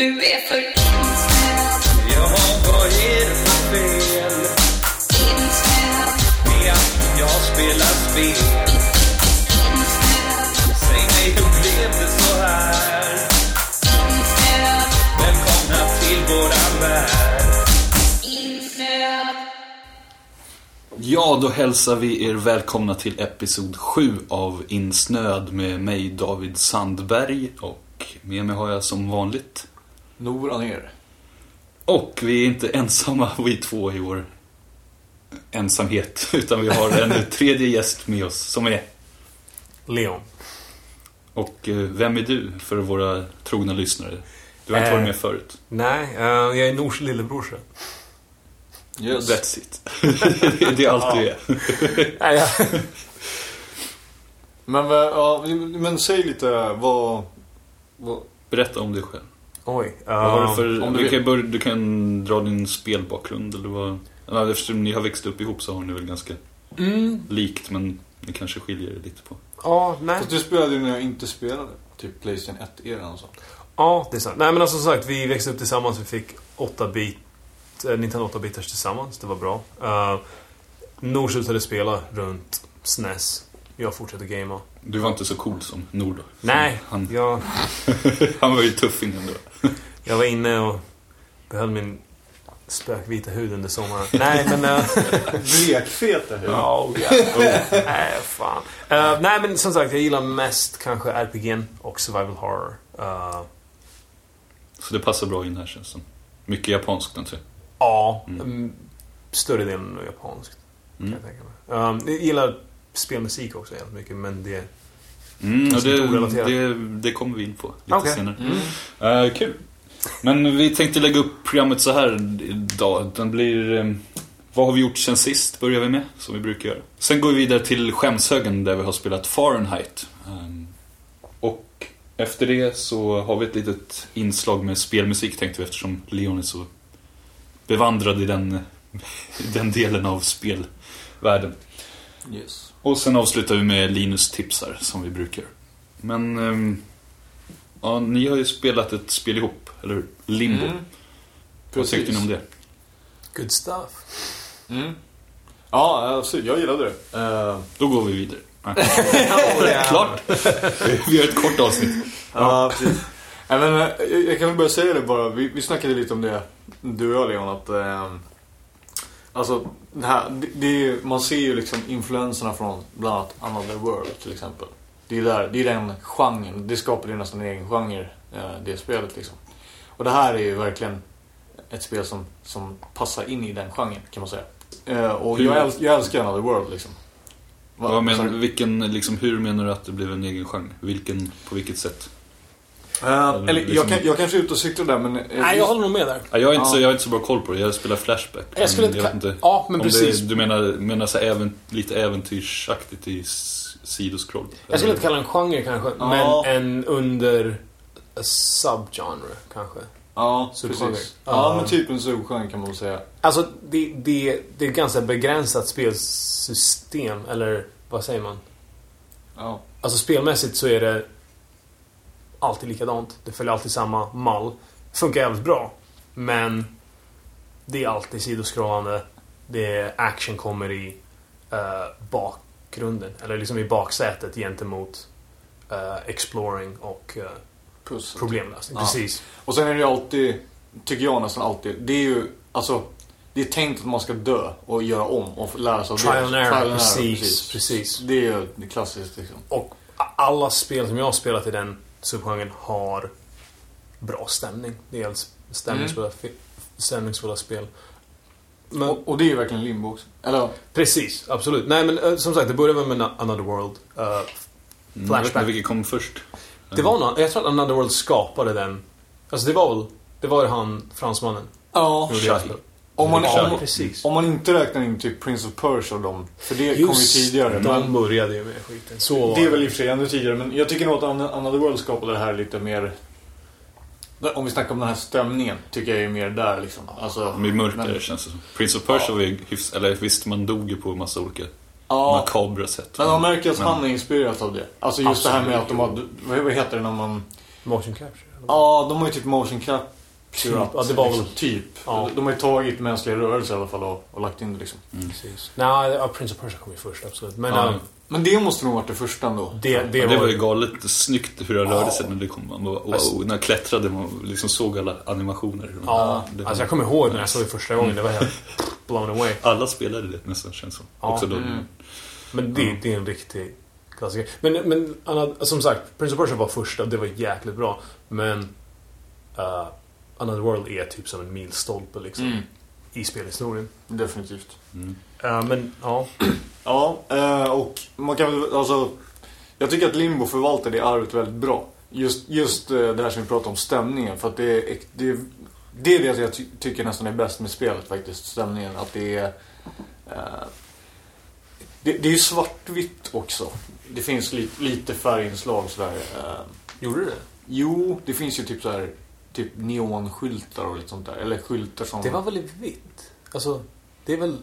Du är för insnöad, Jaha, vad är det för fel insnöad, med att jag spelar spel? Ja, då hälsar vi er välkomna till episod 7 av Insnöad med mig David Sandberg och med mig har jag som vanligt. Nora ner. Och vi är inte ensamma vi två i vår ensamhet utan vi har en tredje gäst med oss som är Leon. Och eh, vem är du för våra trogna lyssnare? Du har inte Eh. varit med förut. Nej, eh, jag är Nors lillebrorsa. Yes. That's it. det är allt du är. Men, vad- ja, men säg lite vad... vad Berätta om dig själv. Oj. Vad har du för, om du kan börja, du kan dra din spelbakgrund eller vad? Ja, eftersom ni har växt upp ihop så har ni väl ganska Mm, likt men ni kanske skiljer er lite på. ja, nej. Fast du spelade ju när jag inte spelade. Typ Playstation 1-eran och sånt. Ja, det är sant. Nej, men alltså, som sagt, vi växte upp tillsammans. Vi fick 8-bit, eh, Nintendo 8-bitars tillsammans. Det var bra. Uh, Nor slutade spela runt SNES. Jag fortsatte gamea. Du var inte så cool som Nord då. Nej, Han, jag, han var ju tuffing ändå. jag var inne och behöll min spökvita hud under sommaren. Nej, men... Uh, Blekfeta hur? Oh, yeah. nej, fan. Eh, nej, men som sagt, jag gillar mest kanske RPG och survival horror. Eh, Så det passar bra in här känns det som. Mycket japanskt jag. ja, Mm. mm. större delen är japanskt. Mm. Kan jag tänka mig. Um, jag gillar spelmusik också jävligt mycket, men det... Mm, inte det, det, det kommer vi in på lite Okej. senare. Mm. Eh, kul. Men vi tänkte lägga upp programmet så här idag. Den blir... eh, vad har vi gjort sen sist? Börjar vi med, som vi brukar göra. Sen går vi vidare till skämshögen där vi har spelat Fahrenheit. Ehm, och efter det så har vi ett litet inslag med spelmusik tänkte vi eftersom Leon är så bevandrad i den, den delen av spelvärlden. Yes. Och sen avslutar vi med Linus tipsar som vi brukar. Men... ehm, ja, ni har ju spelat ett spel ihop, eller hur? Limbo. Mm. Vad tyckte ni om det? Good stuff. Mm. Ja, alltså, jag gillade det. Eh, Då går vi vidare. Nej. Klart! Vi gör ett kort avsnitt. Ja, precis. Nej, men, eh, jag, kan väl börja säga det bara. Vi, vi snackade lite om det, du och jag Leon, att eh, Alltså, det här, det, det man ser ju liksom influenserna från bland annat Another World till exempel. Det är, där, det är den genren, det skapar ju nästan en egen genre, eh, det spelet liksom. Och det här är ju verkligen ett spel som, som passar in i den genren kan man säga. Eh, och jag, äl, jag älskar Another World liksom. Vad Vad men, vilken, liksom, hur menar du att det blev en egen genre? Vilken, på vilket sätt? Eh, eller liksom- jag, kan, jag kanske är ute och cyklar där men... eh, Nej, jag håller nog med där. Ja, jag, är inte Ja. så, jag har inte så bra koll på det. Jag spelar Flashback. Jag skulle inte... vet inte Ja, men precis. Det, du menar, menar så även, lite äventyrsaktigt i sidoskroll? Jag skulle inte kalla det en genre kanske, Ja. men en under... A subgenre, kanske. Ja, Subgenre. precis. Ja. Men typ en subgenre kan man säga. Alltså, det, det, det är ett ganska begränsat spelsystem, eller vad säger man? Ja. Alltså spelmässigt så är det alltid likadant. Det följer alltid samma mall. Funkar jävligt bra. Men det är alltid sidoskrollande. Det är action kommer i eh, bakgrunden. Eller liksom i baksätet gentemot eh, exploring och uh, Puss. problemlösning. Ja. Precis. Och sen är det ju alltid, tycker jag nästan alltid, det är ju, alltså, det är tänkt att man ska dö och göra om och lära sig av Trial det. and error, Trial precis, precis. Det är ju det klassiskt liksom. Och alla spel som jag har spelat i den subgenren har bra stämning. Dels stämningsfulla, fi- stämningsfulla spel. Men, Och, och det är ju verkligen limbo också. Eller, precis, absolut. Nej men eh, som sagt, det började med Another World. Mm, jag vet Flashback. inte vilket kom först. Det var någon, jag tror att Another World skapade den. Alltså det var väl, det var han, fransmannen. ja, om man, om, om man inte räknar in typ Prince of Persia och dem, för det kom ju tidigare. de Men började ju med skiten. Så det är väl i och för sig ännu tidigare, men jag tycker nog att An- Another World skapade det här lite mer Om vi snackar om den här stämningen, tycker jag är mer där liksom. Alltså, De är mörkare men- känns det som. Prince of Persia Ja. var ju hyfs... Eller visst, man dog ju på en massa olika Ja, makabra sätt. men man märker att Men- han är inspirerad av det. Alltså just det här med att de har, vad heter det när man... Motion capture? Ja, de har ju typ motion capture. Typ, ja, det var väl- Typ. Ja. De har ju tagit mänskliga rörelser i alla fall och, och lagt in det liksom. Precis. Nej, ja, Prince of Persia kom ju först, absolut. Men Ja. eh, Men det måste nog varit det första ändå. det, det, Ja, det var var ju galet snyggt hur det rörde sig när det kom. Man bara, wow, Alltså- när jag klättrade man liksom såg alla animationer. Ja, var- alltså jag kommer ihåg när jag såg det första gången. Det var helt blown away. Alla spelade det nästan känns som. Ja, Också då. mm. Men det, det är en riktig klassiker. Men, men Anna, som sagt, Prince of Persia var första. Det var jäkligt bra. Men uh, Another World är typ som en milstolpe liksom. Mm. I spelhistorien. Definitivt. Mm. Uh, men ja. Ja, eh, och man kan väl, alltså... Jag tycker att Limbo förvaltar det arvet väldigt bra. Just, just det här som vi pratade om, stämningen. För att det är, det, det är det jag ty tycker nästan är bäst med spelet faktiskt. Stämningen. Att det är... Det, det är ju svartvitt också. Det finns li, lite färginslag sådär. Eh, Gjorde du det? jo, det finns ju typ så här Typ neonskyltar och lite sånt där. Eller skyltar som... Det var väl i vitt? Alltså, det är väl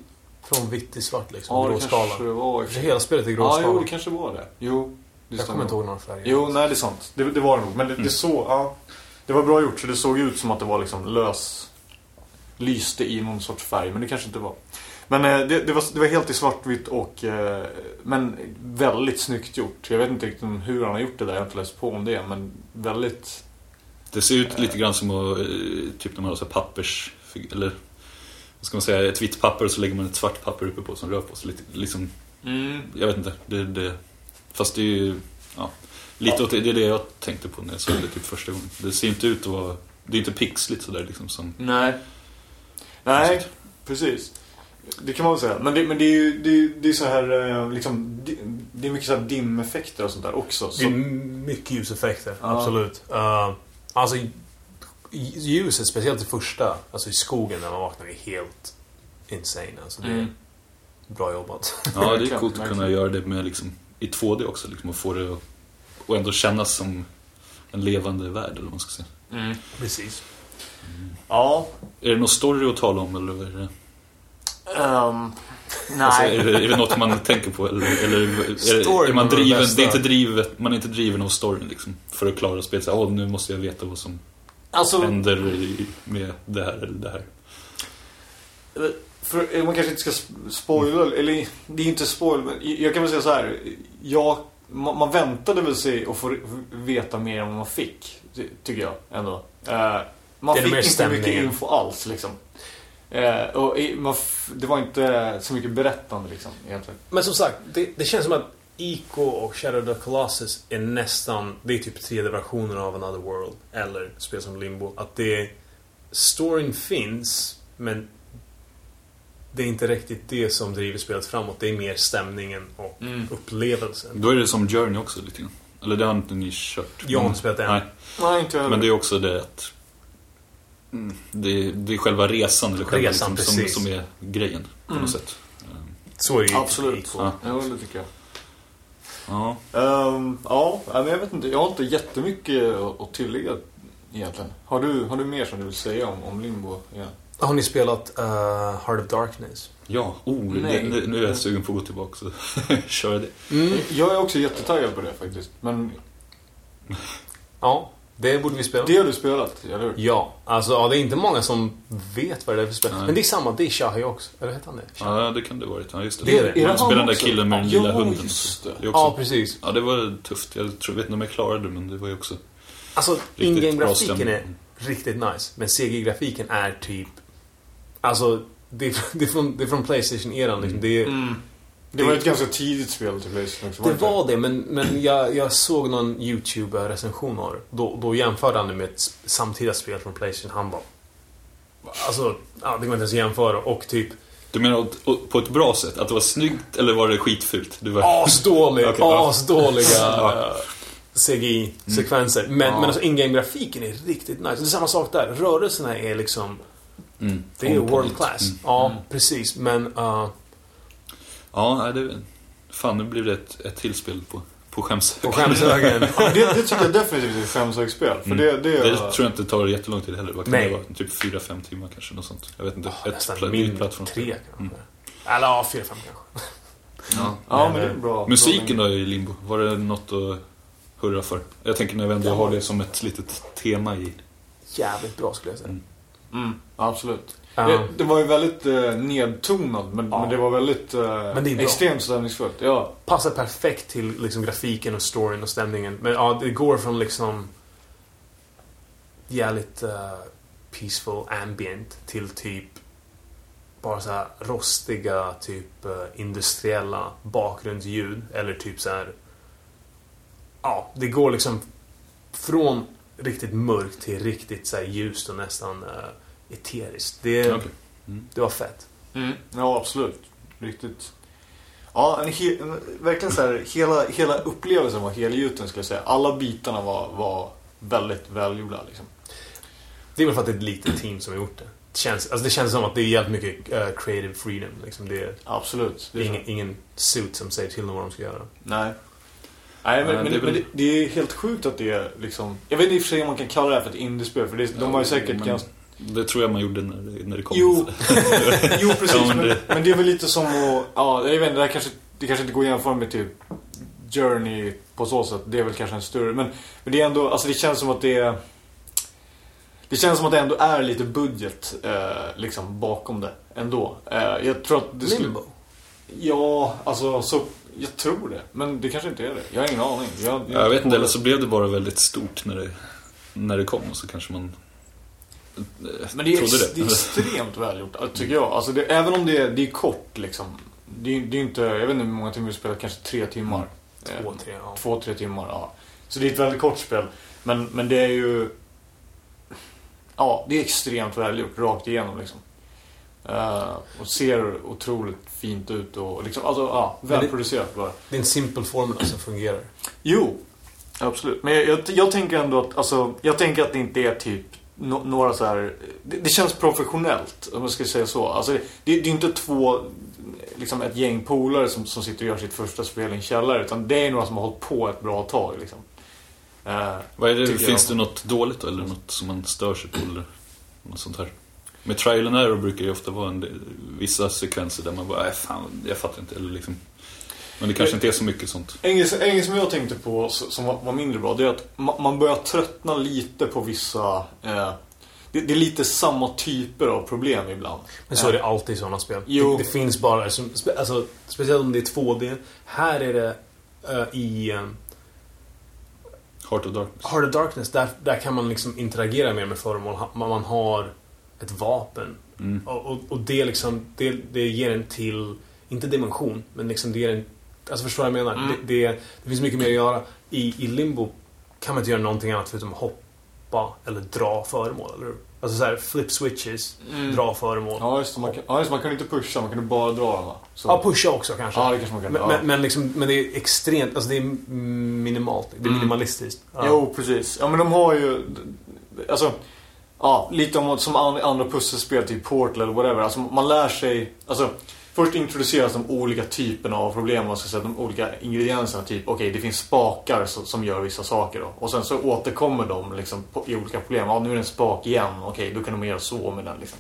från vitt till svart liksom? Ja, det gråskala. kanske det var. Kanske hela spelet är Ja, gråskala. jo, det kanske var det. Jo, det jag kommer inte ihåg några färger. Jo, nej det är sant. Det, det var det nog. Men det, det såg, ja. Det var bra gjort så det såg ut som att det var liksom lös... Lyste i någon sorts färg, men det kanske inte var. Men eh, det, det, var, det var helt i svartvitt och... Eh, men väldigt snyggt gjort. Jag vet inte riktigt hur han har gjort det där, jag har inte läst på om det. Men väldigt... Det ser ut lite grann som att, eh, typ när man har så pappers... Eller vad ska man säga, ett vitt papper och så lägger man ett svart papper uppe på som rör på sig. Lite, liksom, jag vet inte. Det, det, fast det är ju... Ja, lite åt det, det är det jag tänkte på när jag såg det typ första gången. Det ser inte ut att vara... Det är inte pixligt sådär liksom som... Nej. Nej, precis. Det kan man väl säga. Men det, men det är ju det är, det är så här eh, liksom, det, det är mycket så här dimeffekter och sånt där också. Det är Så, mycket ljuseffekter, Ja. absolut. Uh, alltså, ljuset, speciellt det första, alltså i skogen när man vaknar, är helt insane. Alltså, det är Mm. bra jobbat. Ja, det är coolt att kunna göra det med liksom, i 2D också. Liksom, och få det att och ändå kännas som en levande värld, eller vad man ska säga. mm. Precis. Ja. Är det någon story att tala om, eller ehm, nej. Alltså, är, det, är det något man tänker på? Eller, eller är, är man driven? Det är inte drivet, man är inte driven av storyn liksom, för att klara spelet. Så, Åh, nu måste jag veta vad som alltså, händer med det här eller det här. för, eh, man kanske inte ska sp- spoila, eller det är inte spoil, men jag kan väl säga så här. Jag, man, man väntade väl sig att få veta mer än vad man fick, ty- tycker jag ändå. Eh, man fick inte stämningen. mycket info alls liksom. Eh, och i- man, f- det var inte så mycket berättande liksom, egentligen. Men som sagt, det, det känns som att Ico och Shadow of the Colossus är nästan, det är typ 3D-versioner av Another World. Eller spel som Limbo. Att det, storyn finns, men det är inte riktigt det som driver spelet framåt. Det är mer stämningen och Mm. upplevelsen. Då är det som Journey också lite grann. Eller det har inte ni kört? Jag har inte spelat det än. Nej, Nej, inte jag men det är också det att mm, det, är, det är själva resan, eller själva Resan, liksom, som, som är grejen på Mm. något sätt. Så är det ju Absolut. Ja. Ja, det tycker jag. Ja. Ehm, ja, men jag vet inte. Jag har inte jättemycket att att tillägga egentligen. Har du, har du mer som du vill säga om, om Limbo? Ja. Har ni spelat uh, Heart of Darkness? Ja, oh, Nej. det, nu nu är jag sugen på att gå tillbaka och köra det. Jag är också jättetaggad på det faktiskt. Men Ja, det borde vi spela. det har du spelat, eller hur? Ja, alltså ja, det är inte många som vet vad det är för spel. Nej. Men det är samma, det är Shahi också. Eller heter han det? Shahi. Ja, det kan det ha varit. Ja, just det. Det är det. Det han spelar den där killen med den Ja, lilla hunden. just det. också, Ja, precis. ja, det var tufft. Jag tror, vet inte om jag klarade det, men det var ju också Alltså, in-game-grafiken är riktigt nice. Men CG-grafiken är typ... Alltså, det är, det från, det är från Playstation-eran liksom. Det, är- Mm. Det var ett ganska tidigt spel till Playstation också. det var det, men, men jag, jag såg någon YouTube-recension av det. Då, då jämförde han det med ett samtida spel från Playstation. Han bara... Alltså, ja, det går inte ens att jämföra. Och typ... Du menar på ett bra sätt? Att det var snyggt eller var det skitfult? Det var... Asdålig, ja. asdåliga Ja. CGI-sekvenser. Men, men alltså in-game-grafiken är riktigt nice. Det är samma sak där. Rörelserna är liksom... Mm, Det är on world point. class. Mm. Ja, precis. Men... eh, Ja, det... Fan, nu blir det ett, ett till spel på, på skäms. På skämshögen. Ja, det, det tycker jag definitivt är ett skämshögspel. För det, det, Det tror jag inte tar jättelång tid heller. Vad kan Nej. det vara? Typ 4-5 timmar kanske, något sånt. Jag vet inte. Ett Nästan pla- mindre. plattformsspel. Tre kanske. Eller ja, fyra, fem kanske. Ja. Ja, Men, det är bra. Musiken då i Limbo, var det något att hurra för? Jag tänker när vi ändå har det som ett litet tema i... Jävligt bra skulle jag säga. Mm, absolut. Det, det var ju väldigt eh, nedtonat, men, Ja. men det var väldigt eh, Men det är bra. extremt stämningsfullt. Ja. Passar perfekt till liksom, grafiken och storyn och stämningen. Men ja, det går från liksom jävligt uh, peaceful ambient till typ bara så här rostiga, typ eh, industriella bakgrundsljud. Eller typ så här. Ja, det går liksom från riktigt mörkt till riktigt så här ljust och nästan uh, eteriskt. Det, Okej. Mm. det var fett. Mm. ja, absolut. Riktigt. Ja, en he, en, verkligen så här, hela, hela upplevelsen var helgjuten skulle jag säga. Alla bitarna var, var väldigt välgjorda liksom. Det är väl för att det är ett litet team som har gjort det. Det känns, alltså det känns som att det är jävligt mycket eh, creative freedom. Liksom det är, Absolut. det är ingen, ingen suit som säger till dem vad de ska göra. Nej. Nej, men, Nej, men, det är men det, det är helt sjukt att det är liksom... Jag vet inte i och för sig om man kan kalla det här för ett indiespel, för det, de har ju säkert men ganska... Det tror jag man gjorde när det, när det kom. Jo, jo precis. Ja, men det- men det är väl lite som att... Ja, jag vet inte, det, kanske, det kanske inte går att jämföra med typ Journey på så sätt. Det är väl kanske en större... Men, men det är ändå... Alltså det känns som att det är... Det känns som att det ändå är lite budget eh, liksom bakom det ändå. Eh, jag tror att det skulle... Limbo? Ja, alltså så... Jag tror det. Men det kanske inte är det. Jag har ingen aning. Jag, Jag vet inte, eller så blev det bara väldigt stort när det, när det kom. Och så kanske man Men det är, ex, det är extremt välgjort, tycker jag. Alltså det, även om det är, det är kort liksom. Det är, det är inte, jag vet inte hur många timmar vi spelar, kanske tre timmar. Två, Eh, tre, ja. Två, tre timmar, ja. Så det är ett väldigt kort spel. Men, men det är ju... Ja, det är extremt välgjort, rakt igenom liksom. Eh, och ser otroligt fint ut och liksom, alltså ja, det- välproducerat bara. Det är en simpel formel som fungerar. Jo, absolut. Men jag, jag, jag tänker ändå att, alltså, jag tänker att det inte är typ no, några så här, det, det känns professionellt, om jag ska säga så. Alltså, det, det är inte två, liksom ett gäng polare som, som sitter och gör sitt första spel i en källare, utan det är några som har hållit på ett bra tag liksom. Eh, Vad är det, finns jag. det något dåligt då, eller något som man stör sig på? Eller något sånt här? Med trial and error brukar det ofta vara en vissa sekvenser där man bara, nej fan, jag fattar inte. Eller liksom. Men det kanske inte är så mycket sånt. En grej, som jag tänkte på som var, var mindre bra, det är att ma, man börjar tröttna lite på vissa... Eh, det, det är lite samma typer av problem ibland. Men så är det alltid i sådana spel. Jo. Det, det finns bara, som, spe, alltså, speciellt om det är 2D. Här är det eh, i um, Heart of Darkness. Heart of Darkness, där, där kan man liksom interagera mer med föremål. Man har ett vapen. Mm. Och, och, och det liksom, det, det ger en till, inte dimension, men liksom det ger en, alltså förstår vad jag menar? Mm. Det, det, det finns mycket mer att göra. I, I Limbo kan man inte göra någonting annat förutom hoppa eller dra föremål, eller hur? Alltså så här, flip switches, Mm. dra föremål. Ja, just det. Man kan, ja, just. Man kan inte pusha, man kan bara dra den va? Så. Ja, pusha också kanske. Ja, det kanske man kan. men, ja. men, men, liksom, men det är extremt, alltså det är minimalt. Det är Mm. minimalistiskt. Ja. Jo, precis. Ja, men de har ju... Alltså... Ja, lite om som an- andra pusselspel, typ Portal eller whatever. Alltså man lär sig... Alltså, först introduceras de olika typerna av problem, man ska säga, de olika ingredienserna. Typ, okej, det finns spakar som, som gör vissa saker då. Och sen så återkommer de liksom på, i olika problem. Ja, nu är det en spak igen. Okej, då kan de göra så med den liksom.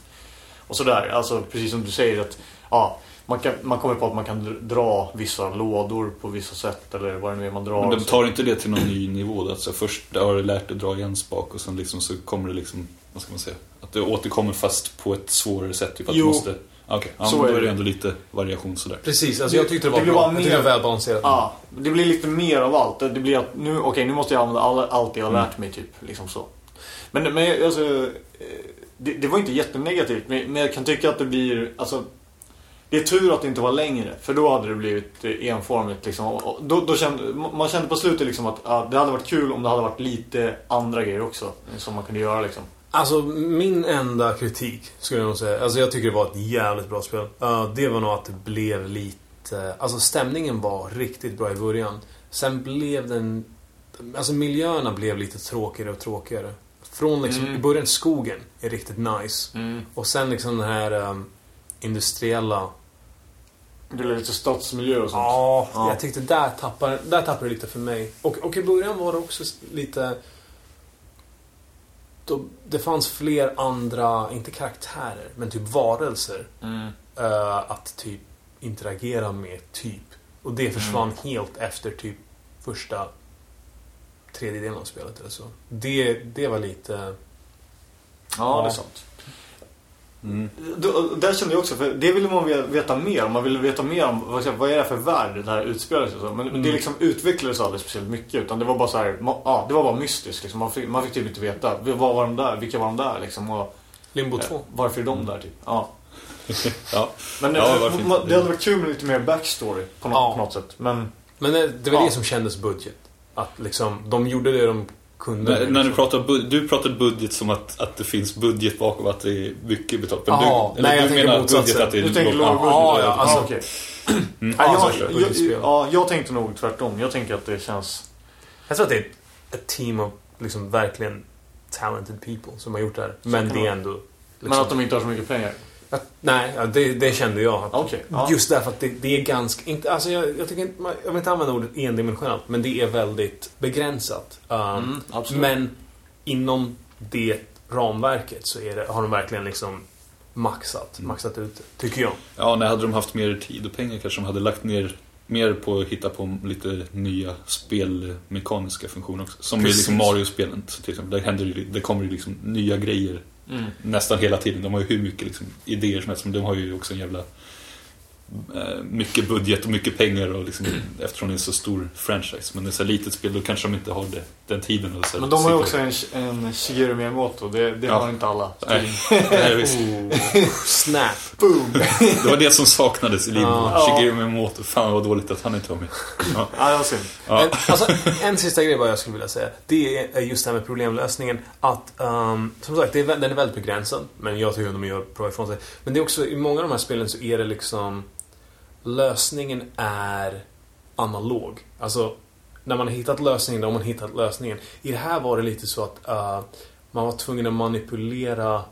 Och sådär, alltså precis som du säger att... Ja, man, kan, man kommer på att man kan dr- dra vissa lådor på vissa sätt eller vad det nu är man drar. Men de tar inte det till någon ny nivå då? Alltså först har du lärt dig att dra en spak och sen liksom så kommer det liksom, vad ska man säga? Att det återkommer fast på ett svårare sätt. Typ att Jo. du måste... Okej, ja, Så men då är det det. ändå lite variation sådär. Precis, alltså Det- jag tyckte det var det blir bra. Jag tyckte det var mer- välbalanserat. Ja, det blir lite mer av allt. Det blir att nu, okej, nu måste jag använda alla, allt jag har Mm. lärt mig typ. Liksom så. Men, men alltså, eh, det, det var inte jättenegativt. Men, men jag kan tycka att det blir, alltså. Det är tur att det inte var längre. För då hade det blivit eh, enformigt liksom. Då, då kände, man kände på slutet liksom att ja, det hade varit kul om det hade varit lite andra grejer också. Som man kunde göra liksom. Alltså, min enda kritik skulle jag nog säga. Alltså, jag tycker det var ett jävligt bra spel. Uh, det var nog att det blev lite... Alltså, stämningen var riktigt bra i början. Sen blev den... Alltså, miljöerna blev lite tråkigare och tråkigare. Från liksom, Mm. i början skogen är riktigt nice. Och sen liksom den här um, industriella Det är lite stadsmiljö och sånt. Ja, Ja. jag tyckte där tappar, där tappar det lite för mig. Och, och i början var det också lite... Då, det fanns fler andra, inte karaktärer, men typ varelser. Mm. eh, att typ interagera med, typ. Och det försvann helt efter typ första tredjedelen av spelet eller så. Det, det var lite... Ja, det är sant. Mm. Där kände jag också, för det ville man ve- veta mer om. Man ville veta mer om vad, är det för värld det här utspelar sig. Men Mm. det liksom utvecklades aldrig speciellt mycket. Utan det var bara så här, ja, det var bara mystiskt. Liksom. Man, fick, man fick typ inte veta. Vad var de där? Vilka var de där? Liksom, och, Limbo eh, 2. varför är de där? Typ. Ja. Ja. Men Ja, eh, varför inte? ma- det hade varit kul med lite mer backstory på, nå- Ja. på något sätt. Men Men det, det var Ja. det som kändes budget. Att liksom, de gjorde det de kunde. När, när du liksom. pratar bud- du pratade budget som att, att det finns budget bakom att det är mycket betalt. Men Ja, du, nej, jag du tänker menar motsatsen. budget att det är du tänker låg budget? Ja, ja, alltså- okej. Mm. Ja, Ja, jag, jag, jag, ja, jag tänkte nog tvärtom. Jag tänker att det känns... Jag tror att det är ett team av liksom verkligen talented people som har gjort det här. Men det är ändå... Liksom, Men att de inte har så mycket pengar. Att, nej, ja, det, det kände jag. Att, Okej. ja. Just därför att det, det är ganska... Inte, alltså jag, jag, tycker inte, jag vill inte använda ordet endimensionellt, men det är väldigt begränsat. Um, Mm, men inom det ramverket så är det, har de verkligen liksom maxat, Mm. maxat ut det, tycker jag. Ja, när hade de haft mer tid och pengar kanske de hade lagt ner mer på att hitta på lite nya spelmekaniska funktioner också. Som i liksom Mario-spelen till exempel. Där, händer det kommer ju liksom nya grejer Mm. nästan hela tiden. De har ju hur mycket liksom, idéer som helst, men de har ju också en jävla mycket budget och mycket pengar och liksom, eftersom det är en så stor franchise. Men det är så litet spel, då kanske de inte har det, den tiden. Och så Men de har ju också en, en Shigeru Miyamoto. Det, det Ja. har inte alla. Nej, nej, visst. Snap! Boom! Det var det som saknades i Limbo. Ja. Shigeru Miyamoto, fan vad dåligt att han inte var med. Ja. Ja, det var synd. Ja. En, alltså, en sista grej bara jag skulle vilja säga. Det är just det här med problemlösningen. Att, ehm, som sagt, det är, den är väldigt begränsad. Men jag tycker att de gör bra ifrån sig. Men det är också, i många av de här spelen så är det liksom... Lösningen är analog. Alltså, när man har hittat lösningen, då har man hittat lösningen. I det här var det lite så att eh, man var tvungen att manipulera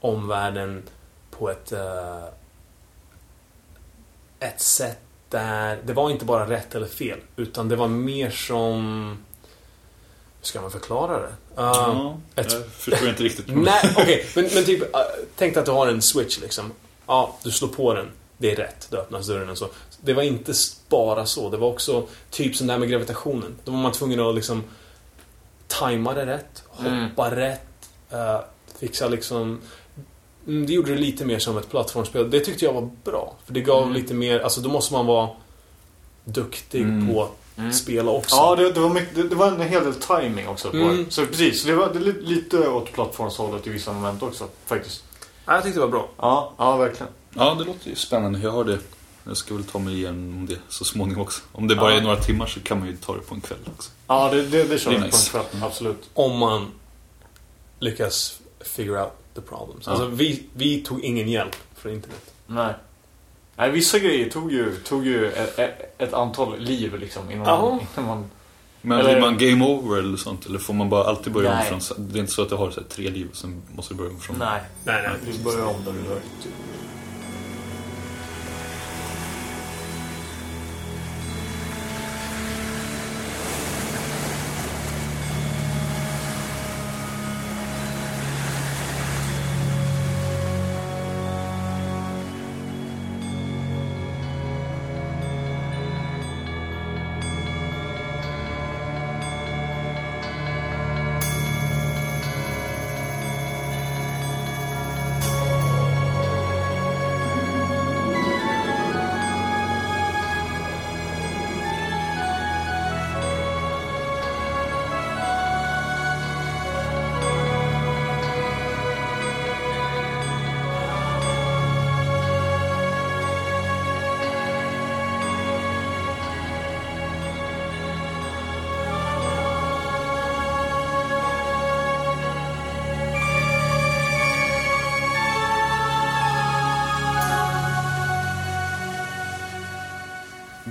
omvärlden på ett... eh, ett sätt där det var inte bara rätt eller fel. Utan det var mer som... Hur ska man förklara det? Uh, Ja, ett- jag förstår inte riktigt. Nej, okej. Men, men typ, uh, tänk dig att du har en switch liksom. Ja, du slår på den. Det är rätt. Då öppnas dörren och så. Det var inte bara så. Det var också typ som det här med gravitationen. Då var man tvungen att liksom tajma det rätt, hoppa Mm. rätt, uh, fixa liksom... Mm, Det gjorde det lite mer som ett plattformsspel. Det tyckte jag var bra. För det gav Mm. lite mer, alltså då måste man vara duktig Mm. på att spela också. Ja, det, det, var mycket, det, det var en hel del timing också på Mm. Så precis, det var det lite åt plattformshållet i vissa moment också. Faktiskt. Ja, jag tyckte det var bra. Ja, ja verkligen. Ja, det låter ju spännande. Jag har det. Jag ska väl ta mig igenom det så småningom också. Om det bara Ja. är några timmar så kan man ju ta det på en kväll också. Ja, det, det, det kör är jag på en nice. kväll. Absolut. Om man lyckas figure out the problems. Ja. Alltså, vi, vi tog ingen hjälp från internet. Nej. Nej, vissa grejer tog ju, tog ju ett, ett, ett antal liv liksom innan, man, innan man... Men Eller- blir man game over eller sånt? Eller får man bara alltid börja om Nej. från... Det är inte så att du har så här, tre liv och sen måste du börja om från... Nej. Nej, nej. Du börjar om där du hör.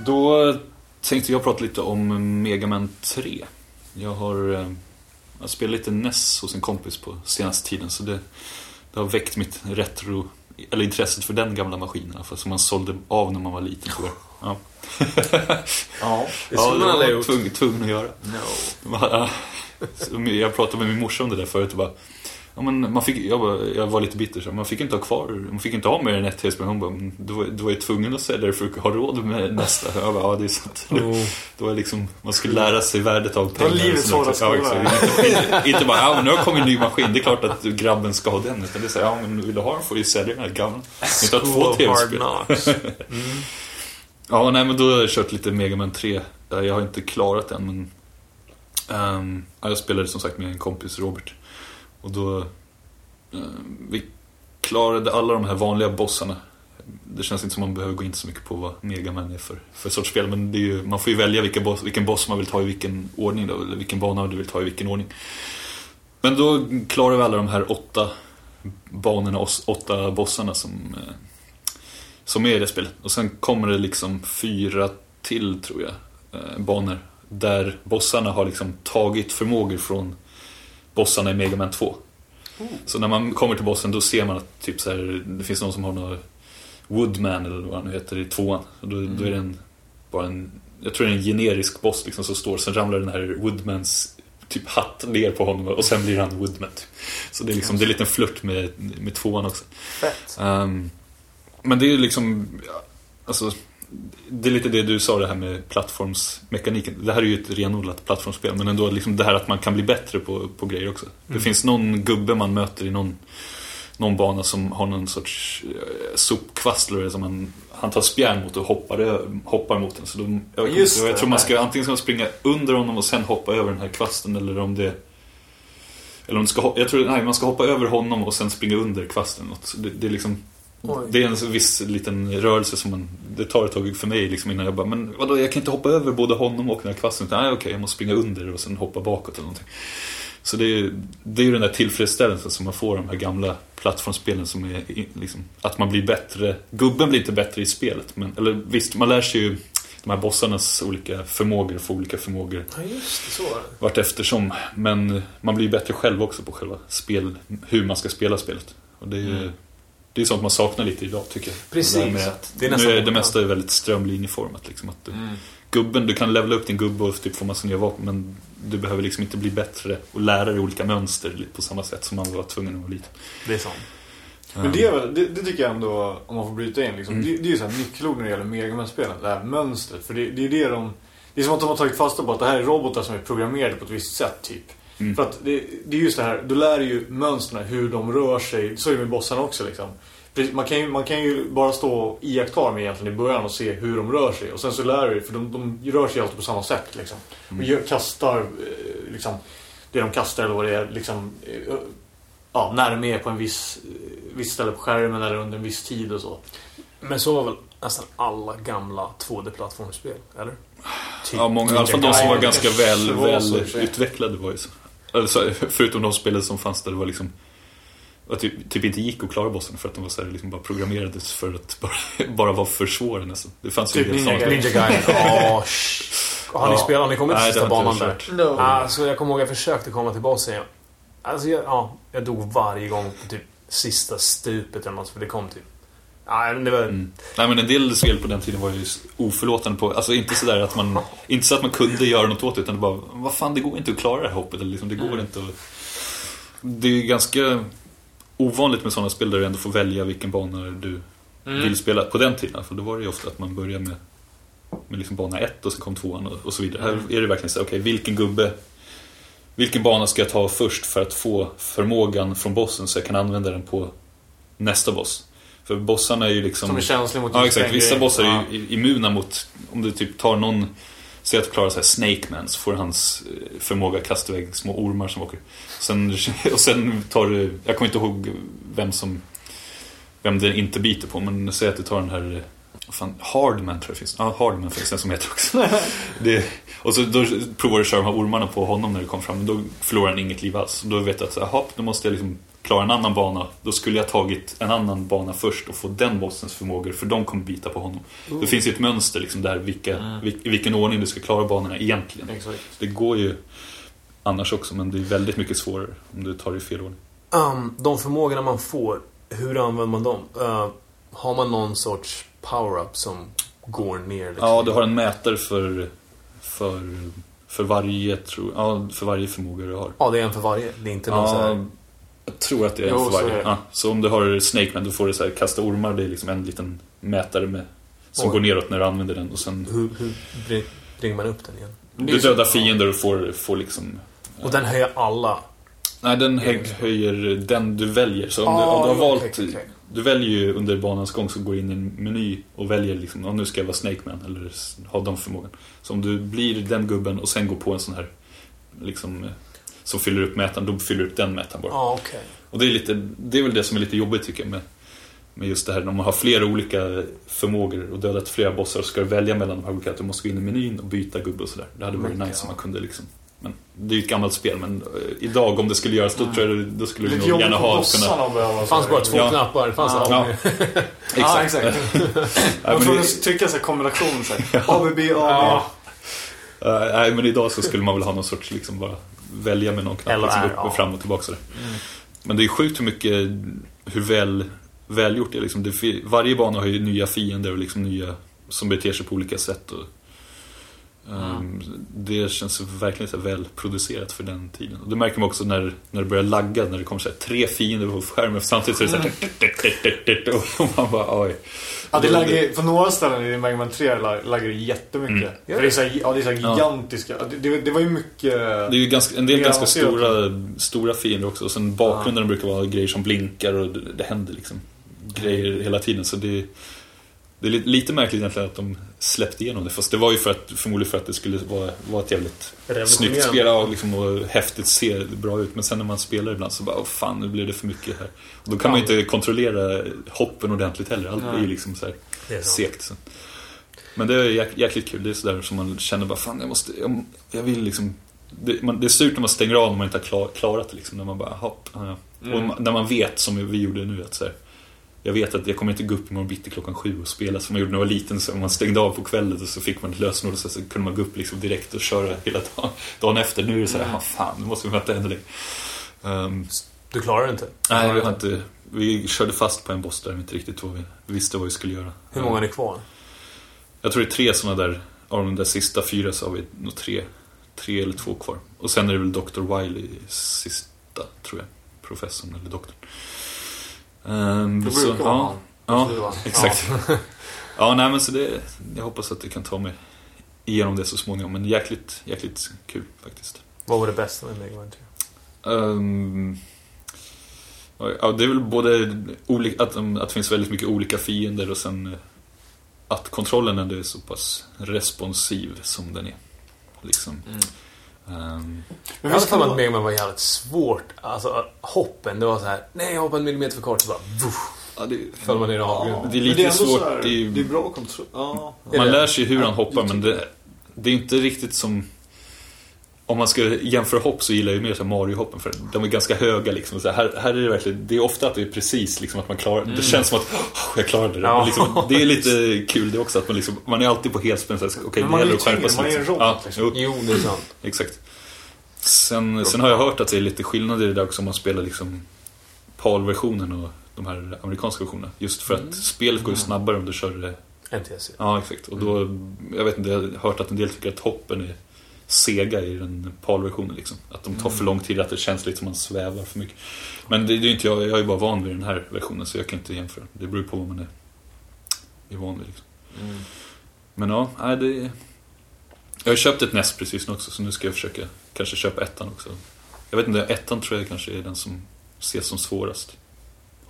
Då tänkte jag prata lite om Mega Man 3. Jag har eh, jag spelat lite NES hos en kompis på senaste tiden så det, det har väckt mitt retro eller intresset för den gamla maskinen fall, som man sålde av när man var liten tyvärr. Ja. Ja. Det skulle man aldrig var gjort. tvungen, att göra. No. Jag pratade med min morsa om det där förut och bara, ja, men man fick, jag, bara, jag var lite bitter så man fick inte ha kvar, man fick inte ha mer än ett tv-spel. Hon bara, "Men du var, du var ju tvungen att sälja det för att ha råd med nästa. Jag bara, ja det är sant. Oh. Det var liksom, man skulle lära sig värdet av pengar. livets och hårda sådär. Ja, skola. inte, inte bara, ja men nu har kommit en ny maskin, det är klart att grabben ska ha den. Utan det är så här, ja men vill du ha den får du ju sälja den här gamla. Inte ha två tv-spel. knocks. Ja, nej men då har jag kört lite Mega Man 3. Eh, Jag har inte klarat den men... ja, jag spelade som sagt med en kompis, Robert. Och då... ehm, vi klarade alla de här vanliga bossarna. Det känns inte som man behöver gå in så mycket på vad Megaman är för, för sorts spel. Men det är ju, man får ju välja vilka boss, vilken boss man vill ta i vilken ordning då. Eller vilken bana du vill ta i vilken ordning. Men då klarade vi alla de här åtta banorna, åtta bossarna som... eh, som är i det spelet. Och sen kommer det liksom fyra till, tror jag, eh, banor. Där bossarna har liksom tagit förmågor från bossarna i Mega Man 2. Så när man kommer till bossen då ser man att typ så här, det finns någon som har någon Woodman eller vad han nu heter i tvåan. Och då, då är det en, bara en, jag tror det är en generisk boss liksom som står, sen ramlar den här Woodmans typ hatt ner på honom och sen blir han Woodman. Typ. Så det är liksom, det är en liten flört med, med tvåan också. Fett. Ehm, men det är liksom, alltså, det är lite det du sa det här med plattformsmekaniken. Det här är ju ett renodlat plattformsspel men ändå liksom det här att man kan bli bättre på, på grejer också. Det finns någon gubbe man möter i någon, någon bana som har någon sorts eh, sopkvast eller som man, han tar spjärn mot och hoppar, hoppar mot den. Så då, jag, Just inte, jag tror man ska antingen ska springa under honom och sen hoppa över den här kvasten eller om det eller om ska, jag tror, nej, man ska hoppa över honom och sen springa under kvasten. något. Det, det är liksom Oj. det är en viss liten rörelse som man, det tar ett tag för mig liksom innan jag bara, men vadå, jag kan inte hoppa över både honom och den här kvasten. Utan, nej, okej, jag måste springa under och sen hoppa bakåt eller någonting. Så det är, det är ju den där tillfredsställelsen som man får av de här gamla plattformsspelen som är liksom, att man blir bättre. Gubben blir inte bättre i spelet, men, eller visst, man lär sig ju de här bossarnas olika förmågor och får olika förmågor Ja, just det. Så vart eftersom. Men man blir bättre själv också på själva spel, hur man ska spela spelet. Och det är ju det är sånt man saknar lite idag tycker jag. Precis. Det, med att, Det är nästan nu är det mesta är väldigt strömlinjeformat. Liksom, att du, Mm. Gubben, du kan levela upp din gubbe och typ få massa nya vapen men du behöver liksom inte bli bättre och lära dig olika mönster på samma sätt som man var tvungen att vara liten. Det är sant. Men det, är väl, det, det tycker jag ändå, om man får bryta in, liksom, Mm. det, det är ju så här nyckelord när det gäller Megaman-spelen. Det här mönstret. För det, det är det de... Det är som att de har tagit fasta på att det här är robotar som är programmerade på ett visst sätt, typ. Mm. För att det, det är just det här, du lär ju mönstren, hur de rör sig. Så är det med bossarna också liksom. Man kan, ju, man kan ju bara stå och iaktta dem egentligen i början och se hur de rör sig. Och sen så lär du för de, de rör sig alltid på samma sätt liksom. Och gör, kastar eh, liksom, det de kastar eller vad det är liksom, eh, ja, när de är på en viss, eh, viss ställe på skärmen eller under en viss tid och så. Men så var väl nästan alla gamla 2D-plattformsspel, eller? Typ Ja, många, i alla fall de som var ganska väl, väl utvecklade var ju så. Alltså, förutom de spelen som fanns där det var liksom att typ, typ inte gick att klara bossen för att de var så här, liksom bara programmerades för att bara, bara vara för svåra nästan. Det fanns ju Typ del Ninja. Gaiden. Ninja Gaiden. Sh- Har ni Ja. spelat? Har ni kommit till Nej, det sista banan inte jag där? No. Alltså, jag kommer ihåg jag försökte komma till bossen. Alltså, jag, ja, jag dog varje gång på typ sista stupet eller något, för det kom typ... Ja, men det var... Mm. Nej men en del spel på den tiden var ju oförlåtande på, alltså inte sådär att man, inte så att man kunde göra något åt det utan det bara, vad fan det går inte att klara det här hoppet eller liksom, det går inte att... Det är ganska ovanligt med sådana spel där du ändå får välja vilken bana du Mm. vill spela. På den tiden, för då var det ju ofta att man började med, med liksom bana ett och sen kom tvåan och, och så vidare. Här är det verkligen så, okej vilken gubbe, vilken bana ska jag ta först för att få förmågan från bossen så jag kan använda den på nästa boss. För bossarna är ju liksom... Som är känslig mot Ja exakt, den vissa bossar är Ja. ju immuna mot, om du typ tar någon, säg att du klarar så här Snake Man så får hans eh, förmåga kasta iväg små ormar som åker. Sen, och sen tar du, jag kommer inte ihåg vem som, vem det inte biter på men säg att du tar den här, eh, fan, Hardman tror jag finns, ja Hardman finns det som heter också. det, och så då provar du att köra de här ormarna på honom när du kommer fram, men då förlorar han inget liv alls. Då vet du att, jaha, då måste jag liksom klara en annan bana. Då skulle jag tagit en annan bana först och få den bossens förmågor, för de kommer bita på honom. Det finns ju ett mönster liksom där, vilka, Mm. vil- i vilken ordning du ska klara banorna egentligen. Exakt. Det går ju annars också, men det är väldigt mycket svårare om du tar det i fel ordning. Um, de förmågorna man får, Hur använder man dem? Eh, har man någon sorts power-up som går ner? Liksom? Ja, du har en mätare för, för, för varje, tror, ja, för varje förmåga du har. Ja, det är en för varje. Det är inte någon Ja, här... jag tror att det är en Jo, för så varje. det. Ja, så om du har Snake Man, då får du så här, kasta ormar. Det är liksom en liten mätare med, som Oj. går neråt när du använder den. Och sen Hur, hur bring- bringar man upp den igen? Du så- dödar fiender och får, får liksom... Och den höjer alla. Nej, den hö- höjer den du väljer. Så om, du, Ah, om du har valt... okej, okej. Du väljer ju under banans gång så går in i en meny och väljer liksom, ja, nu ska jag vara Snake Man eller ha de förmågan. Så om du blir den gubben och sen går på en sån här liksom som fyller upp mätaren, då fyller du upp den mätaren bara. Ja, okej. Och det är, lite, det är väl det som är lite jobbigt tycker jag med, med just det här när man har flera olika förmågor och dödat flera bossar och ska du välja mellan de här olika, att du måste gå in i menyn och byta gubbe och sådär. Det hade varit Men, nice om man kunde liksom men det är ju ett gammalt spel men eh, idag om det skulle göras då tror jag då skulle vi nog gärna ha behöva... Det fanns bara två Ja. knappar. Det fanns Ja. Ja, mer. Ja, exakt. exakt. Man får det- trycka så här kombination så här. ABB, AB. Eh, nej, men idag så skulle man väl ha någon sorts, liksom bara välja med någon knapp, Eller liksom upp och fram och tillbaka sådär. Men det är sjukt hur mycket, hur väl, välgjort det är liksom. Det, varje bana har ju nya fiender och liksom nya som beter sig på olika sätt. Och, ehm, Det känns verkligen så välproducerat för den tiden. Och det märker man också när, när det börjar lagga, när det kommer så här, tre fiender på skärmen samtidigt så är det så här, och man bara oj. Ja, det laggar, på några ställen i Mega Man 3 lag- laggar det jättemycket. Mm. För det är så här, ja, det är så här Ja. gigantiska. Det, det, var ju mycket... Det är ju ganska, en del Ja, ganska stora, stora fiender också. Och sen bakgrunden brukar vara grejer som blinkar och det, det händer liksom grejer hela tiden. Så det, det är lite, lite märkligt egentligen att de släppte igenom det. Fast det var ju för att, förmodligen för att det skulle vara, vara ett jävligt snyggt spel och, liksom, och häftigt, se bra ut. Men sen när man spelar ibland så bara, åh fan nu blir det för mycket här. Och då kan man ju inte kontrollera hoppen ordentligt heller. Allt blir ju liksom så här segt. Så. Men det är jäk, jäkligt kul. Det är sådär som man känner bara, fan jag måste, jag, jag vill liksom det, man, det är surt när man stänger av när man inte har klar, klarat det liksom. När man bara, hopp, ja, ja. Och när man vet, som vi gjorde nu, att så här, jag vet att jag kommer inte gå upp imorgon bitti klockan sju och spela som man gjorde när jag var liten. Så man stängde av på kvällen och så fick man ett lösenord och så, så kunde man gå upp liksom direkt och köra hela dagen, dagen efter. Nu är det så här, ah, fan, nu måste vi ännu längre. Um, Du klarar det inte? nej, vi har inte... Vi körde fast på en boss där vi inte riktigt vad vi visste vad vi skulle göra. Hur många är ni kvar? Jag tror det är tre sådana där, av de där sista fyra så har vi nog tre, tre eller två kvar. Och sen är det väl Dr. Wiley sista, tror jag. Professorn eller doktorn. Um, Det brukar. Ja, Det var- exakt. Ja, nej men så det, jag hoppas att jag kan ta mig igenom det så småningom. Men jäkligt, jäkligt kul faktiskt. Vad var det bästa med Mega Man 3? Ehm, ja, det är väl både olika, att, att det finns väldigt mycket olika fiender och sen eh, att kontrollen ändå är så pass responsiv som den är. Liksom. Mm. Ehm, Jag hade för mig att Mega Man var jävligt svårt. Alltså hoppen, det var så här. Nej, jag hoppade en millimeter för kort. Så bara, vuff, ja, det, föll man ner i avgrunden. det är Men lite ändå så svårt. här- det är det är bra kontroll. Ja. Är Man det? lär sig hur han Ja, hoppar det men det, det är inte riktigt som... Om man ska jämföra hopp så gillar jag ju mer Mario-hoppen för de är ganska höga liksom. Så här, här är det verkligen, det är ofta att det är precis liksom att man klarar Det känns som att "Åh, jag klarade det. Ja. Liksom, det är lite kul det också att man liksom, man är alltid på helspänn. Okej, Men det gäller ju att skärpa sig. man är en liksom. robot, Ja, liksom. jo, det är sant. exakt. Sen, sen har jag hört att det är lite skillnad i det där också om man spelar liksom PAL-versionen och de här amerikanska versionerna. Just för att spelet går ju snabbare om du kör det NTSC. Ja, exakt. Och då, jag vet inte, jag har hört att en del tycker att hoppen är sega i den PAL-versionen liksom. Att de tar för lång tid, att det känns lite som man svävar för mycket. Men det, det är inte jag, jag är bara van vid den här versionen så jag kan inte jämföra. Det beror på vad man är, är van vid liksom. Men ja, nej, det... Jag har köpt ett NES precis nu också så nu ska jag försöka kanske köpa ettan också. Jag vet inte, ettan tror jag kanske är den som ses som svårast.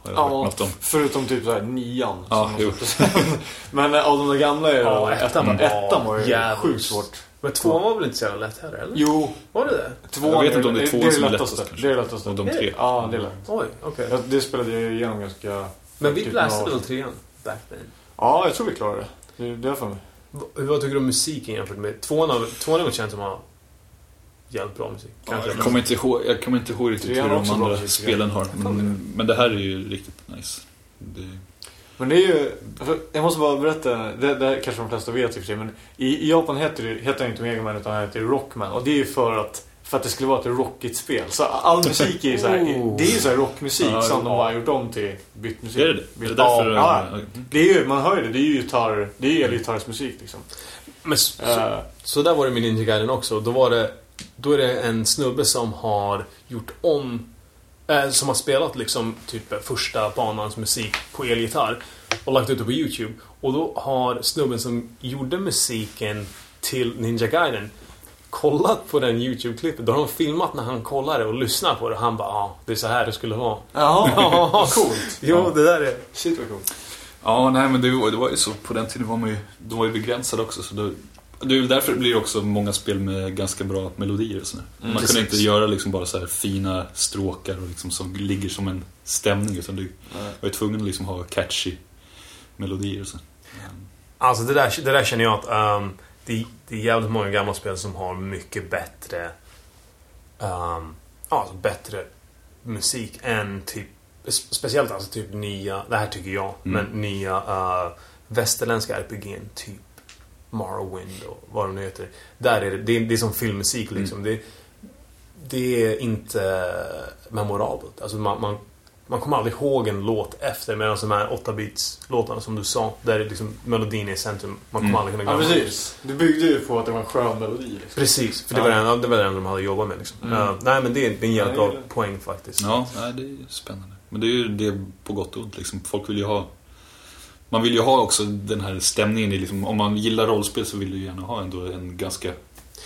Ja, förutom typ såhär nian. Ja, som- jo. Men eh, av de där gamla är Ja, ettan, ettan var- ettan var ju jävligt. sjukt svårt. Men tvåan var väl inte så jävla lätt heller, eller? Jo, Var det det? tvåan Jag vet inte om det är det tvåan som är lättaste. lättast kanske. Det är det lättaste. Av de tre. Ja, det är lätt. Oj, okej. Ja, Det spelade jag igenom ganska... Men vi läste väl trean? Back then. Ja, jag tror vi klarade det. Det är därför mig. Vad tycker du om musiken jämfört med... Tvåan har har väl känts som att jävligt bra musik. Ja, jag, kommer inte ihåg, jag kommer inte ihåg riktigt Trean hur har de andra spelen har. Men, men det här är ju riktigt nice. Det, Men det är ju... alltså, Jag måste bara berätta, det, det kanske de flesta vet i och för sig, men i, i Japan heter det heter det inte Mega Man utan det heter Rockman. Och det är ju för att för att det skulle vara ett rockigt spel. Så all musik är ju så här, Oh. det är ju så här rockmusik Ja, som de har gjort om till bytt musik. Är det det? Är det därför... Ja, eh, det är ju, man hör ju det, det är ju gitarr, det är ju elgitarrsmusik liksom. Men så, Eh, så där var det med Ninja Gaiden också. Då var det... Då är det en snubbe som har gjort om... Eh, som har spelat liksom typ första banans musik på elgitarr. Och lagt ut det på YouTube. Och då har snubben som gjorde musiken till Ninja Gaiden kollat på den YouTube-klippet. Då har de filmat när han kollar det och lyssnar på det. Han bara ah, det är så här det skulle vara. Jaha, coolt. Jo, det där är... Shit vad coolt. Ja, nej men det var, det var ju så. På den tiden var man ju, de var ju begränsade också. Så då, det är väl därför det blir också många spel med ganska bra melodier och sådär. Man kunde precis. inte göra liksom bara så här fina stråkar och liksom som ligger som en stämning. Utan du var ju tvungen att liksom ha catchy melodier och så. Alltså det där, det där känner jag att ehm, det, det är jävligt många gamla spel som har mycket bättre um, alltså bättre musik än typ spe- Speciellt alltså typ nya, det här tycker jag, men nya uh, västerländska RPG typ Morrowind och vad de nu heter. Där är det, det är, det är som filmmusik liksom. Det, det är inte memorabelt. Alltså man, man, man kommer aldrig ihåg en låt efter medan de här 8-bits-låtarna som du sa, där är liksom melodin är i centrum. Man kommer aldrig kunna Ja glömma. precis. Det byggde ju på att det var en skön melodi liksom. Precis, för det Ja. var, det enda, det var det enda de hade jobbat med liksom. Mm. Eh, nej men det är, det är en jävligt Ja, bra poäng faktiskt. Ja, nej, det är ju spännande. Men det är ju det på gott och ont liksom. Folk vill ju ha... Man vill ju ha också den här stämningen i liksom, om man gillar rollspel så vill du gärna ha ändå en ganska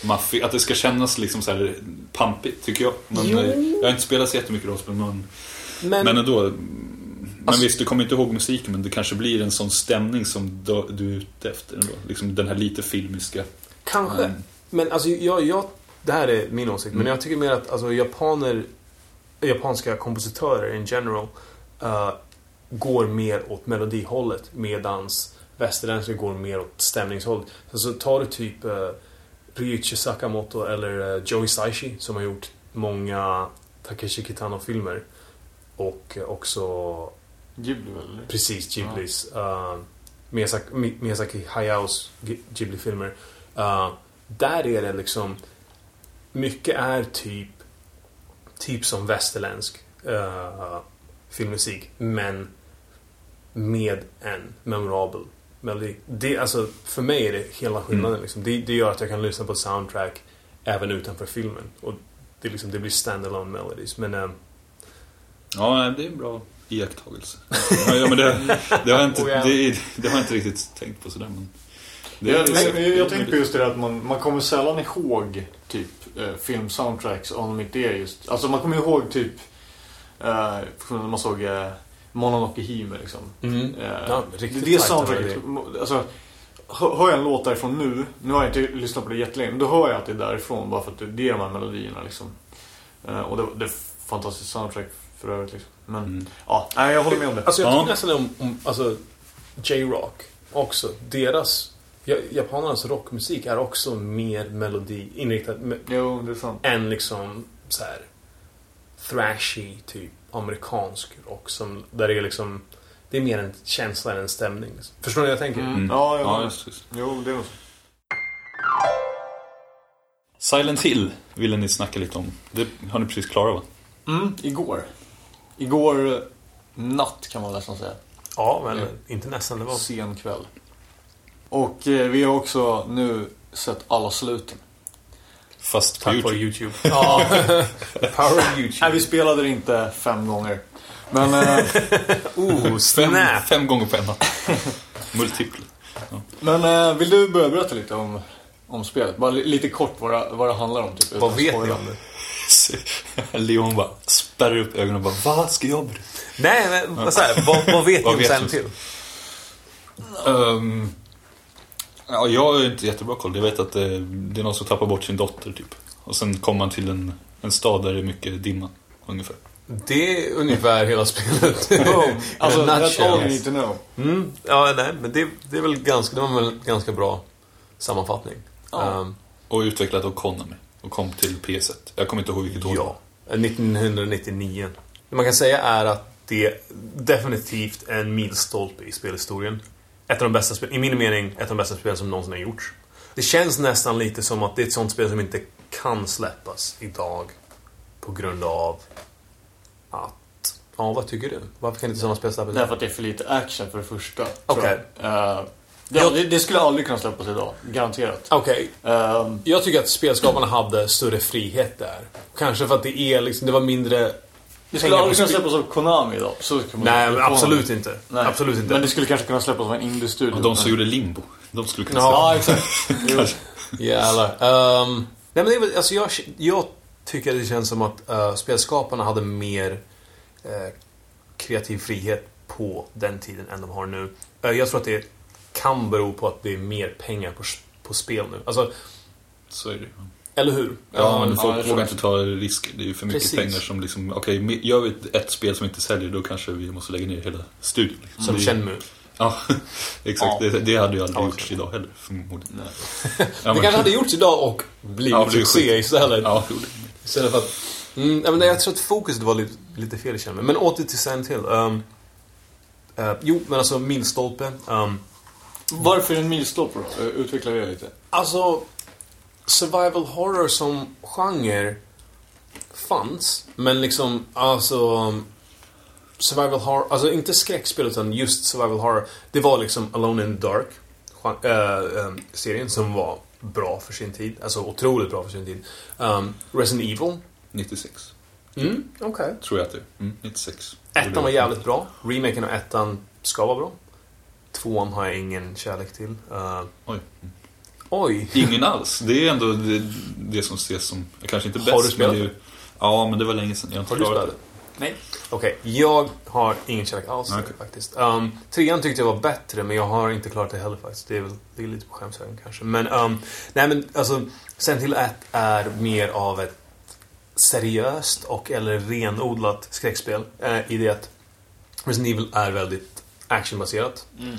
maffig, att det ska kännas liksom så här pampigt tycker jag. Men, eh, jag har inte spelat så jättemycket rollspel men, Men, men ändå. Men Alltså- visst, du kommer inte ihåg musiken men det kanske blir en sån stämning som du, du är ute efter ändå. Liksom den här lite filmiska. kanske. Mm. Men alltså jag, jag... Det här är min åsikt, men jag tycker mer att alltså, japaner... Japanska kompositörer in general eh, går mer åt melodihållet medans västerländska går mer åt stämningshållet. Så, så tar du typ uh, Ryuichi Sakamoto eller uh, Joe Hisaishi som har gjort många Takeshi Kitano-filmer. Och eh, också Ghibli väl? Precis, Ghiblis. Uh, Miyazaki, Mi- Miyazaki Hayaos Ghibli-filmer. Uh, där är det liksom... Mycket är typ... Typ som västerländsk uh, filmmusik. Men med en memorabel melodi. Det, alltså, för mig är det hela skillnaden. Liksom. Det, det gör att jag kan lyssna på soundtrack även utanför filmen. Och det, liksom, det blir stand-alone melodies. Men... eh, Ja, det är en bra iakttagelse. Ja, men det, det, har jag inte, det, det har jag inte riktigt tänkt på sådär. Men det är Jag, jag, jag tänker på just det där att man, man kommer sällan ihåg typ eh, filmsoundtracks om de inte är just... Alltså man kommer ihåg typ... Eh, när man såg eh, Mononoke Hime liksom. Mm. Eh, Ja, det, riktigt det tajta soundtracket, alltså, hör jag en låt därifrån nu, nu har jag inte lyssnat på det jättelänge, men då hör jag att det är därifrån bara för att det, är de här melodierna liksom. Eh, och det, det är fantastiskt soundtrack för övrigt liksom. Men Mm. ja, nej, jag håller med om det. Alltså jag Ja. tycker nästan om, om alltså, J-Rock också. Deras, ja, japanernas rockmusik är också mer melodi inriktad Jo, det är sant. än liksom så här thrashy typ amerikansk rock som där det är liksom det är mer en känsla än en stämning. Förstår ni vad jag tänker? Mm. Ja, jag ja, just, just. Jo, det är. Silent Hill ville ni snacka lite om. Det har ni precis klarat va? Mm, igår. Igår natt kan man nästan säga. Ja, men Mm. inte nästan. Det var... Sen kväll. Och eh, vi har också nu sett alla sluten. Fast på Tack vare YouTube. YouTube. Ja. Power of YouTube. Nej, vi spelade det inte fem gånger. Men eh, Oh, Fem, snap! fem gånger på en natt. Multipel. Men eh, vill du börja berätta lite om, om spelet? Bara li- lite kort vad det, vad det handlar om. Typ, Vad vet ni om det? Leon bara spärrar upp ögonen och bara Vad ska jag berätta? Nej, men så här, vad, vad vet ni Vad om vet Silent? Hill? Ehm, ja, jag har inte jättebra koll. Jag vet att det, det är någon som tappar bort sin dotter typ. Och sen kommer man till en, en stad där det är mycket dimma. Ungefär. Det är ungefär hela spelet. Alltså, that's all you need to know. Mm, ja, nej, men det, det är väl ganska, det var väl ganska bra sammanfattning. Ja. Ehm, Och utvecklat av Konami. Och kom till PS1. Jag kommer inte ihåg vilket år. ja. 1999. Det man kan säga är att det är definitivt en milstolpe i spelhistorien. Ett av de bästa spel, i min mening, ett av de bästa spel som någonsin har gjorts. Det känns nästan lite som att det är ett sånt spel som inte kan släppas idag på grund av att... Ja, vad tycker du? Varför kan inte sådana spel släppas Därför att det är för lite action för det första. Okej. jag. Eh, ja, det, det skulle aldrig kunna släppas idag. Garanterat. Okej, Eh, jag tycker att spelskaparna hade större frihet där. Kanske för att det är liksom, det var mindre... det skulle aldrig kunna släppas av Konami idag. Nej, men Konami. absolut inte. Nej. Absolut inte. Men det skulle kanske kunna släppas av en indie-studio. Och de som gjorde Limbo, de skulle kunna Ja. Ja, exakt. Jävlar. Um, nej men det är alltså jag, jag tycker det känns som att uh, spelskaparna hade mer eh, kreativ frihet på den tiden än de har nu. Eh, jag tror att det kan bero på att det är mer pengar på, på spel nu. Alltså, Så är det eller hur? Ja, men folk jag tror vågar inte ta risker. Det är ju för mycket Precis. pengar som liksom, okej, me- gör vi ett, ett spel som inte säljer då kanske vi måste lägga ner hela studion. Liksom. som Det Shenmue. Ja, exakt. Ja. Det, det hade ju aldrig Ja, gjorts idag heller, förmodligen. Nej. Ja, Det men- kanske hade gjorts idag och blivit Ja, succé istället. Ja, Istället för att... Mm, ja, men jag tror att fokuset var lite, lite fel i. Men åter till Silent Hill. Um, eh, jo, men alltså milstolpe. Um, Varför en milstolpe då? Eh, Utveckla det lite. Alltså, survival horror som genre fanns. Men liksom, alltså... um, Survival horror, alltså inte skräckspel utan just survival horror. Det var liksom Alone in the Dark. eh, eh, serien som var bra för sin tid. Alltså otroligt bra för sin tid. Um, Resident Evil. 96. Mm, okej. Tror jag att det är. Mm, 96. Ettan var jävligt bra. Remaken av ettan ska vara bra. Tvåan har jag ingen kärlek till. Uh, Oj. Oj! Ingen alls. Det är ändå det, det som ses som, kanske inte bäst. Har du spelat men det är, ju- Ja, men det var länge sedan. Jag har inte Har du spelat det? Nej. Okej, jag har ingen kärlek alls okej. det faktiskt. Um, trean tyckte jag var bättre, men jag har inte klarat det heller faktiskt. Det är väl det är lite på skämshögen kanske. Men, um, nej men alltså, sen till ett är mer av ett seriöst och eller renodlat skräckspel. Eh, I det att Resident Evil är väldigt actionbaserat. Mm.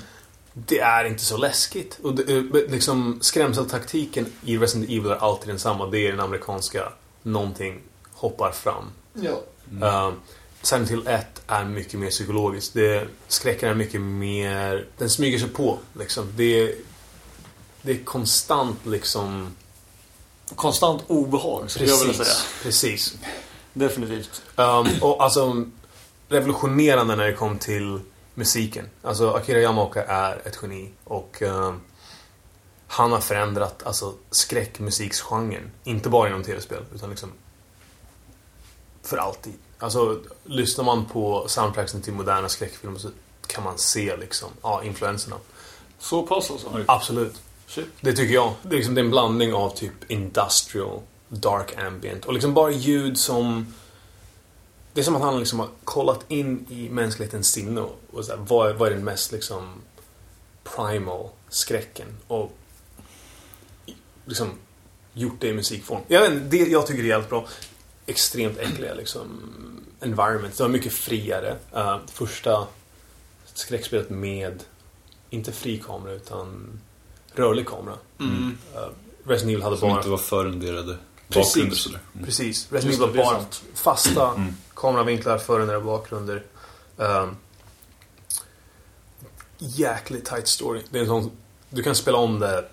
Det är inte så läskigt. Och det, eh, liksom, skrämseltaktiken i Resident Evil är alltid densamma. Det är den amerikanska någonting hoppar fram. Ja. Uh, Silent Hill 1 är mycket mer psykologiskt. Det, skräcken är mycket mer... Den smyger sig på. Liksom. Det, är- det är konstant liksom... Konstant obehag, skulle jag vilja säga. Precis. Definitivt. Um, och alltså revolutionerande när det kom till musiken. Alltså Akira Yamaoka är ett geni och um, han har förändrat alltså, skräckmusiksgenren. Inte bara inom tv-spel utan liksom för alltid. Alltså lyssnar man på soundtracksen till moderna skräckfilmer så kan man se liksom, ja, influenserna. Så pass alltså? Absolut. Shit. Det tycker jag. Det är, liksom, det är en blandning av typ industrial, dark ambient och liksom bara ljud som... Det är som att han liksom har kollat in i mänsklighetens sinne och, och så här, vad, är, vad är den mest liksom primal skräcken och liksom gjort det i musikform. Jag, vet, det, jag tycker det är jävligt bra. Extremt äckliga liksom environment. Det var mycket friare. Uh, första skräckspelet med, inte fri kamera utan rörlig kamera. Mm. Uh, Resident Evil hade Som bara... inte var förrenderade Precis. Mm. Precis. Resident Evil är bara fasta Mm kameravinklar, förändrade bakgrunder. Um, jäkligt tight story. Det är en sån, du kan spela om det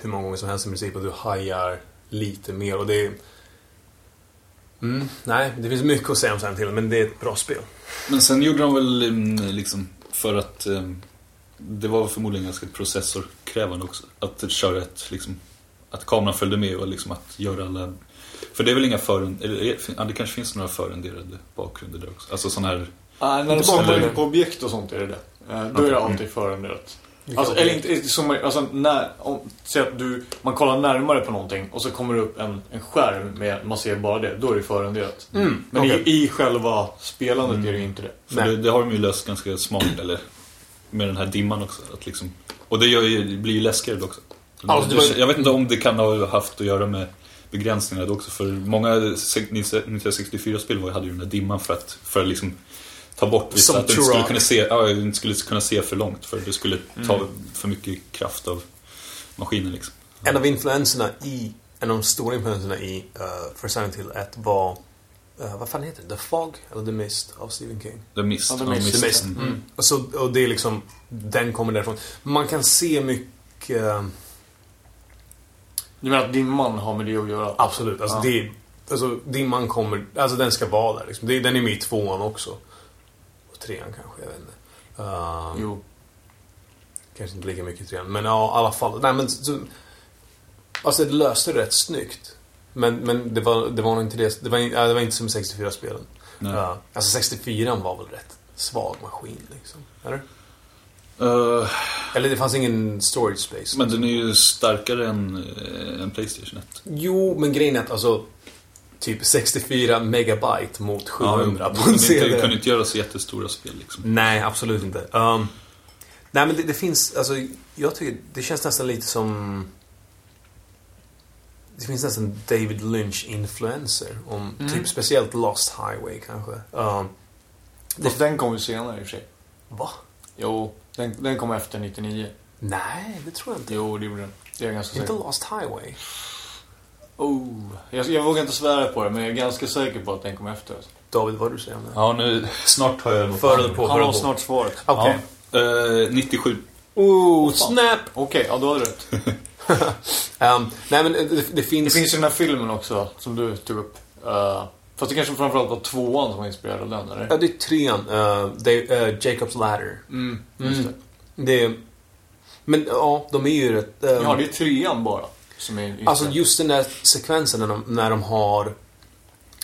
hur många gånger som helst i princip och du hajar lite mer och det är... Mm, nej, det finns mycket att säga om Silent Hill, men det är ett bra spel. Men sen gjorde de väl mm, liksom för att ehm, det var förmodligen ganska processorkrävande också. Att köra ett liksom att kameran följde med och liksom att göra alla för det är väl inga är- ja, det kanske finns några förrenderade bakgrunder där också. Alltså sån här Ah, när spelar det. in på objekt och sånt är det det. Eh, Då är det alltid förrenderat. Vilka Alltså, eller inte, som, alltså, när, om, säg att du, man kollar närmare på någonting och så kommer det upp en, en skärm med, man ser bara det. Då är det förrenderat. Mm, Men okej. i, i själva spelandet är det inte det. För det, det har de ju löst ganska smart, eller med den här dimman också. Att liksom, och det, gör ju, det blir ju läskigare också. Alltså, Jag vet inte om det kan ha haft att göra med begränsningar då också. För många 1964-spel hade ju den här dimman för att, för att liksom ta bort vissa, Som att du inte skulle kunna se, ja, du inte skulle kunna se för långt. För det skulle ta för mycket kraft av maskinen liksom. En av influenserna i, en av de stora influenserna i uh, för Silent Hill 1 var, uh, vad fan heter det? The Fog? Eller The Mist av Stephen King? The Mist. Ja, The ja, Mist. The Mist. Mm. Mm. Och, så, och det är liksom, den kommer därifrån. Man kan se mycket... eh, Du menar att din man har med det att göra? Absolut. Alltså, Ja. det, alltså, din man kommer... Alltså den ska vara där liksom. det, Den är med i tvåan också. Och trean kanske, jag vet inte. Uh, Jo. Kanske inte lika mycket i trean. Men ja, i alla fall. Nej men... Så, alltså det löste det rätt snyggt. Men, men det, var, det var nog inte det. Det var, det var inte som 64-spelen. Nej. Ja, alltså 64 var väl rätt svag maskin liksom. Eller? Eh, Eller det fanns ingen storage space. men den är ju starkare än, eh, än Playstation 1. Jo, men grejen är att alltså... Typ 64 megabyte mot 700 du på en CD. du kunde inte göra så jättestora spel liksom. Nej, absolut inte. Um, nej, men det, det finns... Alltså, jag tycker... Det känns nästan lite som... Det finns nästan David Lynch-influenser. Om Mm. typ speciellt Lost Highway kanske. Um, Fast den kom ju senare i och för sig. va? Jo, den, den kom efter 99. Nej, det tror jag inte. Jo, det gjorde den. Det är jag ganska Inte säker på. Lost Highway. Oh, jag, jag vågar inte svära på det, men jag är ganska säker på att den kom efter. Alltså. David, vad du säger om det? Ja, nu snart har jag. Före på? Han har snart svaret. Okej. Ja, eh, 97. Oh, snap! Okej, ja då har du rätt. Um, nej, men det, det Det finns... finns ju den här filmen också, som du tog upp. Uh, fast det kanske framförallt var tvåan som var inspirerad av den, eller? Ja, det är trean. Uh, det är, uh, Jacob's Ladder. Mm, just Mm. det. Det är, men ja, de är ju rätt... um, Ja, det är trean bara. Som är inspirerad. Alltså just den där sekvensen när de, när de har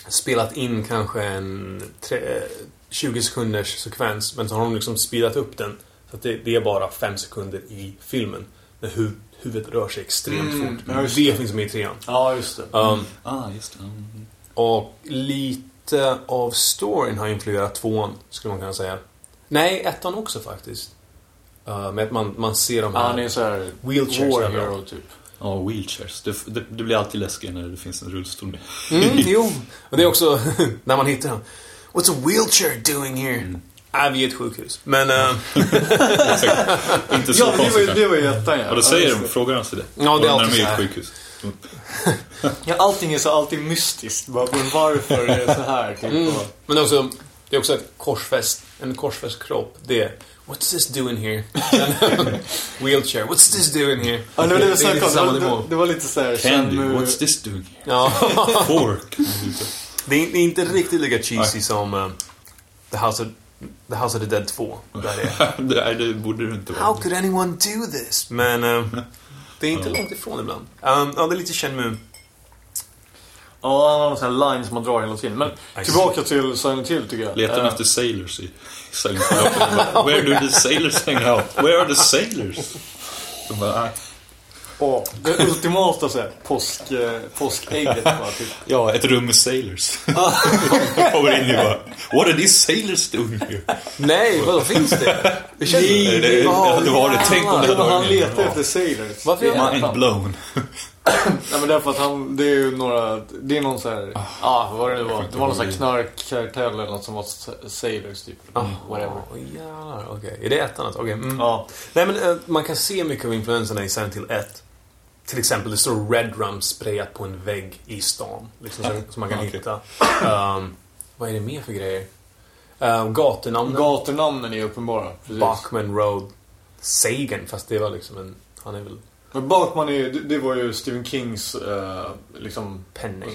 spelat in kanske en tre, eh, 20 sekunders sekvens men så har de liksom speedat upp den så att det, det är bara 5 sekunder i filmen. När hu, huvudet rör sig extremt Mm, fort. det. finns med i trean. Ja, just det. Um, Ah, just det. Mm. Och lite av storyn har influerat tvåan, skulle man kunna säga. Nej, ettan också faktiskt. Uh, med att man, man ser de Ja, här... han är såhär Wheelchairs war överallt. hero, typ. Ja, wheelchairs. Det, det, det blir alltid läskigt när det finns en rullstol med. Mm, jo. Och det är också när man hittar dem. What's a wheelchair doing here? Äh, vi är ett sjukhus. Men... eh, Inte så Ja, det var, ju- konstigt. det var ju ettan, ja. Och då säger just de, frågar de sig det. Ja, det är Och när alltid de är så här. ett sjukhus. Ja, allting är så alltid mystiskt. Bara, men varför är det så här? Typ. Mm. Men det är också, det är också ett korsfäst, en korsfäst kropp. Det är What's this doing here? Wheelchair. What's this doing here? Ja, det var det det lite samma. Det, nivå. det, det var lite såhär... Candy, what's this doing? Ja. Fork. det, är, det är inte riktigt lika cheesy som eh, The, House of, The House of the Dead 2. Där det är, Nej, det borde det inte vara. How could anyone do this? Men eh, det är inte långt ifrån ibland. Um, ja, det är lite Shenmue. Ja, han har en sån här line som man drar hela tiden. Men I tillbaka till Silent Hill tycker jag. Letar Eh, efter sailors i Silent Hill? Where do the sailors hang out? Where are the sailors? De bara, "Ah, Åh, det ultimata såhär, påsk, eh, påskägget bara typ. ja, ett rum med sailors. Kommer in och bara, What are these sailors doing here? Nej, vadå finns det? Det känns Nej, det, det var det. Tänk om det hade han varit letar ja. efter sailors. Varför gör han Mind blown. Nej men därför att han, det är ju några, det är någon såhär, ja ah, vad det nu var. Det var någon sån här knarkkartell eller något som var sailors typ. Whatever. Åh, jävlar, okej. Är det ettan? alltså? Okej. Mm. Ja. Nej men eh, man kan se mycket av influenserna i Silent Hill 1. Till exempel, det står Red Rum sprayat på en vägg i stan. Liksom, som, som man kan Okej. hitta. Um, vad är det mer för grejer? Um, gatunamnen. Gatunamnen är uppenbara. Precis. Bachman Road. Sagan, fast det var liksom en... Han är väl Men Bachman är ju, det, det var ju Stephen Kings, eh, liksom, pen name.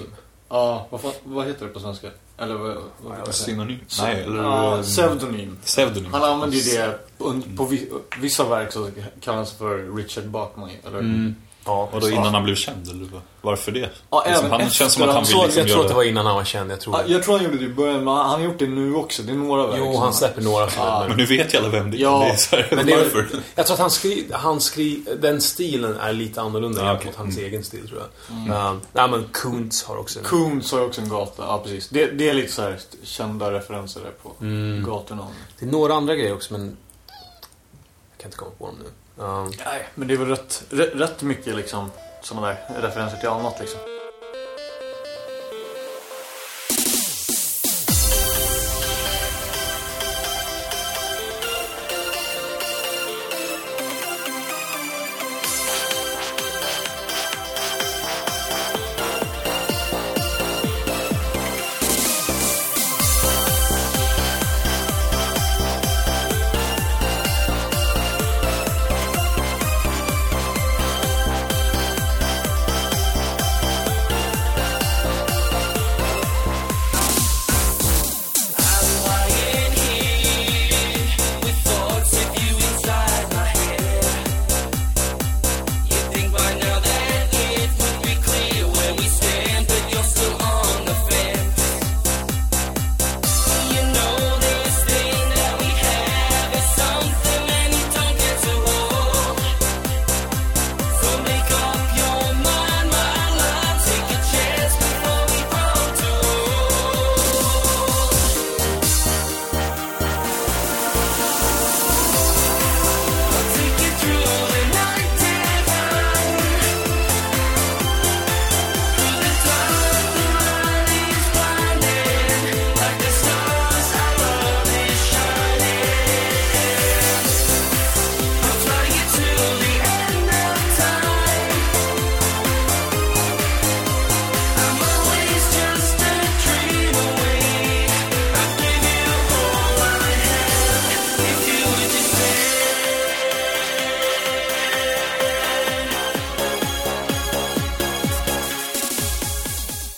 ja, vad, vad heter det på svenska? Eller vad, vad vet Synonym? Nej, eller... Ja, pseudonym. Pseudonym. Han använder ju det, un- på vi, vissa verk så kallas det för Richard Bachman, eller? Mm. Ja, Och då innan han blev känd, eller vad? varför det? Ja, Liksom, han känns som att han vill liksom jag tror att det var innan han var känd. Jag tror Ja, jag tror han gjorde det i början, men han har gjort det nu också. Det är några verk Jo, han släpper några sådana. Men men- nu vet ju alla vem det är. Ja, det är så här, Men det är, varför? jag tror att han skri, han skri, den stilen är lite annorlunda Ja, gentemot okej. hans Mm. egen stil tror jag. Mm. nej men Kuntz har också en. Koons har också en gata, ja precis. Det, det är lite så här kända referenser där på Mm. gatunamn. Det är några andra grejer också men... Jag kan inte komma på dem nu. Um, Nej, men det är väl rätt, rätt, rätt mycket liksom sådana där referenser till annat liksom.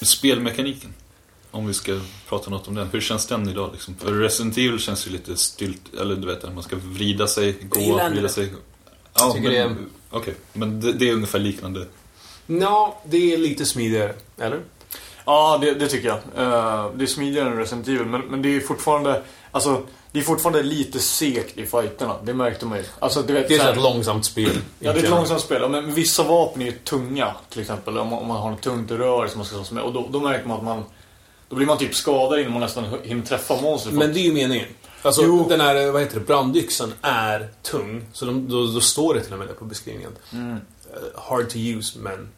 Spelmekaniken. Om vi ska prata något om den. Hur känns den idag liksom? För Resident Evil känns ju lite stylt, eller du vet att man ska vrida sig, gå, vrida sig. Ja, men, det- Okej, men det, det är ungefär liknande. Ja, det är lite smidigare. Eller? Ja, det, det tycker jag. Eh, det är smidigare än Resident Evil, men, men det är fortfarande... Alltså, det är fortfarande lite segt i fighterna. Det märkte man ju. Alltså, du vet, Det är så här- ett långsamt spel. Ja, det är ett långsamt spel. Men vissa vapen är ju tunga, till exempel. Om man, om man har något tungt rör som man ska slåss med. Och då, då märker man att man... Då blir man typ skadad innan man nästan hinner träffa monstret. Men det är ju meningen. Alltså, Jo. den här, vad heter det, brandyxan är tung. Så de, då, då står det till och med där på beskrivningen. Mm. Eh, hard to use, men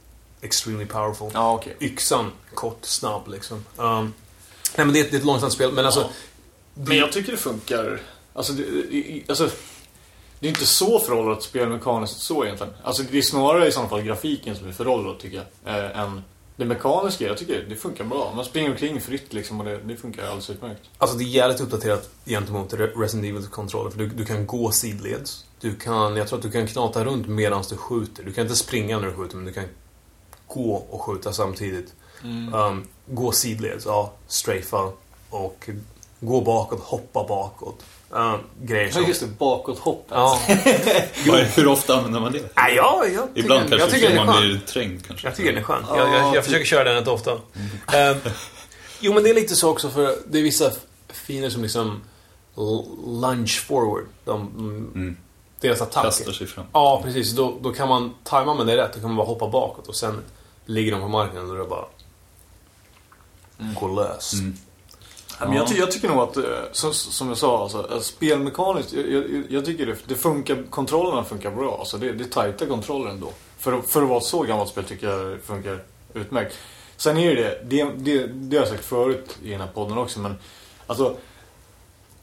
extremely powerful. Ja, okej. Yxan, kort, snabb liksom. Um, nej men det är, ett- det är ett långsamt spel, men alltså... Men jag tycker det funkar. Alltså, det, alltså, det är inte så föråldrat spelmekaniskt så egentligen. Alltså, det är snarare i sådana fall grafiken som är föråldrad tycker jag. Eh, än det mekaniska. Jag tycker det funkar bra. Man springer omkring fritt liksom och det, det funkar alldeles utmärkt. Alltså det är jävligt uppdaterat gentemot Re- Resident Evil kontroller för du, du kan gå sidleds. Du kan, jag tror att du kan knata runt medan du skjuter. Du kan inte springa när du skjuter men du kan gå och skjuta samtidigt. Um, gå sidleds, ja, strafa och gå bakåt, hoppa bakåt. Um, grejer Ja, som... just det. Bakåthopp. Ja. Hur ofta använder man det? Nej, ja, jag tycker, Ibland jag kanske tycker den är man skön. blir trängd kanske. Jag tycker den är skön. Jag, jag, jag Ja, försöker köra den rätt ofta. Ehm, jo, men det är lite så också för det är vissa finer som liksom lunge forward. De, Mm. Deras Kastar attacker. sig fram. Ja, precis. Då, då kan man tajma med det rätt. Då kan man bara hoppa bakåt och sen ligger de på marken och då är det bara gå lös. Mm. Ja, men jag, ty jag tycker nog att, eh, som, jag sa, alltså, eh, spelmekaniskt, jag, jag, jag tycker det, det funkar, kontrollerna funkar bra. Alltså, det, det är tajta kontroller ändå. För, för att vara så gammalt spel tycker jag det funkar utmärkt. Sen är det det, det, det, har jag sagt förut i den här podden också, men alltså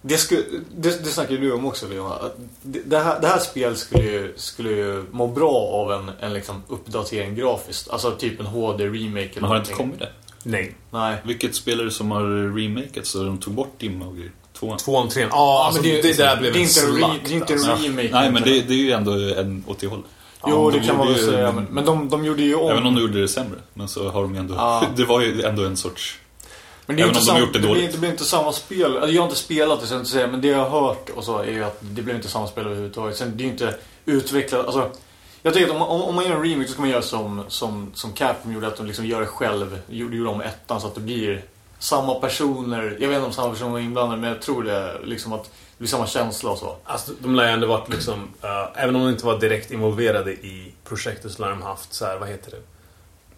det, sku, det, det snackade du om också Leon. att Det, här, det här spelet skulle ju, skulle ju må bra av en, en liksom uppdatering grafiskt. Alltså typ en HD-remake eller Men har det inte kommit det? Nej. Nej. Vilket spelare som har remakat så de tog bort dimma och grejer? Tvåan. Tvåan, trean. Ja, alltså, det, det där blev det är en inte en, re, slakt. det är inte en alltså. remake. Nej, men det, det är ju ändå en åt det hållet. Jo, de det kan man väl säga. Men, men de, de gjorde ju om... Även om de gjorde det sämre. Men så har de ju ändå... Ja. Det var ju ändå en sorts... men det är även inte om de gjort det det, blir, dåligt. det blir inte samma spel. Alltså, jag har inte spelat det, så jag inte säga. Men det jag har hört och så är ju att det blir inte samma spel överhuvudtaget. Sen det är ju inte utvecklat... Alltså, jag tycker att om, man- om, om man gör en remake så ska man göra som, som, som Capcom gjorde. Att de liksom gör det själv. Gjorde, gjorde om ettan så att det blir samma personer. Jag vet inte om samma personer var inblandade, men jag tror det. Liksom att det blir samma känsla och så. Alltså, de lär ju ändå varit liksom, eh, även om de inte var direkt involverade i projektet så lär de haft så här, vad heter det?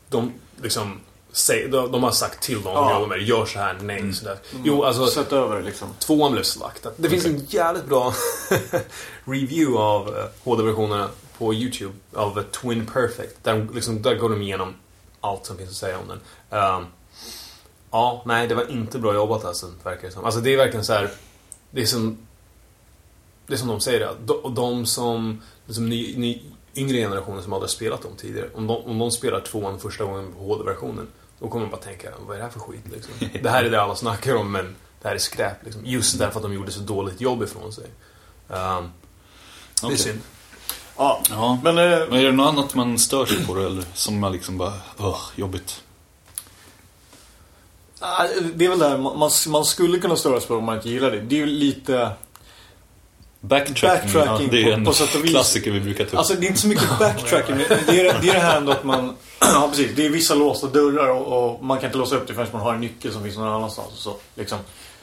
De liksom, säg, de, de har sagt till dem Ja. jobbar med det, gör så här, nej, sådär. Jo, alltså, Sätt över liksom. tvåan blev slaktad. Det finns en jävligt bra review av eh, HD-versionerna på YouTube av Twin Perfect. Där, liksom, där går de igenom allt som finns att säga om den. Ehm, ja, nej, det var inte bra jobbat alltså, verkar det som. Alltså det är verkligen så här. Det är som det är som de säger, att de, de som liksom ny, ny, yngre generationer som aldrig spelat dem tidigare, om de, om de spelar tvåan första gången på HD-versionen, då kommer de bara tänka, vad är det här för skit liksom? Det här är det alla snackar om, men det här är skräp liksom. Just därför att de gjorde så dåligt jobb ifrån sig. Ehm, det är synd. Ja, Ja. men... Eh, Men är det något annat man stör sig på då, eller? Som man liksom bara... Jobbigt. Ah, Det är väl där man, man- skulle kunna störa sig på om man inte gillar det. Det är ju lite... Backtracking, Backtracking ja, det är på- en på sätt och vis. klassiker vi brukar ta upp. Alltså det är inte så mycket backtracking. det, är, det är det här ändå att man... Ja precis, det är vissa låsta dörrar och, och man kan inte låsa upp det förrän man har en nyckel som finns någon annanstans. Och så, liksom.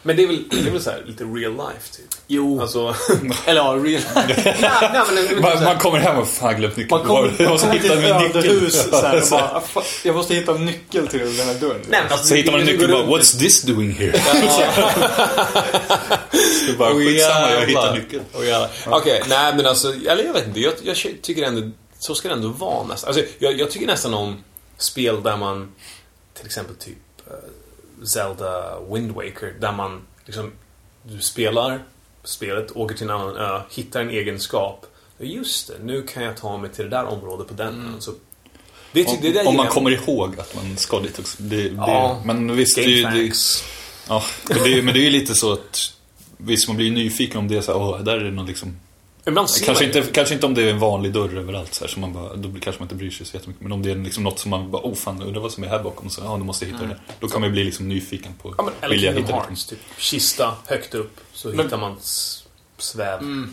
Men det är väl, det är väl så här, lite real life typ? Jo. Alltså... Eller ja, real... nej, nej, men man, man kommer hem och fan glömt nyckeln. Man kommer, jag man måste hitta min nyckel. ödehus så här, och bara, "Ah, Jag måste hitta en nyckel till den här dörren. Nej, alltså, Så hittar man en nyckel och bara, what's this doing here? är bara, skitsamma, jag hittar nyckeln. Okej, nej men alltså, eller jag vet inte. Jag, jag tycker ändå, så ska det ändå vara nästan. Alltså, jag, jag tycker nästan om spel där man, till exempel typ eh, Zelda Wind Waker, där man liksom, du spelar spelet, åker till en annan ö, hittar en egenskap. Just det, nu kan jag ta mig till det där området på den ön. Så, det, ty- det Om, om man kommer ihåg att man ska dit också. Det, det, Ja. men visst, det, det, ja, men det, men det är ju lite så att Visst, man blir nyfiken om det är så här, åh, där är det någon liksom Ser Kanske man inte, kanske inte om det är en vanlig dörr överallt så här, så man bara, då blir- kanske man inte bryr sig så jättemycket. Men om det är liksom något som man bara, oh fan, undrar vad som är här bakom. Så, ja, då måste jag hitta det. Då kan man ju bli liksom nyfiken på, Mm. Ja, men, vill jag hitta det? Hearts, typ. Kista högt upp, så Men- hittar man sväv. Ja,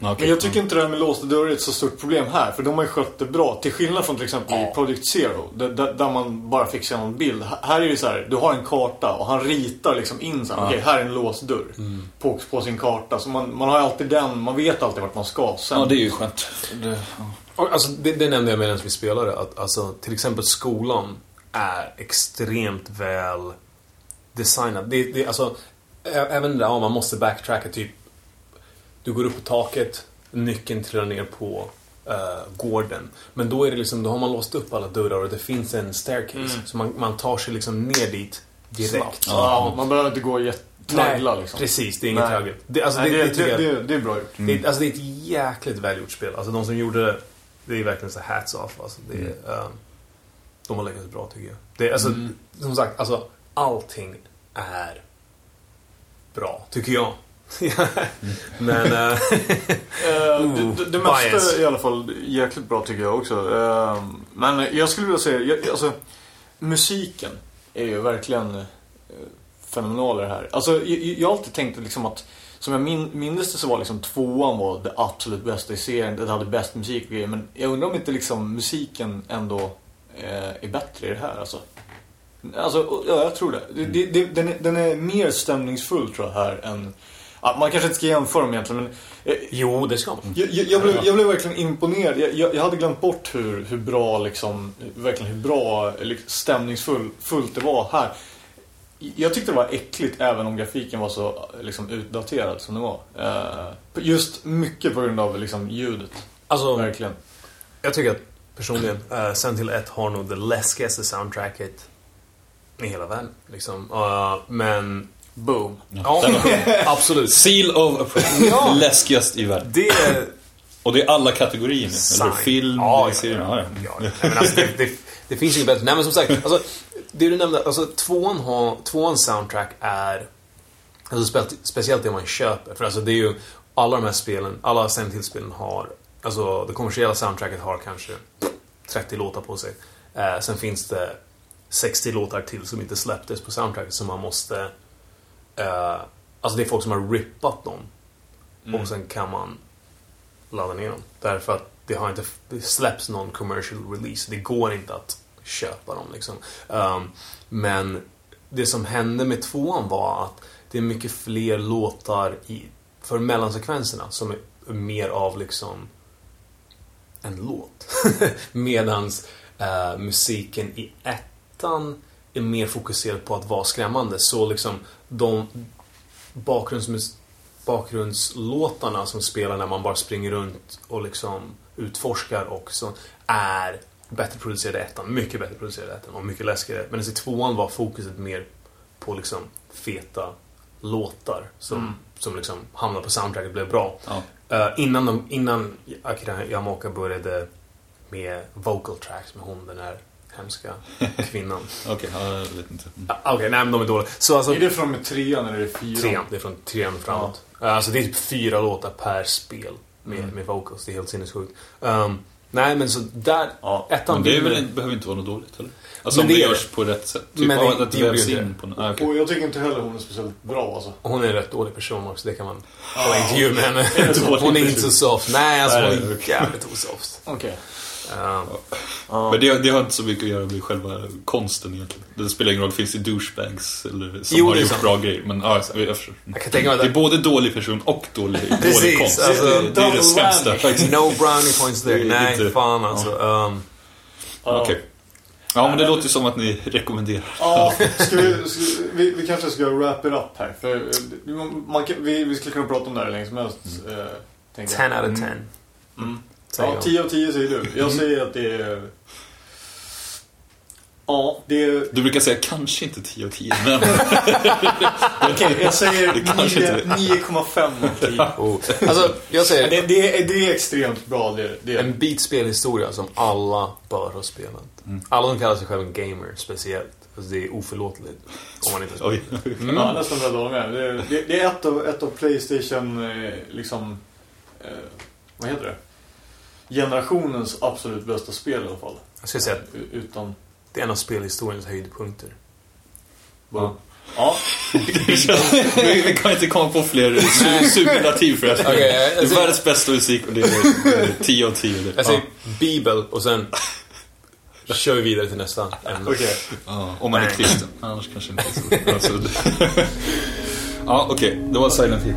okej. Men jag tycker inte det här med låsta dörrar är ett så stort problem här. För de har ju skött det bra. Till skillnad från till exempel i Project Zero. Där, där, man bara fick se någon bild. Här är det så här, du har en karta och han ritar liksom in så här, okej här är en låst dörr. På, på sin karta. Så man, man har alltid den, man vet alltid vart man ska sen. Ja, det är ju skönt. Det, ja. Alltså, det, det nämnde jag medan vi spelade. Att, alltså, till exempel skolan är extremt väl designad. Det, det, alltså, även det där, ja, man måste backtracka. Typ, du går upp på taket, nyckeln trillar ner på eh, gården. Men då, är det liksom, då har man låst upp alla dörrar och det finns en staircase. Så man, man tar sig liksom ner dit direkt. Ja, man behöver inte gå jätte- traggla Nej, liksom. precis. Det är inget traggligt. Det, alltså, Nej, det, det, det, det, det, det, är bra gjort. det, är- alltså, det är ett jäkligt välgjort spel. Alltså de som gjorde det, det är verkligen så hats off. Alltså, det, är, ehm, de har lyckats bra tycker jag. Det, är- alltså, Som sagt, alltså, allting är bra, tycker jag. Men... Eh, Ooh, det, det, mesta i alla fall jäkligt bra tycker jag också. Eh, men jag skulle vilja säga, jag, alltså, musiken är ju verkligen eh, fenomenal i det här. Alltså, jag, jag har alltid tänkt liksom att, som jag min, minns det så var liksom tvåan var det absolut bästa i serien. Det hade bäst musik och grejer. Men jag undrar om inte liksom musiken ändå eh, är bättre i det här alltså. Alltså, ja, jag tror det. det, det den, är, den är mer stämningsfull tror jag här än... Ja, man kanske inte ska jämföra dem egentligen men... eh, jo, det ska man. jag, jag, jag, blev, jag blev verkligen imponerad. Jag, jag, hade glömt bort hur, hur bra liksom, verkligen hur bra liksom, stämningsfullt det var här. Jag tyckte det var äckligt även om grafiken var så liksom, utdaterad som det var. Eh, just mycket på grund av liksom, ljudet. Alltså, Verkligen. jag tycker att personligen, uh, Sen till 1 har nog det läskigaste soundtracket i hela världen. Liksom. Uh, men, boom. Ja, absolut. Seal of approval. Ja. Läskigast i världen. Det är... Och det är alla kategorier nu. Eller film, Ja, ja, ja, Ja, ja. alltså, det, det, det finns inget bättre. Nej men som sagt, alltså, det du nämnde, alltså tvåan har, tvåans soundtrack är alltså, spe, speciellt det man köper. För alltså det är ju, alla de här spelen, alla Silent Hill-spelen har, alltså det kommersiella soundtracket har kanske 30 låtar på sig. Eh, sen finns det 60 låtar till som inte släpptes på soundtracket som man måste eh, Alltså det är folk som har rippat dem. Och sen kan man ladda ner dem. Därför att det har inte det släpps någon commercial release. Det går inte att köpa dem liksom. Ehm, men det som hände med tvåan var att det är mycket fler låtar i, för mellansekvenserna som är mer av liksom en låt. Medans eh, musiken i ettan är mer fokuserad på att vara skrämmande. Så liksom de bakgrundsmus- bakgrundslåtarna som spelar när man bara springer runt och liksom utforskar och så är bättre producerade ettan. Mycket bättre producerade ettan och mycket läskigare. Men i tvåan var fokuset mer på liksom feta låtar som, som liksom hamnade på soundtracket och blev bra. Ja. Eh, innan, de, innan Akira Yamaoka började med vocal tracks med hon den här hemska kvinnan. Okej, ja, jag vet inte. Mm. Ah, Okej, nej men de är dåliga. Så alltså, Är det från med trean eller är det fyran? trean, det är från trean framåt. Eh, Alltså det är typ fyra låtar per spel med, med vocals. Det är helt sinnessjukt. Um, nej men så där, Ja, ettan Men det väl, inte- behöver inte vara något dåligt, eller? Alltså Men om det, det är görs det. på rätt sätt. Typ Men av det- att det det vävs in på något. Ah, okej. Och jag tycker inte heller hon är speciellt bra alltså. Hon är en rätt dålig person också, det kan man kolla intervjuer med henne. Hon är inte så soft. Nej, alltså hon är jävligt osoft. Okej. Um, Men det, det har inte så mycket att göra med själva konsten egentligen. Det spelar ingen roll, det finns det douchebags eller, som Jo, har det är gjort sant. bra grejer. Men ja, jag, jag jag kan tänka mig Det är både dålig person och dålig, dålig konst. alltså, det, det är det sämsta faktiskt. No brownie points there. Det Nej, inte- fan alltså. Um, Okej. Ja, men det låter som att ni rekommenderar. Ja, ska vi, ska, vi, vi kanske ska wrap it up här. För eh, man, kan- vi, vi skulle kunna prata om det här länge som helst. Eh, tänker 10 jag. out of 10. Mm. Säger Ja, jag. 10 av 10 säger du. Jag säger att det är... Ja, det är... Du brukar säga kanske inte 10 av 10, men Okej, jag säger Det kanske inte- 9 9,5 av 10. Oh. Alltså, jag säger... Det, det, är, det är extremt bra. Det, det. En beatspelhistoria som alla bör ha spelat. Alla som kallar sig själva en gamer speciellt. Alltså det är oförlåtligt om man inte oj. Ja, nästan rädd att hålla med. Det, det, det är ett av, ett av Playstation, eh, liksom... Eh, vad heter det? Generationens absolut bästa spel i alla fall. Jag skulle säga att Utan... det är en av spelhistoriens höjdpunkter. Ja. Ja. vi, vi kan inte komma på fler su- superlativ för det här Okej, spelet. jag- Det är jag- världens bästa musik och det är, det är 10 av 10. Det. Jag säger Bibel och sen kör vi vidare till nästa ämne. Okej. Ja, om man är kristen. Annars kanske inte så. Ja, okej. Det var Silent Hill.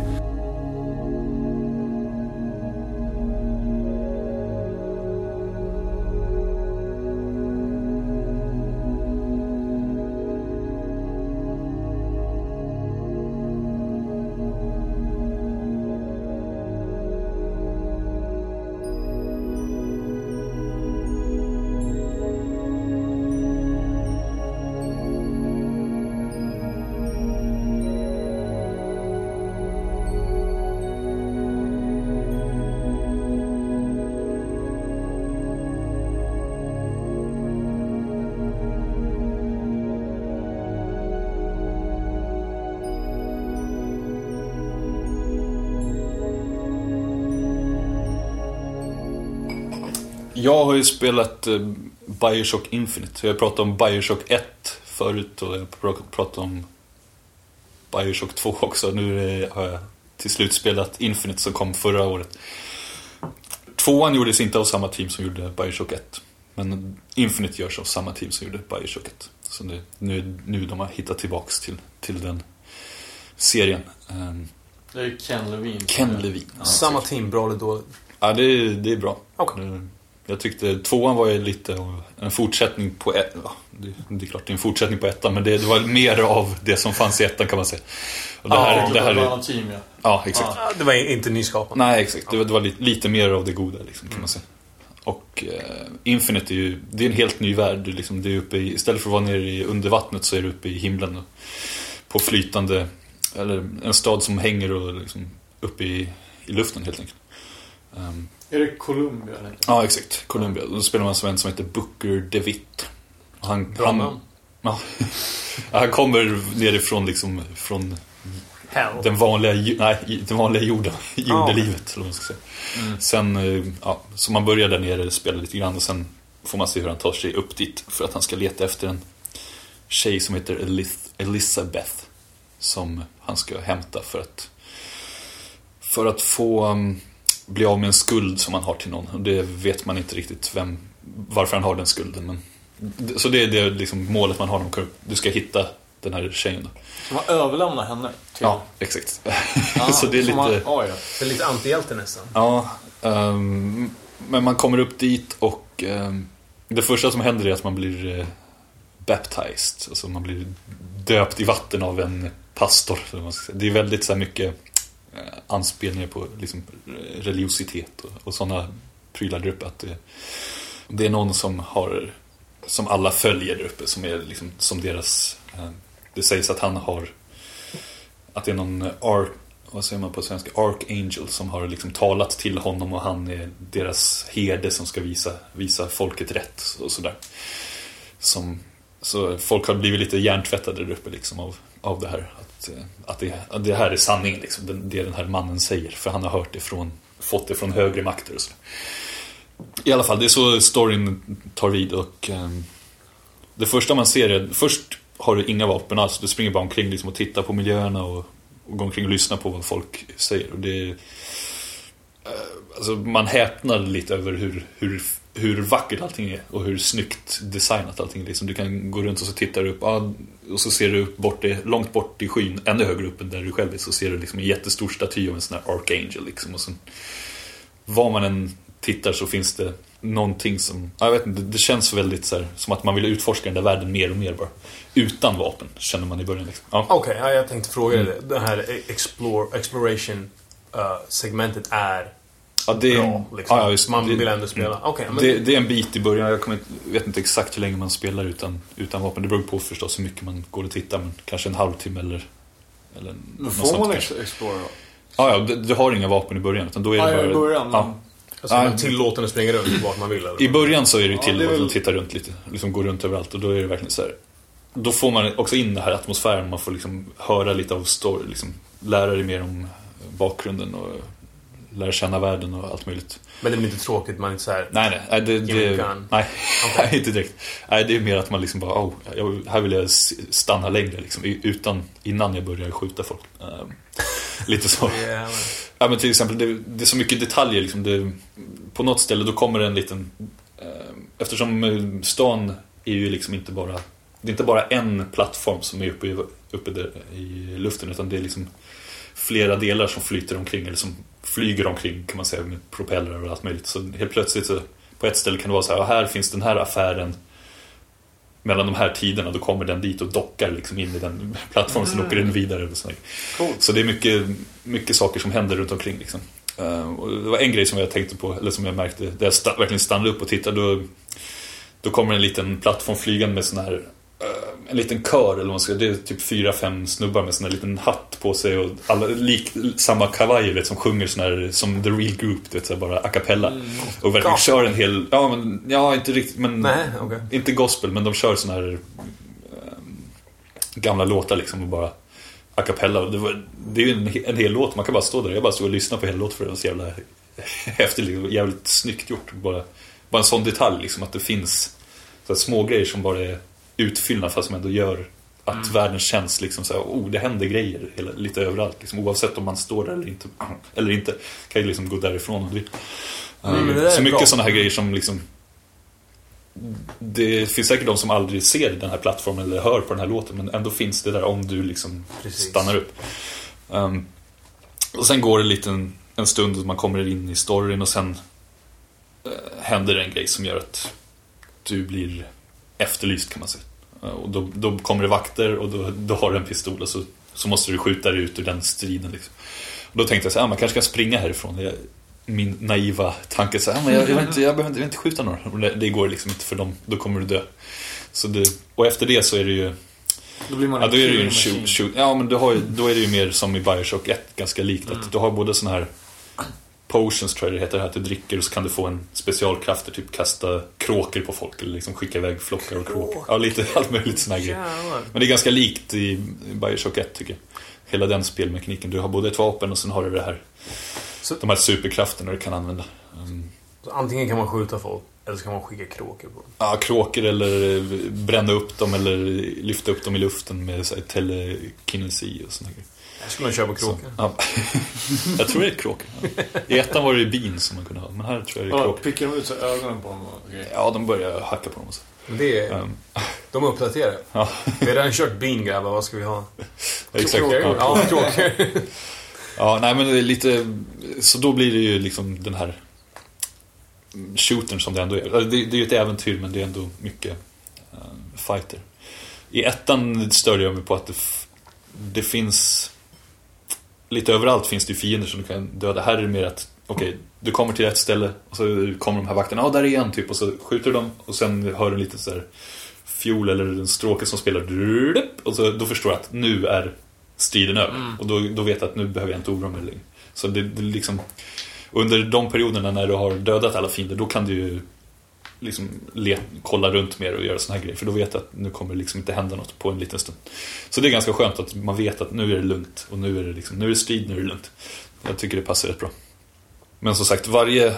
Ju spelat eh, Bioshock Infinite. Jag har pratat om Bioshock 1 förut och jag har pr- pratat om Bioshock 2 också. Nu det- har jag till slut spelat Infinite som kom förra året. Tvåan gjordes inte av samma team som gjorde Bioshock 1. Men Infinite görs av samma team som gjorde Bioshock 1. Så det, nu, nu de har hittat tillbaks till, till den serien. Ehm, Det är Ken Levine. Ken Levine. Ja, Samma team, bra eller dåligt? Ja, det är, det är bra. Okej. Eh, Jag tyckte tvåan var ju lite av en fortsättning på ett, ja, det, det är klart det är en fortsättning på ettan, men det, det var mer av det som fanns i ettan kan man säga. Och det Ja, här, det här är... är, Annan team, ja. ja, exakt. Ah, Det var inte nyskapande. Nej, exakt. Det var, det var lite, lite mer av det goda, liksom, kan man säga. Och eh, Infinite är ju, det är en helt ny värld. Liksom, det är uppe i, istället för att vara nere i under vattnet så är du uppe i himlen. Och, på flytande, eller en stad som hänger och liksom, uppe i, i luften helt enkelt. Ehm, Är det Columbia? eller? Ja, exakt. Columbia. Då spelar man som en som heter Booker DeWitt. Han, Bra han, namn. ja, han kommer nerifrån liksom, från Hell. den vanliga, nej, den vanliga jorden, jordelivet. Vad man ska säga. Mm. Sen, eh, ja, så man börjar där nere, spelar lite grann och sen får man se hur han tar sig upp dit för att han ska leta efter en tjej som heter Elith, Elizabeth. Som han ska hämta för att för att få um, bli av med en skuld som han har till någon. Och det vet man inte riktigt vem, varför han har den skulden. Men, så det är det liksom målet man har när man. Du ska hitta den här tjejen. Då. Så man överlämnar henne till... Ja, exakt. Ja, så det är lite... Man, ja, ja. Det är lite antihjälte nästan. Ja, ehm, men man kommer upp dit och ehm, det första som händer är att man blir eh, baptized. Alltså man blir döpt i vatten av en pastor. man. Det är väldigt så mycket Eh, anspelningar på liksom, religiositet och, och sådana prylar där uppe. Att det, det är någon som har som alla följer där uppe som är liksom som deras eh, det sägs att han har att det är någon ark vad säger man på svenska? Archangel som har liksom talat till honom och han är deras herde som ska visa, visa folket rätt och sådär. Som, så folk har blivit lite hjärntvättade där uppe liksom av, av det här. Att, eh, att, det, att det här är sanningen, liksom, det, det den här mannen säger. För han har hört det från, fått det från högre makter och så. I alla fall, det är så storyn tar vid och ehm, det första man ser är, först har du inga vapen alls. Du springer bara omkring liksom och tittar på miljöerna och, och går omkring och lyssnar på vad folk säger. Och det eh, alltså man häpnar lite över hur, hur, hur vackert allting är och hur snyggt designat allting är. Liksom du kan gå runt och så tittar du upp och så ser du bort i, långt bort i skyn, ännu högre upp än där du själv är, så ser du liksom en jättestor staty av en sån här Archangel. Liksom, och sen, var man än tittar så finns det någonting som, ja, jag vet inte, det känns väldigt så här, som att man vill utforska den där världen mer och mer bara. Utan vapen, känner man i början. Liksom. Ja. Okej, ja, jag tänkte fråga dig Mm. det. Det här explore, exploration uh, segmentet är Ja, det är, bra. Liksom. ja, just, Man det, vill ändå spela. Okej, men det, det är en bit i början. Jag inte, vet inte exakt hur länge man spelar utan, utan vapen. Det beror på förstås hur mycket man går och tittar. Men kanske en halvtimme eller, eller Men något får sånt man kanske. ex- explora då? Ja, ja, du, du har inga vapen i början. Utan då är det bara, i början. ja. alltså, man tillåten att springa runt vart man vill. Eller? I början så är det ju Ja, det att titta runt lite. Liksom gå runt överallt. Och då är det verkligen så här. Då får man också in den här atmosfären. Man får liksom höra lite av story. Liksom, lära dig mer om bakgrunden och lära känna världen och allt möjligt. Men det blir inte tråkigt, man är inte så här. Nej, nej. det, det, nej, Okej. inte direkt. Nej, det är mer att man liksom bara, oh, jag, här vill jag stanna längre liksom, utan, innan jag börjar skjuta folk. Ehm, lite så. Yeah, Ja, men till exempel, det, det är så mycket detaljer. Liksom. Det, på något ställe då kommer det en liten... Eh, eftersom eh, stan är ju liksom inte bara... Det är inte bara en plattform som är uppe i, uppe i luften utan det är liksom flera delar som flyter omkring eller som flyger omkring kan man säga med propellrar och allt möjligt. Så helt plötsligt så på ett ställe kan det vara så här, "Ja, här finns den här affären mellan de här tiderna, då kommer den dit och dockar liksom in i den plattformen, sen åker den vidare. Och. Coolt. Så det är mycket, mycket saker som händer runt omkring. Liksom. Eh, och det var en grej som jag tänkte på, eller som jag märkte, där jag verkligen stannade upp och tittade. Då, då kommer en liten plattform flygande med sån här en liten kör, eller vad man ska Det är typ fyra, fem snubbar med sån här liten hatt på sig och alla lik, samma kavajer vet, som sjunger sån här, som The Real Group, du vet, så här, bara a cappella. Och verkligen Gospel. kör en hel, ja men, ja inte riktigt, men Nej, okej. inte gospel, men de kör såna här eh, gamla låtar liksom och bara a cappella. Det, var, det är ju en, en hel låt, man kan bara stå där. Jag bara stod och lyssnade på hela låten för det var så jävla häftigt. liksom. Jävligt snyggt gjort. Bara, bara en sån detalj, liksom, att det finns så här, små grejer som bara är utfyllnad fast som ändå gör att världen känns liksom så här, oh, det händer grejer hela, lite överallt. Liksom, oavsett om man står där eller inte. Eller inte kan ju liksom gå därifrån om du vill. Mm, så mycket sådana här grejer som liksom det finns säkert de som aldrig ser den här plattformen eller hör på den här låten men ändå finns det där om du liksom Precis. stannar upp. Ehm, och sen går det lite en, en stund och man kommer in i storyn och sen eh, händer det en grej som gör att du blir efterlyst kan man säga. Eh, och då, då kommer det vakter och då, då har du en pistol och så, så måste du skjuta dig ut ur den striden. Liksom. Och då tänkte jag så här, ah, man kanske ska springa härifrån. Jag, min naiva tanke så här, ah, men jag, jag, inte, jag, behöver inte, jag inte skjuta några. Det, det går liksom inte för dem, då kommer du dö. Så det, och efter det så är det ju Då blir man Ja, då är det ju en shoot, shoot. Ja, men du har då är det ju mer som i Bioshock 1, ganska likt. Mm. Att du har både såna här potions, tror jag det heter, att du dricker och så kan du få en specialkrafter, typ kasta kråkor på folk eller liksom skicka iväg flockar av kråkor. Ja, lite allt möjligt här grejer. Men det är ganska likt i Bioshock 1, tycker jag. Hela den spelmekaniken. Du har både ett vapen och sen har du det här, Så- de här superkrafterna du kan använda. Mm. Så antingen kan man skjuta folk, eller så kan man skicka kråkor på dem. Ja, kråkor eller eh, bränna upp dem eller lyfta upp dem i luften med telekinesi och såna grejer. Jag skulle man köpa kråkor. Så, ja. jag tror det är kråkor. Ja. I ettan var det bin som man kunde ha, men här tror jag det är Ja, kråkor. pickar de ut så ögonen på dem och grejer. Ja, de börjar hacka på dem. och så. Men det är... Um, De är uppdaterade. ja, Vi har redan kört bin grabbar, vad ska vi ha? exakt. Kråkor? Ja, Ja, kråkor. ja, nej men det är lite... Så då blir det ju liksom den här shootern som det ändå är. Det, det är ju ett äventyr, men det är ändå mycket eh, fighter. I ettan störde jag mig på att det, det finns... Lite överallt finns det ju fiender som du kan döda. Här är det mer att, okej, du kommer till ett ställe och så kommer de här vakterna. Ja, där är en typ. Och så skjuter de och sen hör du lite så här fiol eller en stråke som spelar. Och så, då förstår jag att nu är striden över. Och då, då vet jag att nu behöver jag inte oroa mig längre. Så det, det liksom... Under de perioderna när du har dödat alla fiender, då kan du ju liksom kolla runt mer och göra såna här grejer. För då vet jag att nu kommer det liksom inte hända något på en liten stund. Så det är ganska skönt att man vet att nu är det lugnt. Och nu är det, liksom, nu är det strid, nu är det lugnt. Jag tycker det passar rätt bra. Men som sagt, varje,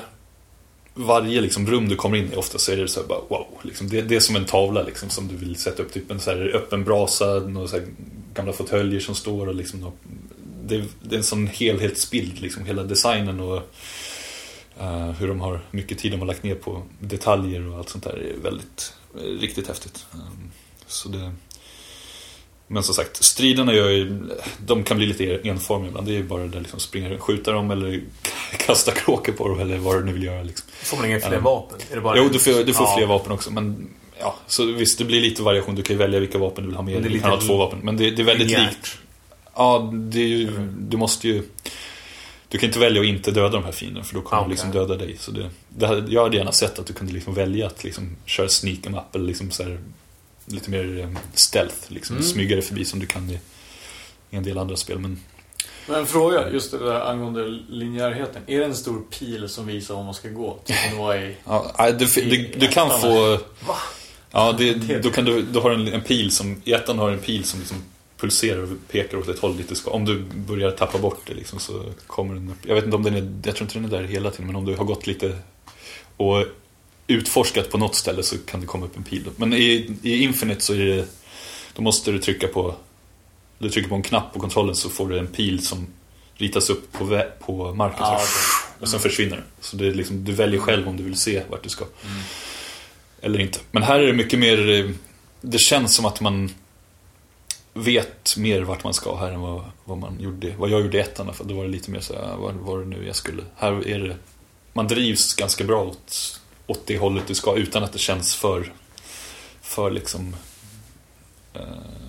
varje liksom rum du kommer in i ofta så är det så här bara wow. Liksom, det, det är som en tavla liksom, som du vill sätta upp. Typ en så här öppen brasa, några så här gamla fåtöljer som står och liksom det, det är en sån helhetsbild, liksom, hela designen och eh, hur de har mycket tid de har lagt ner på detaljer och allt sånt där är väldigt, eh, riktigt häftigt. Um, så det, men som sagt, striderna gör ju, de kan bli lite enformiga ibland. Det är ju bara där liksom springa, skjuta dem eller kasta kråkor på dem eller vad du nu vill göra. Liksom. Får man inga fler Ja. vapen? Är det bara Jo, du får, du får Ja. fler vapen också. Men ja, så visst, det blir lite variation. Du kan ju välja vilka vapen du vill ha med. Är Du kan ha två vapen. Men det, det är väldigt likt. Ja, det är ju, du måste ju... Du kan inte välja att inte döda de här fienderna för då kommer Ah, de liksom döda dig. Så det, det jag hade gärna sett att du kunde liksom välja att liksom köra sneak em up eller liksom så här, lite mer eh, stealth. Liksom, Mm. Smyga dig förbi som du kan i, i en del andra spel. Men Men en fråga, just det där angående linjärheten. Är det en stor pil som visar var man ska gå? Typ i... Ja, du, du, du kan få... Va? Ja, det, då, kan du, du har en, en pil som... I ettan har en pil som liksom pulserar och pekar åt ett håll dit ska. Om du börjar tappa bort det liksom, så kommer den upp. Jag vet inte om den är, jag tror inte den är där hela tiden, men om du har gått lite och utforskat på något ställe så kan det komma upp en pil. Men i, i Infinite så är det, då måste du trycka på, du trycker på en knapp på kontrollen så får du en pil som ritas upp på, på marken. Ah, här, okej. Och sen försvinner den. Så det är liksom, du väljer själv om du vill se vart du ska. Eller inte. Men här är det mycket mer, det känns som att man vet mer vart man ska här än vad, vad man gjorde, vad jag gjorde i ettan. För då var det lite mer så här, vad var det nu jag skulle? Här är det, man drivs ganska bra åt, åt det hållet du ska utan att det känns för, för liksom eh,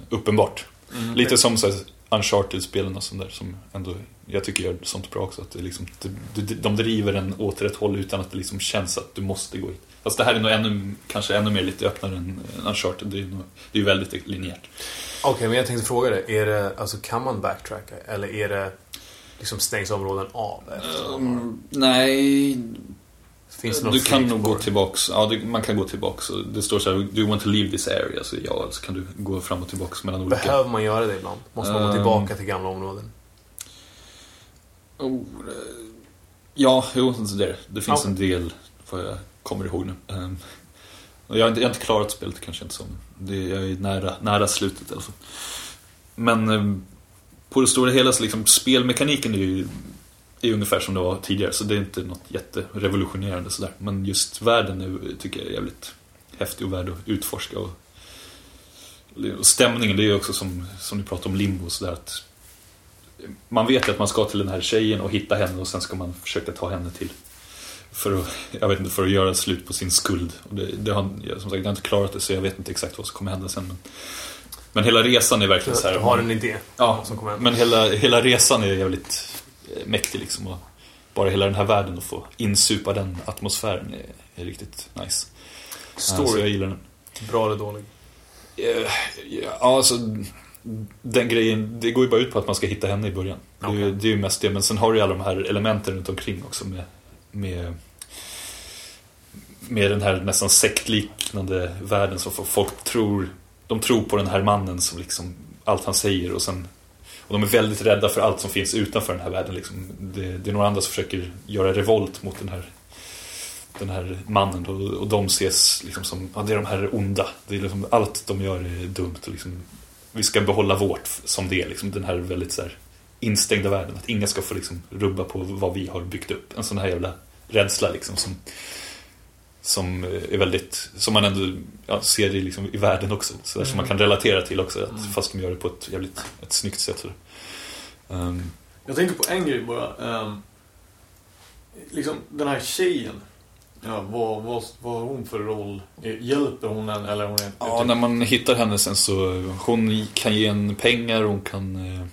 uppenbart. Mm. Lite som så här Uncharted-spelen och sånt där som ändå, jag tycker gör sånt bra också. Att det liksom, de, de- de driver en åt rätt håll utan att det liksom känns att du måste gå hit. Fast det här är nog ännu, kanske ännu mer lite öppnare än Uncharted. Det är ju det är väldigt linjärt. Okej, men jag tänkte fråga dig. Är det, alltså, kan man backtracka? Eller är det liksom stängs områden av? har- nej, Finns det du kan nog gå tillbaks. Ja, du, man kan gå tillbaks. Det står så här, do you want to leave this area? Så ja, så kan du gå fram och tillbaks mellan olika. Behöver man göra det ibland? Måste man gå Ehm. tillbaka till gamla områden? Oh, ja, jo, det, det. finns Ja. en del, vad jag kommer ihåg nu. Ehm, jag, har inte, jag har inte klarat spelet kanske inte som. Det, jag är nära, nära slutet i alla fall. Men ehm, på det stora hela så liksom spelmekaniken är ju är ungefär som det var tidigare. Så det är inte något jätterevolutionerande sådär. Men just världen är, tycker jag är jävligt häftig och värd att utforska. Och, och stämningen, det är ju också som, som ni pratade om limbo och sådär. Att man vet ju att man ska till den här tjejen och hitta henne och sen ska man försöka ta henne till för att, jag vet inte, för att göra slut på sin skuld. Och det, det har, jag, som sagt, jag har inte klarat det så jag vet inte exakt vad som kommer hända sen. Men, men hela resan är verkligen så här. Jag har en idé. Ja, som kommer hända. men hela, hela resan är jävligt eh, mäktig liksom. Och bara hela den här världen och få insupa den atmosfären är, är riktigt nice. Så jag Story. gillar den. Bra eller dålig? Eh, Ja, alltså den grejen, det går ju bara ut på att man ska hitta henne i början. Det, är, det är ju mest det, men sen har du ju alla de här elementen runt omkring också med, med, med den här nästan sektliknande världen som folk tror, de tror på den här mannen som liksom allt han säger och sen och de är väldigt rädda för allt som finns utanför den här världen. Liksom. Det, det är några andra som försöker göra revolt mot den här, den här mannen och, och de ses liksom som, ja det är de här onda. Det är liksom, allt de gör är dumt och liksom, vi ska behålla vårt som det är. Liksom, den här väldigt så här, instängda världen. Att inga ska få liksom, rubba på vad vi har byggt upp. En sån här jävla rädsla liksom som, som är väldigt, som man ändå ja, ser i, liksom, i världen också. Så där, Som man kan relatera till också. Att, Fast de gör det på ett jävligt ett snyggt sätt. Um, Jag tänker på en grej bara. Ehm, liksom den här tjejen. Ja, vad, vad, vad har hon för roll? Eh, Hjälper hon en eller hon är Ja, när man hittar henne sen så hon kan ge en pengar, hon kan eh,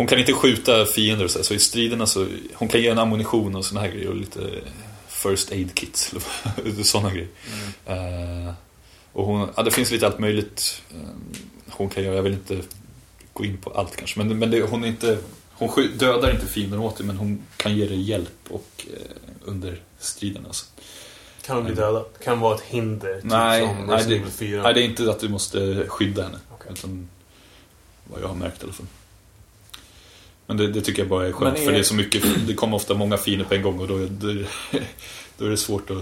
Hon kan inte skjuta fiender och så, så i striderna så hon kan ge en ammunition och såna här grejer och lite first aid kits eller sådana grejer. Eh, och hon, ja, det finns lite allt möjligt eh, hon kan göra, jag vill inte gå in på allt kanske, men, men det, hon är inte hon dödar inte fiender åt dig men hon kan ge dig hjälp och eh, under striden alltså. Kan de bli dödad? Kan vara ett hinder? Typ Nej, som nej, det- Evil 4. Nej, det är inte att du måste skydda henne. Okej. Utan vad jag har märkt i alla fall. Men det, det tycker jag bara är skönt. Är- För det är så mycket, det kommer ofta många fiender på en gång och då är det, då är det svårt att...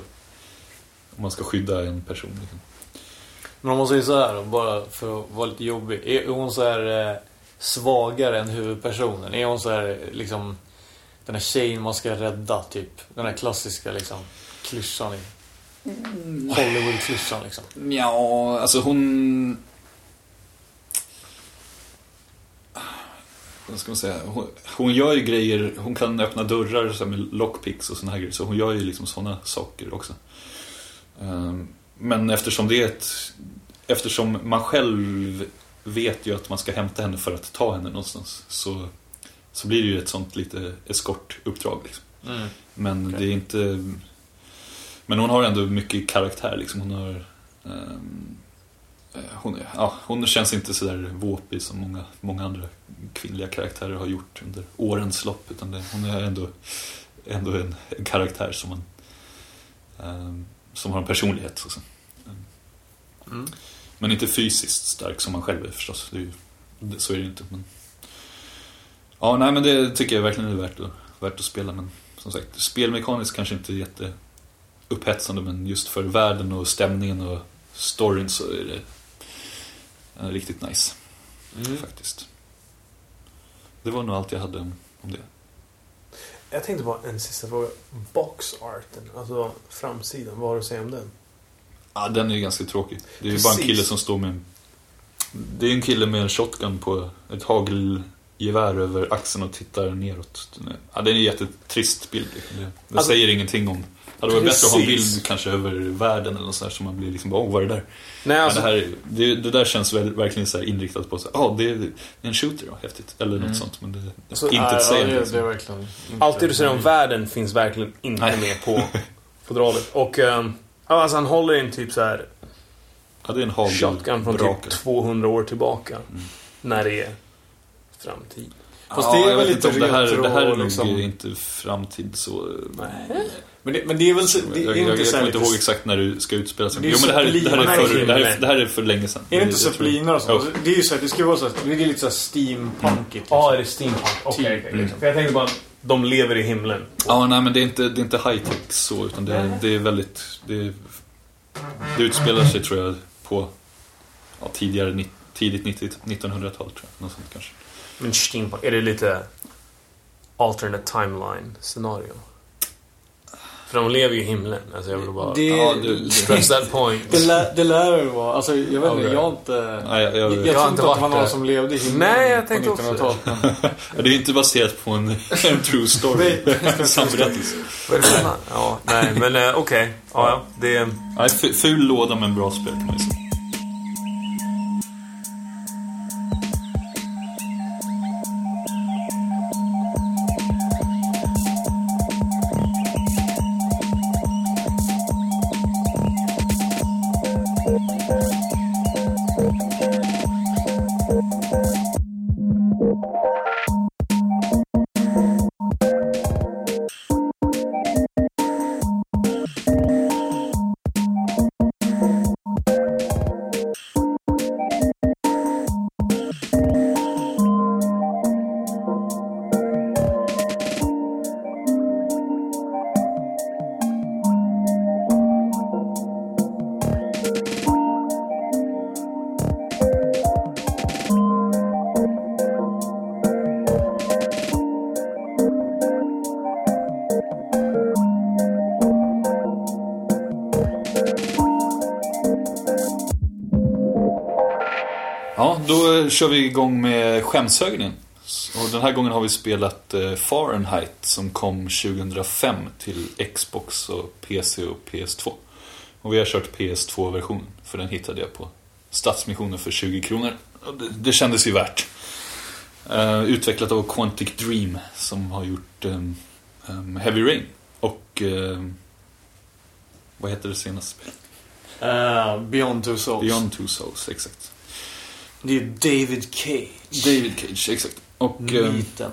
Om man ska skydda en person. Liksom. Men om man säger så här bara för att vara lite jobbig. Är hon så här eh, svagare än huvudpersonen? Är hon så här liksom den här tjejen man ska rädda typ? Den här klassiska liksom klyschan i Hollywood-klyschan liksom. Ja, alltså hon... Vad ska man säga? Hon, hon gör ju grejer, hon kan öppna dörrar så med lockpicks och här grejer. Så hon gör ju liksom såna saker också. Ehm, Men eftersom det är ett... Eftersom man själv vet ju att man ska hämta henne för att ta henne någonstans. Så, så blir det ju ett sånt lite eskortuppdrag. Liksom. Men Okej. det är inte... Men hon har ändå mycket karaktär liksom. Hon har... eh, hon, är- ja, hon känns inte sådär våpig som många, många andra kvinnliga karaktärer har gjort under årens lopp. Utan det, hon är ändå, ändå en, en karaktär som man... ehm, som har en personlighet. Så, så. Mm. Men inte fysiskt stark som man själv är förstås. Det är ju det, så är det ju inte. Men... Ja, nej men det tycker jag verkligen är värt att, värt att spela. Men som sagt, spelmekaniskt kanske inte är jätte upphetsande men just för världen och stämningen och storyn så är det eh, riktigt nice. Mm. Faktiskt. Det var nog allt jag hade om, det. Jag tänkte bara en sista fråga. Boxarten, alltså framsidan, vad har du att säga om den? Ja, den är ju ganska tråkig. Det är ju bara en Precis. kille som står med en... Det är en kille med en shotgun på ett hagelgevär över axeln och tittar neråt. Ja, det är en jättetrist bild. liksom. Det, det Alltså- säger ingenting om... Det hade varit bättre att ha en bild kanske över världen eller något sånt så man blir liksom bara, åh, vad är det där? Nej, alltså, Men det, här, det, det där känns väl, verkligen så här inriktat på ja, det, är- det är en shooter då, häftigt. Eller något Mm. sånt. Men det, Alltså, inte Nej, ja, det, sägande. det är liksom. verkligen inte... allt det du säger om världen finns verkligen inte Nej. med på fodralet. Och ja, alltså han håller i en typ så här Ja, det är en shotgun från typ hagelbrakare. 200 år tillbaka. Mm. När det är framtid. Fast det är jag väl vet lite inte om det här, retro, det här är nog liksom. inte framtid så... Nej. Men det, men det är väl så, det är jag, inte jag, jag kommer inte ihåg exakt när du ska utspela sig. Det är Jo men det här, det här, är för, det, här, är- det här är för länge sedan. Är det inte jag tror- zeppeliner och sånt? Det är ju så här, det ska ju vara så här, det är lite så steampunkigt. Liksom. Ja, är det steampunk? Okej, Typ, okej. liksom. För jag tänkte bara, de lever i himlen. Ja, nej men det är inte, det är inte high-tech så, utan det är, det är väldigt... Det, det utspelar sig tror jag på ja, tidigare, tidigt 90 1900-tal tror jag. Något sånt kanske. Men steampunk, är det lite alternate timeline scenario? För de lever ju i himlen. Alltså jag vill bara Det- Ja, du, stress that point. Det, lär, det lär det vara. Alltså, jag vet inte, jag har inte... nej, jag, Jag, jag, jag, har tror inte att det var någon som levde i himlen Nej, jag på tänkte också 1900-talet. men- det är inte baserat på en, en true story. sann berättelse. Vad är det för fan? Ja, nej, men eh, okej. Ja, ja, det... F- ful låda men bra spel kan man ju kör vi igång med skämshögen igen. Och den här gången har vi spelat eh, Fahrenheit som kom 2005 till Xbox och PC och PS2. Och vi har kört PS2-versionen, för den hittade jag på Stadsmissionen för 20 kronor. Det, det kändes ju värt. Eh, utvecklat av Quantic Dream som har gjort ehm, ehm, Heavy Rain och... ehm, vad heter det senaste spelet? Eh, Beyond Two Souls. Beyond Two Souls, exakt. Det är David Cage. David Cage, exakt. Och... ehm, Myten.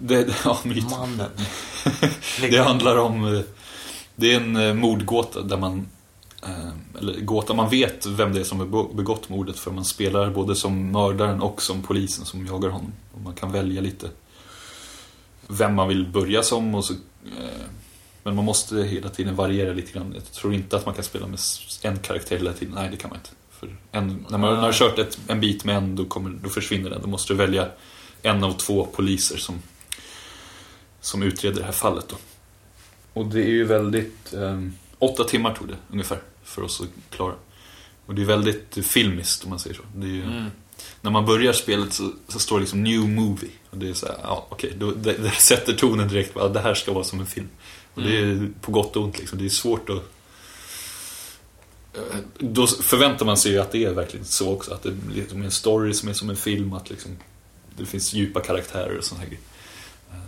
Det, ja, myt. Mannen. Det handlar om... eh, Det är en eh, mordgåta där man... eh, Eller gåta, man vet vem det är som har be- begått mordet för man spelar både som mördaren och som polisen som jagar honom. Och man kan välja lite vem man vill börja som och så... eh, Men man måste hela tiden variera lite grann. Jag tror inte att man kan spela med en karaktär hela tiden. Nej, det kan man inte. För en, när man man har kört ett, en bit med en, då, kommer, då försvinner den. Då måste du välja en av två poliser som, som utreder det här fallet. Då. Och det är ju väldigt... Eh, åtta timmar tog det ungefär för oss att klara. Och det är väldigt filmiskt om man säger så. Ju, Mm. När man börjar spelet så, så står det liksom New Movie. Och det är så här, ja okej, då- det, det sätter tonen direkt. Det här ska vara som en film. Och det är på gott och ont liksom. Det är svårt att... Eh, Då förväntar man sig ju att det är verkligen så också. Att det blir liksom en story som är som en film. Att liksom, det finns djupa karaktärer och sånt här. Eh,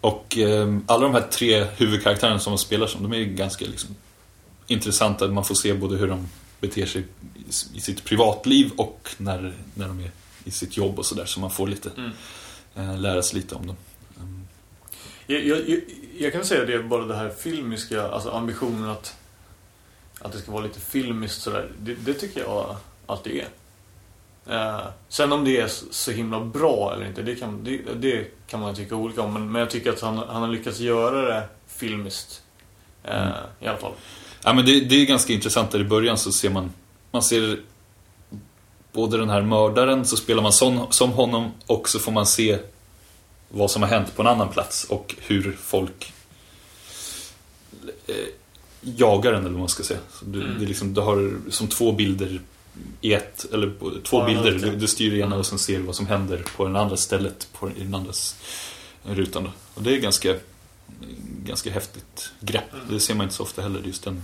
Och eh, alla de här tre huvudkaraktärerna som man spelar som, de är ju ganska liksom, intressanta. Man får se både hur de beter sig i- sitt privatliv och när, när de är i sitt jobb och sådär. Så man får lite, Mm. lära sig lite om dem. Jag, jag, jag, jag kan säga det, bara det här filmiska, alltså ambitionen att, att det ska vara lite filmiskt sådär. Det, det tycker jag alltid är. Eh, sen om det är så- så himla bra eller inte, det kan, det, det kan man tycka olika om. Men, men jag tycker att han, han har lyckats göra det filmiskt. Eh, Mm. I alla fall. Ja, men det, det är ganska intressant där i början så ser man, man ser både den här mördaren, så spelar man som, som honom och så får man se vad som har hänt på en annan plats och hur folk eh, jagar den eller vad man ska säga. Så du, Mm. det är liksom, du har som två bilder i ett, eller två Ja, bilder. Du, du styr ena och sen ser vad som händer på den andra stället på, den andras rutan. Då. Och det är ganska, ganska häftigt grepp. Mm. Det ser man inte så ofta heller, just den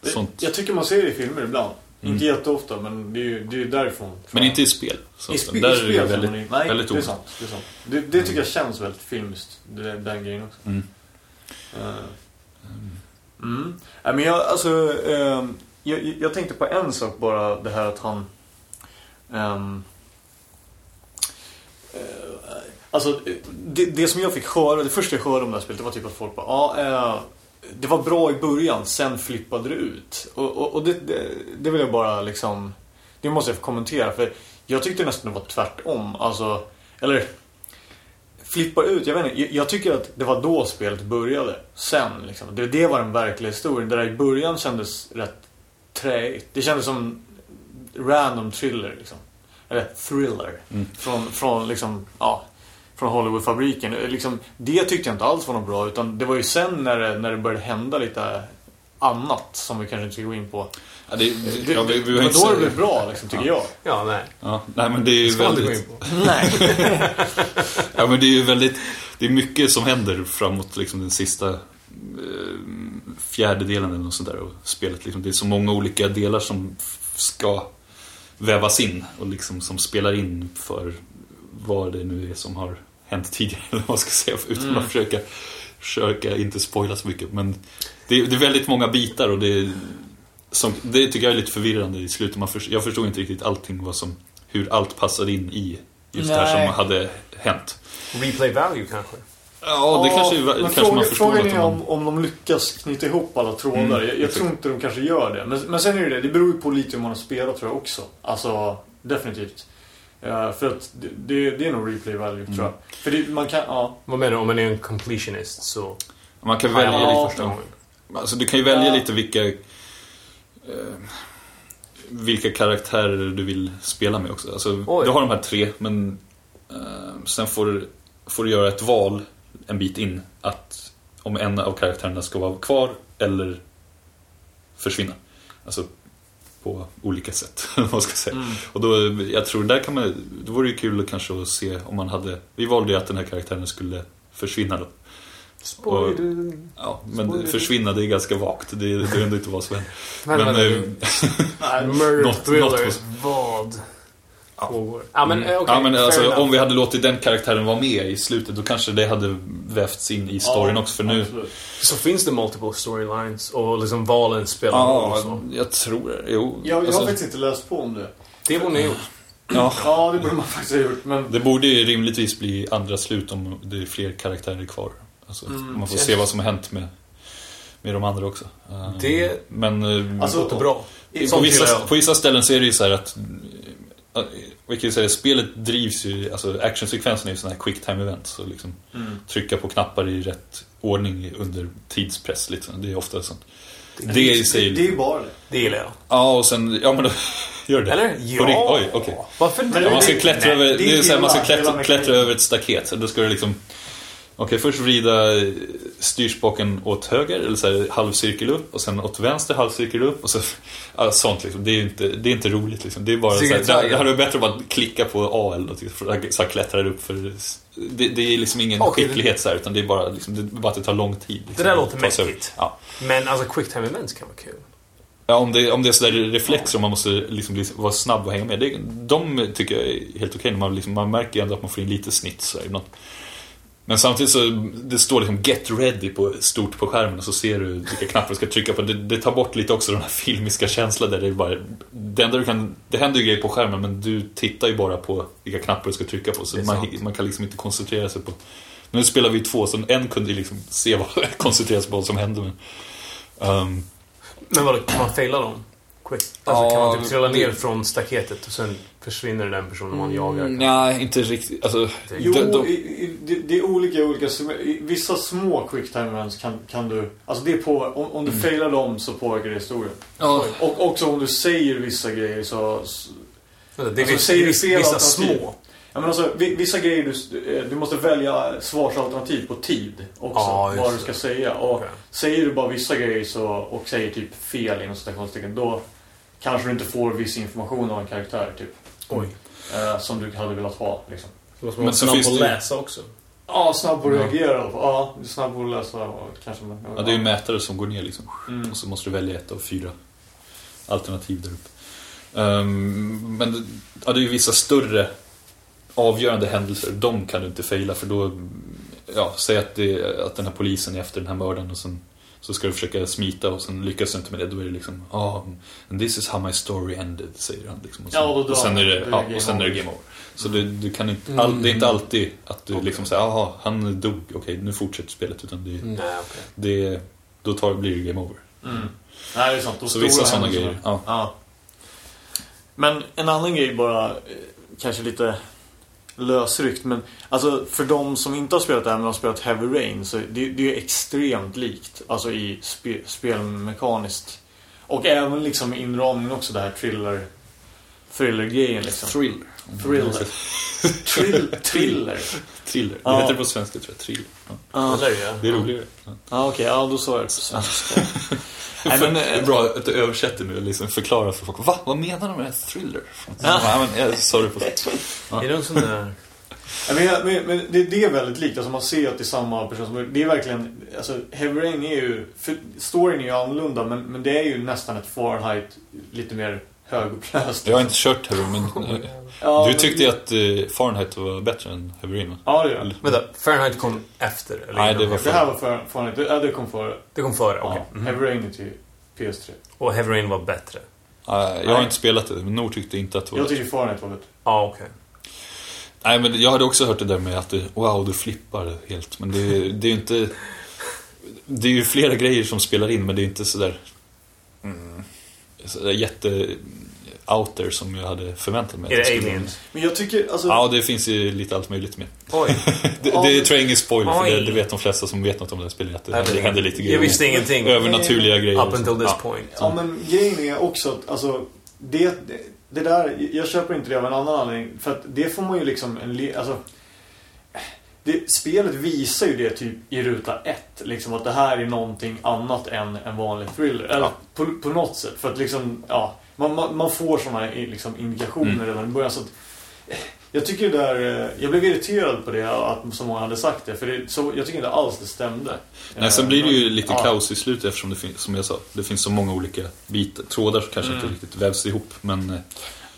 Det, sånt. Jag tycker man ser det i filmer ibland. Mm. Inte jätteofta, men det är ju det är därifrån. Men inte i spel. Så I, sp- där i spel är det väldigt, är- Nej, väldigt det är sant. Det, är sant. Det, det tycker jag känns väldigt filmiskt, den grejen också. Mm. Eh, Mm. Nej, men jag, alltså, ehm, jag, jag tänkte på en sak bara, det här att han... Ehm, eh, alltså, det, det som jag fick höra, det första jag hörde om det här spelet, det var typ att folk bara, ja, eh, det var bra i början, sen flippade det ut. Och, och, och det, det, det vill jag bara liksom, det måste jag få kommentera, för jag tyckte nästan det var tvärtom. Alltså, eller flippar ut, jag vet inte, jag, tycker att det var då spelet började. Sen liksom, det, det var den verkliga historien. Det där i början kändes rätt träigt. Det kändes som random thriller liksom. Eller thriller. Mm. Från, från liksom, ja, från Hollywoodfabriken. Liksom, det tyckte jag inte alls var något bra, utan det var ju sen när det, när det började hända lite annat som vi kanske inte ska gå in på. Ja, det, Det, det, ja, vi, vi det var då det blev bra, liksom, tycker jag. Ja, nej. Ja, nej men det är ju ska inte gå väldigt... in på. Nej. Ja men det är ju väldigt... Det är mycket som händer framåt liksom den sista eh, fjärdedelen eller något sånt där av spelet. Liksom. Det är så många olika delar som ska vävas in och liksom som spelar in för vad det nu är som har hänt tidigare. Eller vad man ska säga, utan Mm. att försöka, försöka inte spoila så mycket. Men det är, det är väldigt många bitar och det är, som, det tycker jag är lite förvirrande i slutet. Man förstår, jag förstod inte riktigt allting vad som, hur allt passade in i just det här Nej. som hade hänt. Replay value kanske? Ja, det kanske, men kanske fråga, man förstår. Frågan att är om, om de lyckas knyta ihop alla trådar. Mm, jag jag exakt. tror inte de kanske gör det. Men, men sen är det det, det beror ju på lite hur man har spelat tror jag också. Alltså, definitivt. Eh, för att det, det, det är nog replay value Mm. tror jag. För det, man kan, ja. Vad menar du? Om man är en completionist så... man kan jag välja aldrig lite. första gången. Alltså, du kan ju välja Ja. lite vilka vilka karaktärer du vill spela med också. Alltså, Oj. du har de här tre, men eh, sen får du, får du göra ett val en bit in att om en av karaktärerna ska vara kvar eller försvinna. Alltså på olika sätt, vad ska säga. Mm. Och då, jag tror där kan man, då vore det kul kanske att se om man hade, vi valde ju att den här karaktären skulle försvinna då. Spoiler. Ja, men Spoiler. försvinna det är ganska vagt, det, det är ändå inte vad som händer. Men, Men, men, eh, Nej, Murder något- något- vad Ja. pågår? Ja, men Mm. eh, okej. ja, men alltså, om vi hade låtit den karaktären vara med i slutet, då kanske det hade vävts in i storyn ja, också. För nu, absolut. Så finns det multiple storylines och liksom valen spelar roll och ja, så. jag tror det. Jo, Jag, jag har alltså, faktiskt inte läst på om det. Det borde ni gjort. ja, Ja, det borde man faktiskt ha gjort. Men det borde ju rimligtvis bli andra slut om det är fler karaktärer kvar. Alltså, Mm, man får se vad som har hänt med, med de andra också. Eh, Det- Men eh, Alltså, Låter bra. på, vissa, på vissa ställen så är det ju så här att vi kan ju säga, spelet drivs ju, alltså actionsekvensen är ju sådana här quick time events. Så liksom mm. trycka på knappar i rätt ordning under tidspress. Liksom. Det är ofta sånt. Det i sig... det, det är ju bara det. Det gillar jag. Ja, och sen... Ja, men då... Gör det. Eller? Ja. Oj, okej. Varför inte? Men Ja, man ska klättra nej, över... det är Det är så här, man ska hela- klättra, över ett staket. Så då ska du liksom... Okej, först vrida styrspaken åt höger, eller så här, halvcirkel upp. Och sen åt vänster, halvcirkel upp. Och så... Sånt liksom. Det är inte, det är inte roligt liksom. Det är bara så här, det, det hade varit bättre att bara klicka på A eller något, för att så här, klättra upp. För det, det är liksom ingen det- skicklighet så här, utan det är bara, liksom, det bara att det tar lång tid. Liksom, Det där låter mäktigt. Ja. Men alltså quick time events kan vara kul. Ja, om det, om det är sådär reflexer och man måste liksom vara snabb och hänga med. Det, de tycker jag är helt okej. när Man, liksom, man märker ändå att man får in lite snitt. Så här. Men samtidigt så det står liksom Get ready på, stort på skärmen och så ser du vilka knappar du ska trycka på. Det, det tar bort lite också den här filmiska känslan där det är bara... Det, enda du kan, det händer ju grejer på skärmen men du tittar ju bara på vilka knappar du ska trycka på. Så man, sant. man kan liksom inte koncentrera sig på... Nu spelar vi två, så en kunde liksom se vad, koncentrera sig på vad som hände. Men, ehm, Men vadå, kan man faila dem? Quick? Alltså kan man Ja, typ trilla det- ner från staketet och sen försvinner den personen man jagar? Mm, Nej, inte riktigt. Alltså, Jo, de, de, i, i, det, det är olika olika... Vissa små quick time events kan, kan du... Alltså det är på... Om, om du failar dem så påverkar det historien. ja, Och också om du säger vissa grejer så... Det är Alltså, säger du viss, fel vissa alternativ? små. Ja, men alltså, vi- vissa grejer du, du måste välja svarsalternativ på tid också. Ja, vad du det. ska säga. Och Okej. säger du bara vissa grejer så, och säger typ fel inom citationstecken då kanske du inte får viss information av en karaktär typ. Oj. Eh, som du hade velat ha liksom. Så måste man vara snabb på att läsa också. Ja, snabb på att Ja. reagera fall. Ja, snabb på att läsa och kanske... Men, ja, det är ju mätare som går ner liksom. Mm. Och så måste du välja ett av fyra alternativ där uppe. Ehm, men det, ja, det är ju vissa större avgörande händelser. De kan du inte faila för då... Ja, säg att, det, att den här polisen är efter den här mördaren och sen så ska du försöka smita och sen lyckas du inte med det. Då är det liksom ah, and this is how my story ended, säger han. Liksom. Och sen, Ja, då drar och sen är det, ja, och sen är det game over. Så du, du kan inte, all, det är inte alltid att du liksom säger jaha, han dog, okej nu fortsätter spelet. Utan det, Nej, okej. det, då tar, blir det game over. Mm. Nej, det är sant. De Så vissa sådana grejer. Ja. Ja. Men en annan grej bara, eh, kanske lite lösryckt, men alltså för de som inte har spelat det här men har spelat Heavy Rain så det, det är ju extremt likt, alltså i spe, spelmekaniskt. Och även liksom inramningen också, det här thriller thriller-grejen liksom. Thriller. Thriller. Trill, thriller. Thriller. Ja. Det heter det på svenska tror jag. Thriller. Ja. Ja, Det är roligare. Ja. ah, okej, ja då sa jag det på svenska. Men, det är bra att du översätter nu och liksom förklarar för folk. Va? Vad menar de med thriller? Ja. men jag sa det på Ja. Är det en sån där... Ja, men, men, men det, det är väldigt likt, alltså man ser att det är samma person som Det är verkligen, alltså Heavy Rain är ju, för storyn är ju annorlunda men, men det är ju nästan ett Fahrenheit lite mer högupplöst. Jag har inte kört Heavy men eh, Ja, Du men- tyckte ju att eh, Fahrenheit var bättre än Heavy Rain va? Ja, det gör det. Vänta, Fahrenheit kom efter? Eller Nej, det var Det här var för, Fahrenheit, det, ja, det kom före. Det kom före, okej. Ja, Mhm. Heavy Rain är till PS3. Och Heavy Rain var bättre? Nej, jag har inte spelat det, men Nor tyckte inte att det var Jag tycker Fahrenheit var bättre. Ja, okej. Nej, men jag hade också hört det där med att wow, du flippar helt. Men det, det är ju inte... Det är ju flera grejer som spelar in, men det är inte sådär... Jätte out there som jag hade förväntat mig. Är det aliens? Men jag tycker, alltså... Ja, det finns ju lite allt möjligt med. Oj. Det, det men- tror jag ingen spoiler, för det, det vet de flesta som vet något om det här spelet. Att det, händer lite grejer. Jag visste ingenting. Övernaturliga grejer. Up until this Ja. point. Ja men grejen är också att alltså, det, det, där, jag köper inte det av en annan anledning. För att det får man ju liksom en, alltså, det, Spelet visar ju det typ i ruta ett. Liksom att det här är någonting annat än en vanlig thriller. Eller Ja. på, på något sätt. För att liksom, ja. Man, man, man får sådana liksom, indikationer Mm. redan i början. Så att, eh, jag tycker där, eh, jag blev irriterad på det att så många hade sagt det. För det, så, jag tycker inte alls det stämde. Nej, sen blir det ju Men- lite ja. kaos i slutet eftersom det finns, som jag sa, det finns så många olika bitar, trådar som kanske Mm. inte riktigt vävs ihop. Men, eh,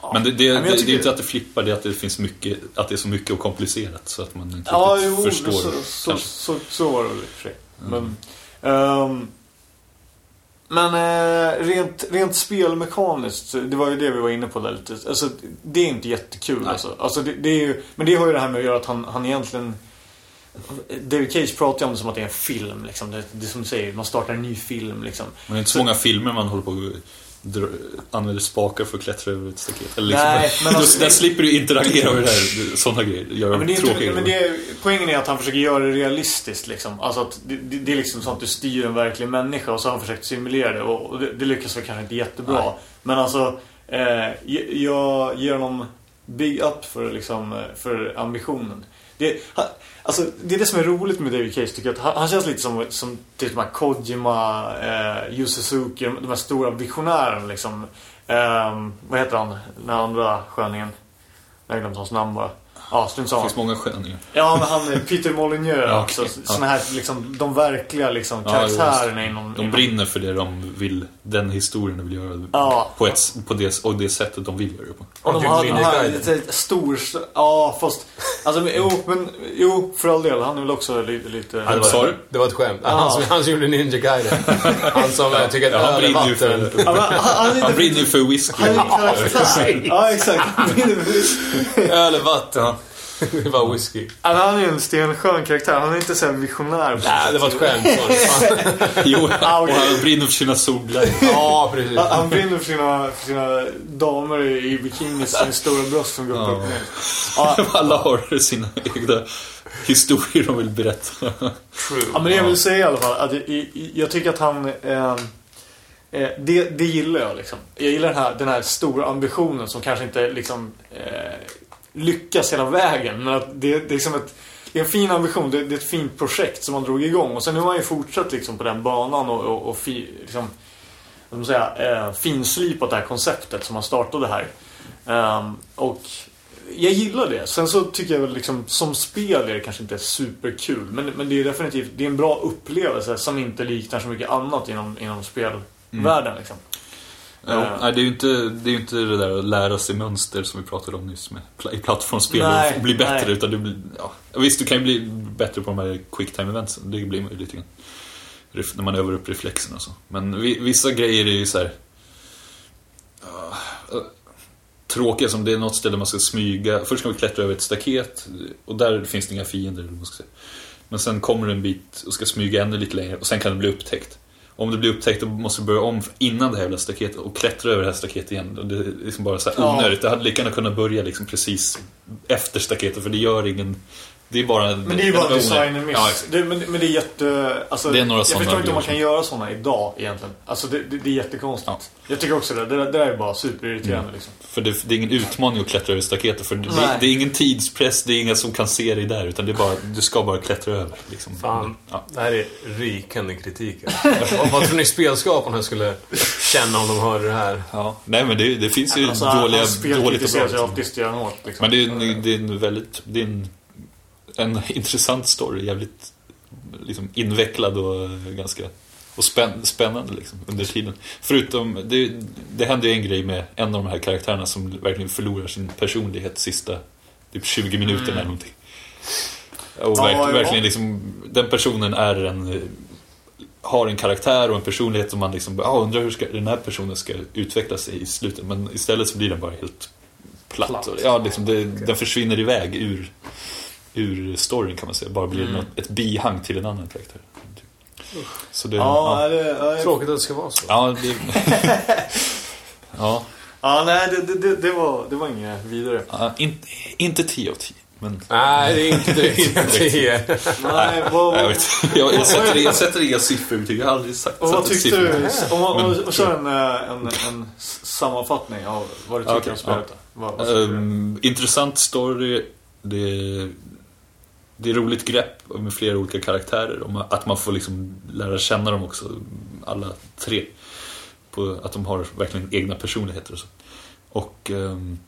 Ja. men det, det, men det, det är inte att det flippar, det är att det finns mycket, att det är så mycket och komplicerat så att man inte Ja, riktigt jo, förstår. så, så, så, så var det väl i och för sig. Mm. Men, ehm, men eh, rent, rent spelmekaniskt, det var ju det vi var inne på där lite. Alltså, det är inte jättekul Nej. alltså. alltså det, det är ju, men det har ju det här med att göra att han, han egentligen... David Cage pratar ju om det som att det är en film. Liksom. Det, det som du säger, man startar en ny film. Liksom. Men det är inte så Så- många filmer man håller på använder spakar för att klättra över ett staket. Eller liksom, Nej, men då, alltså- där slipper du interagera med det här, sådana grejer. Göra Ja, men det är inte, men det poängen är att han försöker göra det realistiskt. Liksom. Alltså att det, det, är liksom så att du styr en verklig människa och så har han försökt simulera det. Och, det, det lyckas väl kanske inte jättebra. Nej. Men alltså, eh, jag- ger honom big up för, liksom, för ambitionen. Det, han, alltså, det är det som är roligt med David Cage tycker jag. Att han, han känns lite som, som typ de här Kojima, eh, Yu Suzuki, de, de här stora visionärerna liksom. Ehm, vad heter han? Den andra sköningen. Jag har glömt hans namn bara. Ja, strunt Det finns många sköningar. Ja, men han Peter Molyneux Ja, också. Ja. Såna här, liksom, de verkliga liksom, Ja, karaktärerna inom... De inom, brinner för det de vill, den historien de vill göra. Ja. På, ett, på det, och det sättet de vill göra det på. Och de har, Gud, de har Ninja lite stor... Ja, fast... Alltså, men, jo, men... Jo, för all del. Han är väl också lite... lite Ja, det, var, det var ett skämt. Ja. Han, som, han som gjorde Ninja Gaiden. Han som ja, tycker Ja, att han öl är brinner ju vatten. för, Ja, han, han, han brinner ju för whisky. Han är en karaktär. Ja, exakt. Han brinner för- Öl är vatten. Det var whisky. Alltså, han är ju en stenskön karaktär. Han är inte så här visionär. Nej, det var ett skämt. Jo, och han brinner för sina solglajjor. ja, precis. Han- Han brinner för sina, för sina damer i bikinis med stora bröst som går upp och ner. Ja, Alla har sina egna historier de vill berätta. True. Ja, men det jag vill säga i alla fall att jag, jag, jag tycker att han... Eh, eh, det, det gillar jag liksom. Jag gillar den här, den här stora ambitionen som kanske inte liksom eh, lyckas hela vägen. Men att det, det är liksom ett... Det är en fin ambition, det, det är ett fint projekt som man drog igång. Och sen har man ju fortsatt liksom på den banan och, och, och fi, liksom, vad ska man säga, eh, finslipat det här konceptet som man startade här. Um, och jag gillar det. Sen så tycker jag väl liksom som spel är det kanske inte superkul. Men, men det är definitivt det är en bra upplevelse som inte liknar så mycket annat inom, inom spelvärlden. Liksom. Ja, nej, det är ju inte det, är inte det där att lära sig mönster som vi pratade om nyss med i plattformsspel Nej, och bli bättre. nej. Utan det blir, ja. Visst, du kan ju bli bättre på de här quick time eventsen. Det blir man ju lite grann. När man övar upp reflexerna och så. Men vi, vissa grejer är ju så här. eh, tråkiga som det är något ställe man ska smyga. Först ska man klättra över ett staket och där finns det inga fiender. Eller man ska säga. Men sen kommer du en bit och ska smyga ännu lite längre och sen kan det bli upptäckt. Om det blir upptäckt då måste börja om innan det här jävla staketet och klättra över det här staketet igen. Och det är liksom bara så här Ja. onödigt. Det hade lika gärna kunnat börja liksom precis efter staketet för det gör ingen... Det är bara... Men det är ju bara en onödigt. design-miss. Ja, det, men, men det är jätte... Alltså, Det är några jag förstår inte om man kan göra sådana idag egentligen. Alltså det, det, det är jättekonstigt. Ja. Jag tycker också det. Det, det där är bara superirriterande liksom. För det, det är ingen utmaning att klättra över staketet. För det, är ingen tidspress, det är inga som kan se dig där. Utan det är bara, du ska bara klättra över. Liksom. Fan, Ja. det här är rikande kritik. Vad- Vad tror ni spelskaparna skulle känna om de hörde det här? Ja. Nej men det, det finns ju Alltså, dåliga, hans spel dåligt och bra. kritiseras ju Liksom. alltid stenhårt. Liksom. Men det är, en, det är en väldigt, det är en, en intressant story. Jävligt liksom, invecklad och ganska och spänn, spännande liksom, under tiden. Förutom, det, det händer ju en grej med en av de här karaktärerna som verkligen förlorar sin personlighet sista typ 20 minuterna eller någonting. Och Ja, verk, ja. verkligen liksom, den personen är en eh, har en karaktär och en personlighet som man liksom, ah, undrar hur ska, den här personen ska utveckla sig i slutet. Men istället så blir den bara helt platt. Platt. Och, Ja, liksom det, den försvinner iväg ur, ur storyn kan man säga. Bara blir något, ett bihang till en annan karaktär. Så det, Ja, ja. det, ja, Tråkigt att det ska vara så. Ja, det, ja, ja nej, det, det, det, var, det var inget vidare. ja in, inte 10 av 10. Men, Nej, det är inte det. Nej, vad, jag, vet, jag, jag, sätter, jag sätter inga siffror, jag har aldrig sagt och vad tyckte siffror. du? Om man kör en, eh, en, en sammanfattning av vad du tycker Okej, om spelet. då. Vad, vad? Um, intressant story. Det, det är roligt grepp med flera olika karaktärer. och Att man får liksom lära känna dem också, alla tre. På att de har verkligen egna personligheter och så. Och ehm,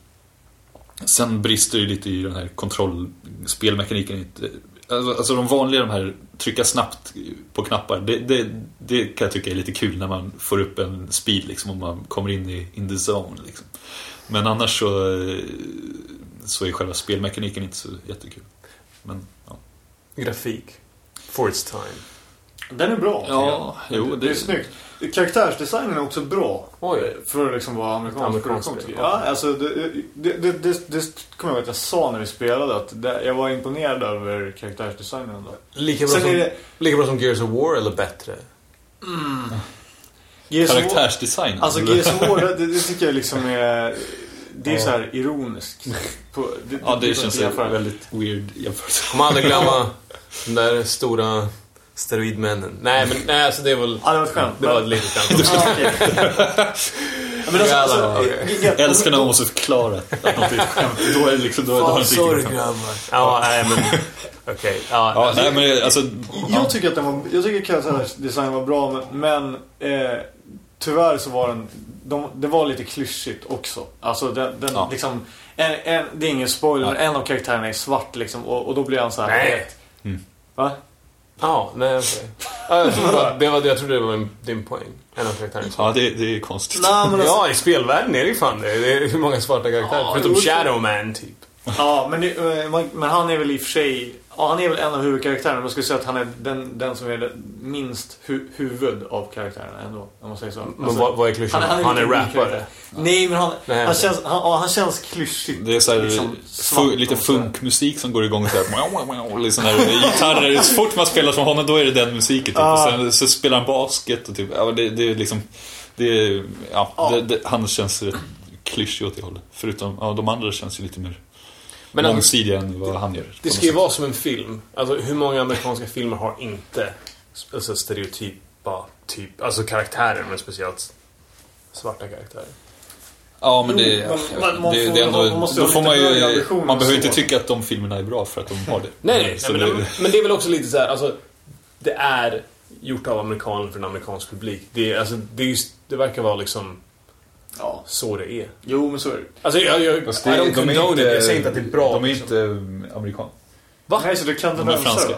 sen brister det lite i den här kontrollspelmekaniken. Inte- Alltså, alltså de vanliga, de här trycka snabbt på knappar. Det, det, det kan jag tycka är lite kul när man får upp en speed liksom, och man kommer in i in the zone. Liksom. Men annars så, eh, så är själva spelmekaniken inte så jättekul. Men. Grafik. For its time. Den är bra. Ja, jag. jo, det, det- det är snyggt. Karaktärsdesignen är också bra. Oj. För att liksom vara amerikansk Amerikansk produktion. Ja, alltså det, det, det, det, det kommer jag ihåg att jag sa när vi spelade. Att det, jag var imponerad över karaktärsdesignen ändå. Lika bra, Sen som, det- lika bra som Gears of War eller bättre? Gears War- Karaktärsdesign. Alltså Gears of War, det, det tycker jag liksom är... Det är så här ironiskt. På, det, ja, det går känns att jämföra. väldigt weird jämförelse. Kommer aldrig glömma de där stora steroidmännen. Nej, men nej, alltså det är väl... Ja, det var ett skämt. Det var ett litet skämt. Ja. Ja, men alltså, alltså, jag- Älskar när man måste förklara att något är ett skämt. Då är det liksom, då, det Fan, sorry grabbar. Ja, nej men... Okej. Ja, Ja, nej men alltså... Jag tycker att den var, jag tycker karaktärsdesignen var bra men, men eh, tyvärr så var den, de, det var lite klyschigt också. Alltså den, den Ja. liksom, en, en, det är ingen spoiler Ja. men en av karaktärerna är svart liksom och, och då blir han så här. Nej. Mm. Va? Ja, nej. Ja, bara- det var, jag trodde det var din poäng. En av karaktärerna. Ja, det, det är konstigt. Nej, men alltså, Ja, i spelvärlden är det ju fan det. Det är hur många svarta karaktärer. Ja, Förutom Shadowman, typ. ja men, det, eh, men han är väl i och för sig Ja, han är väl en av huvudkaraktärerna. Men jag skulle säga att han är den, den som är minst hu huvud av karaktärerna ändå. Om man säger så. Men Alltså, vad, vad är klyschan? Han, han är är rappare. karaktär. Nej, men han, Nej, han, känns, han, ja, han känns klyschig. Det är så här, Liksom svart lite funkmusik som går igång. Så här, liksom där, gitarrer. Så fort man spelar som honom då är det den musiken. Typ. Ja. Och sen så spelar han basket och typ, ja, men det, det är liksom... Det ja, Ja. Det, det, han känns rätt klyschig åt det hållet. Förutom, ja, de andra känns ju lite mer Men alltså, mångsidiga än vad han gör. det ska ju vara som en film. Alltså hur många amerikanska filmer har inte alltså, stereotypa typ, alltså karaktärer men speciellt svarta karaktärer. Ja, men det, men man- man det, får- det är ändå, man måste då får man ju, man behöver inte tycka att de filmerna är bra för att de har det. Nej, nej, nej men, det- men det är väl också lite så här, alltså det är gjort av amerikaner för en amerikansk publik. Det, är, alltså, det, är just, det verkar vara liksom Ja. så det är. Jo, men så är det. Alltså jag, jag, Fast I don't de är condone it. Jag säger inte att det är bra. De är liksom. inte um, amerikaner. Va? Nej, så du kan De inte är franska.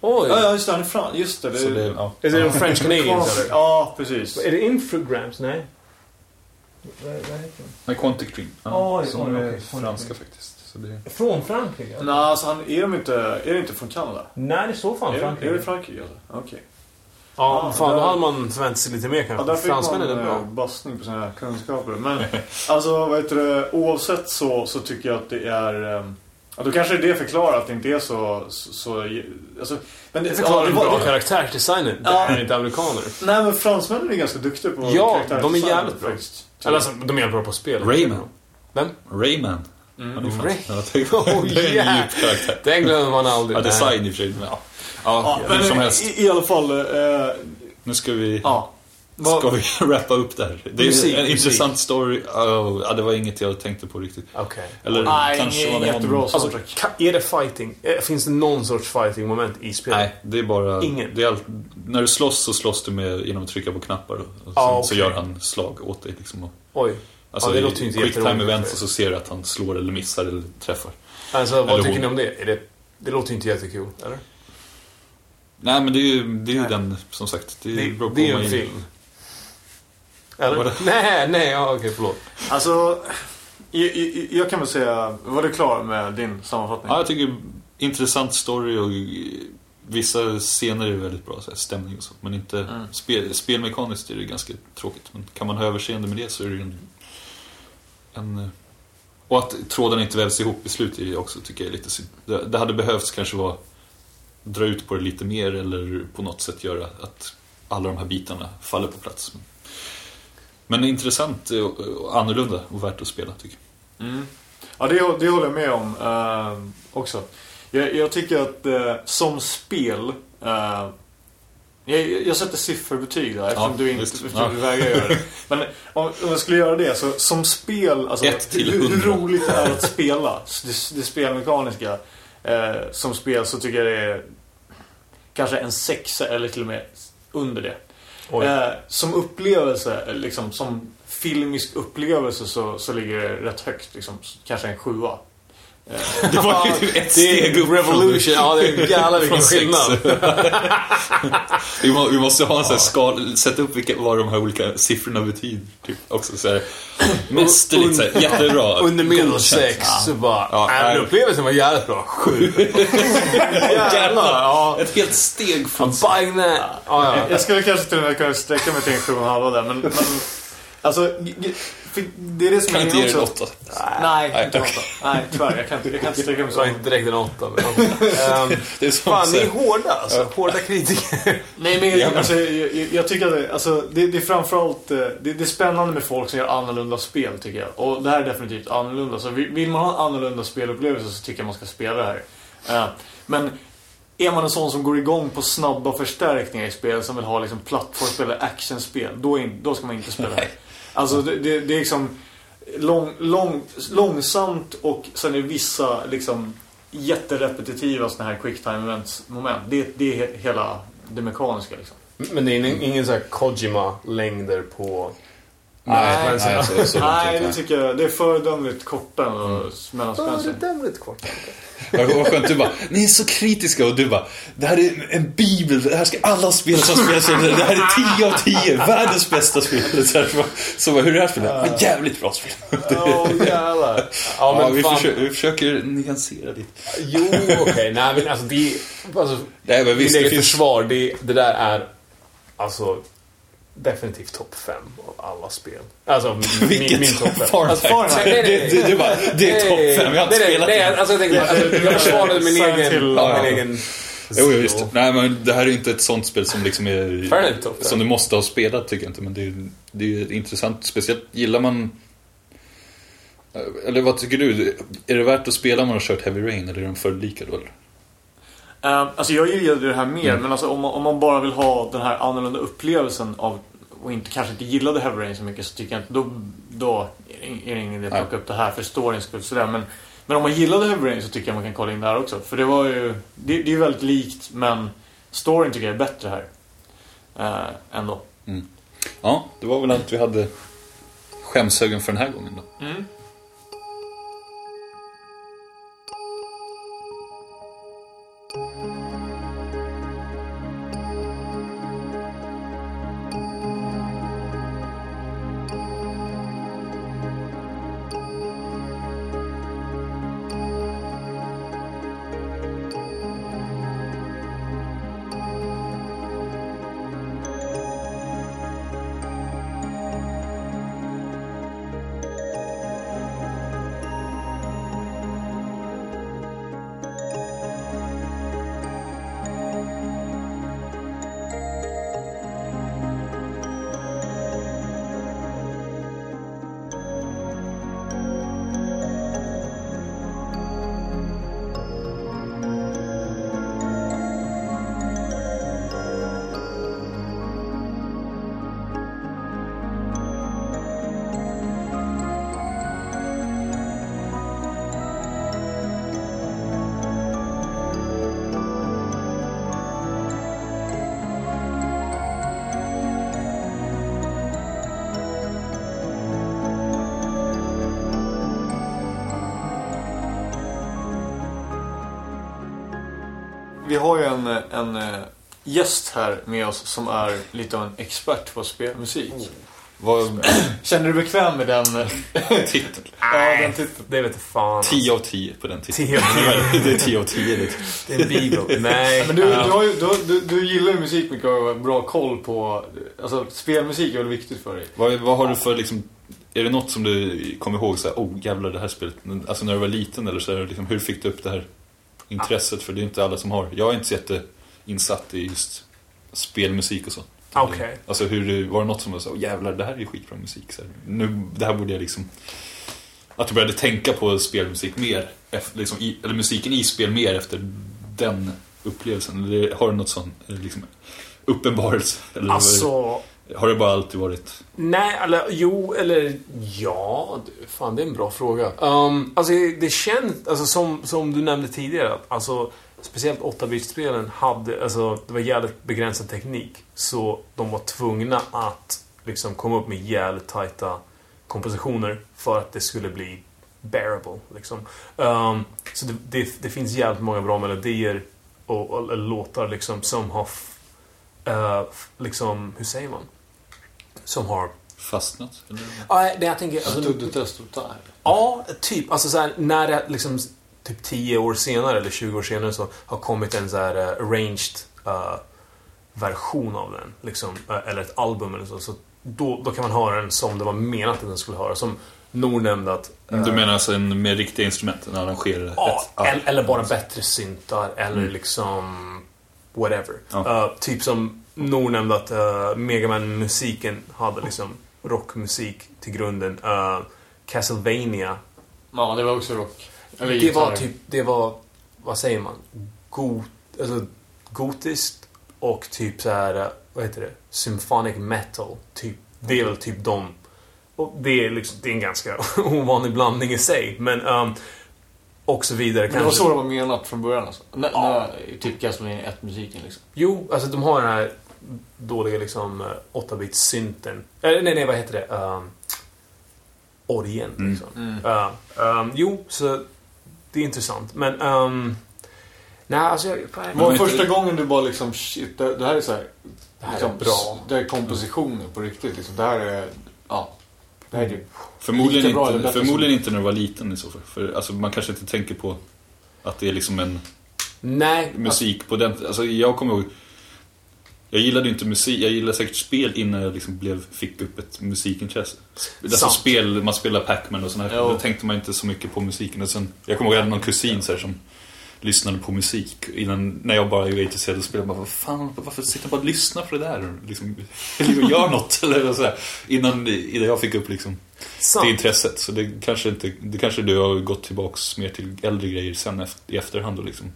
Oj! Ja, just det. Han är frans. Just det. det Så det, ja. Är det de French Canadians eller? Ja, precis. Är det Infograms? Nej. Vad, heter de? Nej, Quantic Dream. Ja, Oj, som är franska faktiskt. Så det, Från Frankrike? Nej, alltså han, är de inte... Är det inte från Kanada? Nej, det står fan Är, Frankrike. är det Frankrike alltså? Okej. Ja, Ja, fan då hade man förväntat sig lite mer Ja, kanske. där fick Fransmännen man är eh, bra. bastning på sina här kunskaper. Men alltså, vad heter det? Oavsett så, så tycker jag att det är... ehm, Ja, då kanske det förklarar att det inte är så... så, så alltså, men Det förklarar ja, en var- bra det- karaktärsdesigner. Det Ja. är inte amerikaner. Nej, men fransmännen är ganska duktiga på Ja, karaktärsdesign, de är jävligt bra. faktiskt. Eller alltså, de är jävligt bra på spel. Rayman. Vem? Rayman. Fransk. Ja, det Oh, det är en yeah. djup karaktär. Den glömmer man aldrig. Ja, design i och för sig. Ja, ja, Ja, hur som helst. i, i alla fall... Eh, Nu ska vi... ja. Ska vi wrappa upp det här? Det är Musik, en musik. intressant story. Oh, ja, det var inget jag tänkte på riktigt. Okej. Eller Nej, kanske var det jättebra någon... Alltså, är det fighting? Eh, Finns det någon sorts fighting-moment i spelet? Nej, det är bara... Ingen. Det är allt, när du slåss så slåss du med, genom att trycka på knappar. Och sen Ah, så okej. gör han slag åt dig. Liksom, och, Oj. Alltså Ja, det låter ju inte quick time event och så ser du att han slår eller missar eller träffar. Alltså, vad Eller tycker hon. ni om det? Är det? Det låter ju inte jättekul, eller? Nej, men det är ju, det är ju den, som sagt. Det, Det, beror på det är vad en film. Eller? Nej, nej, ja, okej, förlåt. Alltså, jag, jag, jag kan väl säga... Var du klar med din sammanfattning? Ja, jag tycker intressant story och vissa scener är väldigt bra, så här, stämning och så. Men inte, Mm. spel, spelmekaniskt är det ganska tråkigt. Men kan man ha överseende med det så är det ju en, en... Eh, och att trådarna inte vävs ihop i slutet också, tycker jag, är lite synd. Det, hade behövts kanske vara dra ut på det lite mer eller på något sätt göra att alla de här bitarna faller på plats. Men intressant och och annorlunda och värt att spela tycker jag. Mm. Ja, det, det håller jag med om eh, också. Jag, jag tycker att eh, som spel... Eh, jag, jag sätter sifferbetyg där eftersom Ja, du inte visst. Ja. du vägrar göra det. Men om, om jag skulle göra det så som spel, alltså hur, hur roligt det är att spela, det, det spelmekaniska. Eh, som spel så tycker jag det är kanske en sexa eller till och med under det. Eh, som upplevelse, liksom som filmisk upplevelse så, så ligger det rätt högt. Liksom, kanske en sjua. Det var ju typ ett steg är upp Revolution. Ja, det är jävlar vilken skillnad. vi, må, vi måste ha en sån här skal, sätta upp vilka, vad de här olika siffrorna betyder. Typ. Också så här, mästerligt, så här, jättebra. Under medel godkänt. sex så bara... Ja, nej. upplevelsen var jävligt bra. Sju. Jävlar. Ja. Ett helt steg från... That. Ja, ja. Jag skulle kanske till och med kunna sträcka mig till en sju och en halva där. Men, men alltså, det är det som Kan är inte ge dig en åtta. Nej, Nej, inte åtta. Nej, tyvärr. Jag kan inte, jag kan inte sträcka mig så. var inte direkt en åtta. Men, um, Det är fan, ni är hårda alltså. Hårda kritiker. Nej, men jag, alltså, jag, jag, jag tycker att det, alltså, det, det är framförallt eh, det, det är spännande med folk som gör annorlunda spel tycker jag. Och det här är definitivt annorlunda. Så vill man ha en annorlunda spelupplevelse så tycker jag man ska spela det här. Eh, men är man en sån som går igång på snabba förstärkningar i spel som vill ha liksom plattformsspel eller actionspel, då, in- då ska man inte spela det här. Alltså det, det, det är liksom lång, lång, långsamt och sen är vissa liksom jätterepetitiva sådana här quick time events moment. Det, det är hela det mekaniska liksom. Men det är ingen, ingen så här Kojima-längder på Nej, så- nej, så, så Nej, det tycker jag. Det är föredömligt korta och Mm. mellanspänster. Föredömligt kort. Vad skönt, du bara, ni är så kritiska och du bara, det här är en bibel, det här ska alla spel som spelas, det här är 10 av 10, världens bästa spel. Så, här, så, bara, hur är det här spelet? Men jävligt bra spel. Åh jävlar. Ja, Ja, men vi, fan. försöker, vi försöker nyansera lite. Jo, okej. Nej, men alltså det... Alltså, Nej, men visst, Min det eget finns... försvar, det, det där är alltså definitivt topp 5 av alla spel. Alltså min, min, Vilket? min topp 5. Fahrenheit. Alltså, nej. Det, det, det, bara, det är topp 5, jag har inte nej, spelat nej, det. nej, alltså jag tänkte, alltså, jag försvarade min egen... Hill. Ja. Min egen Jo, jo, visst. Nej, men det här är ju inte ett sånt spel som liksom är... Fahrenheit topp. Som du måste ha spelat, tycker jag inte. Men det är, det är intressant. Speciellt gillar man... Eller vad tycker du? Är det värt att spela om man har kört Heavy Rain, eller är de för lika då? eller? Um, alltså jag gillade det här mer, Mm. men alltså om man, om man bara vill ha den här annorlunda upplevelsen av och inte, kanske inte gillade Heavy Rain så mycket så tycker jag inte då, då är det ingen idé att Nej. plocka upp det här för storyns skull. Sådär. Men, men om man gillade Heavy Rain så tycker jag man kan kolla in det här också. För det var ju, det, det är ju väldigt likt men storyn tycker jag är bättre här. Uh, ändå. Ja, det var väl allt vi hade skämshögen för den här gången då. Vi här med oss som är lite av en expert på spelmusik. Vad Känner du dig bekväm med den? titel? ja, den titeln. Det vet jag fan. 10 av 10 på den titeln. 10 av 10. det är 10 av 10. Det. Det är en bibel. Nej. Men du, du, har ju, du, du, du gillar ju musik mycket och har bra koll på... Alltså spelmusik är väl viktigt för dig? Vad, vad har du för liksom... Är det något som du kommer ihåg så här, oh jävlar det här spelet, alltså när du var liten eller så här, liksom, hur fick du upp det här intresset? För det är inte alla som har. Jag är inte så jätteinsatt i just spelmusik och så. Okej. Alltså hur, var det något som var så, jävlar det här är ju skitbra musik. Så här, nu, det här borde jag liksom... Att du började tänka på spelmusik mer, efter, liksom, i, eller musiken i spel mer efter den upplevelsen. Eller har du något sånt, eller liksom, uppenbarelse? Eller Alltså... har det bara alltid varit... Nej, eller jo, eller ja. du, Fan, det är en bra fråga. Um, alltså, det känns, alltså som, som du nämnde tidigare, att, alltså speciellt 8-bit-spelen hade, alltså det var jävligt begränsad teknik. Så de var tvungna att liksom komma upp med jävligt tajta kompositioner för att det skulle bli bearable. Liksom. Um, så det, det, det finns jävligt många bra melodier och, och, och låtar liksom som har, f- f- liksom, hur säger man? Som har Fastnat? Eller? Ja, det jag tänker... Alltså, där. ja, typ. Alltså så här, när det liksom typ 10 år senare eller 20 år senare så har kommit en så här eh, arranged eh, version av den. Liksom, eh, eller ett album eller så. så då, då kan man höra den som det var menat att den skulle höra. Som Nor nämnde att... Du menar alltså en med riktiga instrument? En arrangerare? Ja, ett, eller, bara bättre syntar eller Mm. liksom whatever. Ja. Typ som Nor nämnde att uh, Megaman-musiken hade liksom rockmusik till grunden. Uh, Castlevania. Ja, det var också rock. Det var typ, det var, vad säger man? Got, alltså, gotiskt och typ så här, eh, vad heter det? Symphonic metal. Typ, det är väl typ de. Och det är liksom, det är en ganska ovanlig blandning i sig. Men, um, och så vidare. Men det var kanske. så det var menat från början alltså. N- Ja. när, typ Castlevania 1-musiken liksom. Jo, alltså de har den här dåliga liksom 8-bit synten. Eller nej, nej, vad heter det? Um, orgeln. Mm. Liksom. Mm. Ja, ehm, jo, så det är intressant. Men... Um, nej, alltså jag... Var det första inte- gången du bara liksom shit, det, det här är så här, Det här liksom, är bra. Det här är kompositioner på riktigt liksom. Det här är, ja. Det här är typ, Förmodligen, bra inte, förmodligen som- inte när du var liten i så fall. För alltså, man kanske inte tänker på att det är liksom en Nej. musik på den... Alltså jag kommer ihåg... Jag gillade inte musik, jag gillade säkert spel innan jag liksom blev, fick upp ett musikintresse. Alltså spel, man spelar Pac-Man och sådär. Då tänkte man inte så mycket på musiken. Och sen, jag kommer ihåg jag hade någon kusin så här, som lyssnade på musik innan, när jag bara var intresserad av spel. Jag bara, vad fan, varför sitter jag bara och lyssnar på det där? Och Liksom, eller gör något. Eller så här, innan, innan jag fick upp liksom Sant. det intresset. Så det kanske inte, det kanske du har gått tillbaks mer till äldre grejer sen efter, i efterhand och liksom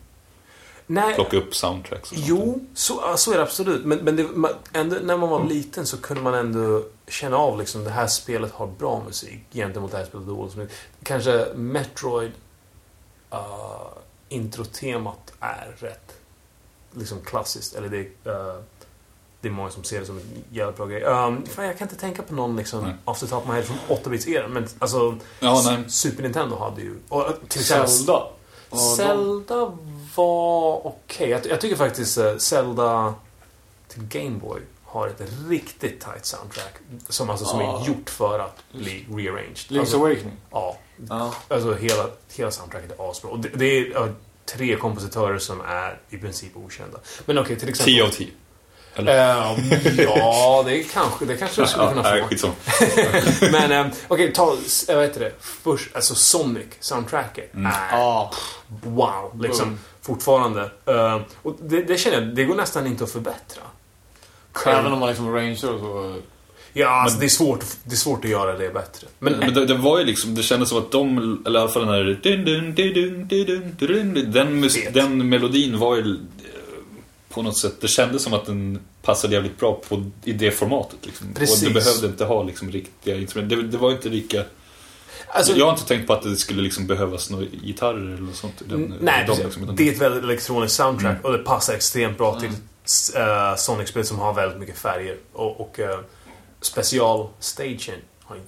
Nej. plocka upp soundtracks och sånt. Jo, så, ja, så är det absolut. Men, men det, man, ändå, när man var liten så kunde man ändå känna av liksom det här spelet har bra musik gentemot det här spelet dålig musik. Kanske Metroid uh, introtemat är rätt liksom klassiskt. Eller det, uh, det är många som ser det som en jävla bra grej. Um, fan, jag kan inte tänka på någon liksom Nej. off the top of my head från 8-bits-eran. Men alltså, Ja. Super Nintendo hade ju... Och, uh, till exempel, Zelda. Zelda var okej. Jag, jag tycker faktiskt uh, Zelda till Game Boy har ett riktigt tight soundtrack. Som, alltså, som Ja. är gjort för att bli rearranged. Link's Alltså, Awakening. ja. Ja. Alltså hela, hela soundtracket är asbra. Och det, det är uh, tre kompositörer som är i princip okända. Men okej, till exempel... 10 av 10. Eh, ja, det kanske, det kanske jag skulle kunna nej, få. skitsamma. Men eh, okej, ta, eh, vad heter det? Först, alltså Sonic, soundtracket. Mm. är Ja. Wow, liksom Mm. Fortfarande. Eh, och det, det, känner jag, det går nästan inte att förbättra. Även om man liksom arrangerar och så... Ja, alltså men, det, är svårt, det är svårt att göra det bättre. Men, men det, det, var ju liksom, det kändes som att de, eller i alla fall den här... Dun, dun, dun, dun, dun, den, mus, den melodin var ju eh, på något sätt, det kändes som att den passade jävligt bra på, i det formatet. Liksom. Precis. Och du behövde inte ha liksom, riktiga instrument. Det, det var inte lika alltså, jag har inte tänkt på att det skulle liksom behövas några gitarrer eller något sånt. Den, n- nej, de, liksom, utan- det är ett väldigt elektroniskt soundtrack Mm. och det passar extremt bra till uh, Sonic-spel som har väldigt mycket färger. Och, och uh, specialstagen har en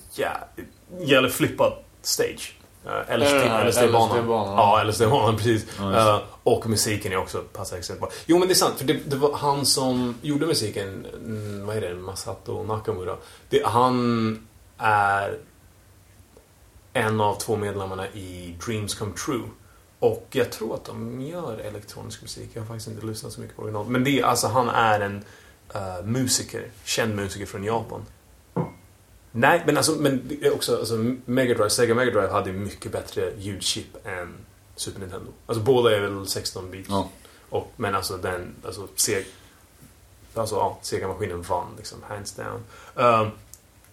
jävligt, flippad stage. Uh, LSD, LSD-banan. LSD-banan. Ja, LSD-banan, precis. Ja. Eh, och musiken är också passar extremt bra. Jo, men det är sant. För det, det var han som gjorde musiken, mm, vad är det, Masato Nakamura. Det, han är en av två medlemmarna i Dreams Come True. Och jag tror att de gör elektronisk musik. Jag har faktiskt inte lyssnat så mycket på original. Men det är, alltså, han är en eh, musiker, känd musiker från Japan. Nej, men alltså, men också, alltså, Mega Drive, Sega Mega Drive hade mycket bättre ljudchip än Super Nintendo. Alltså båda är väl 16 bits. Ja. Och, men alltså den, alltså Sega, alltså ja, Sega-maskinen vann liksom, hands down. Ehm,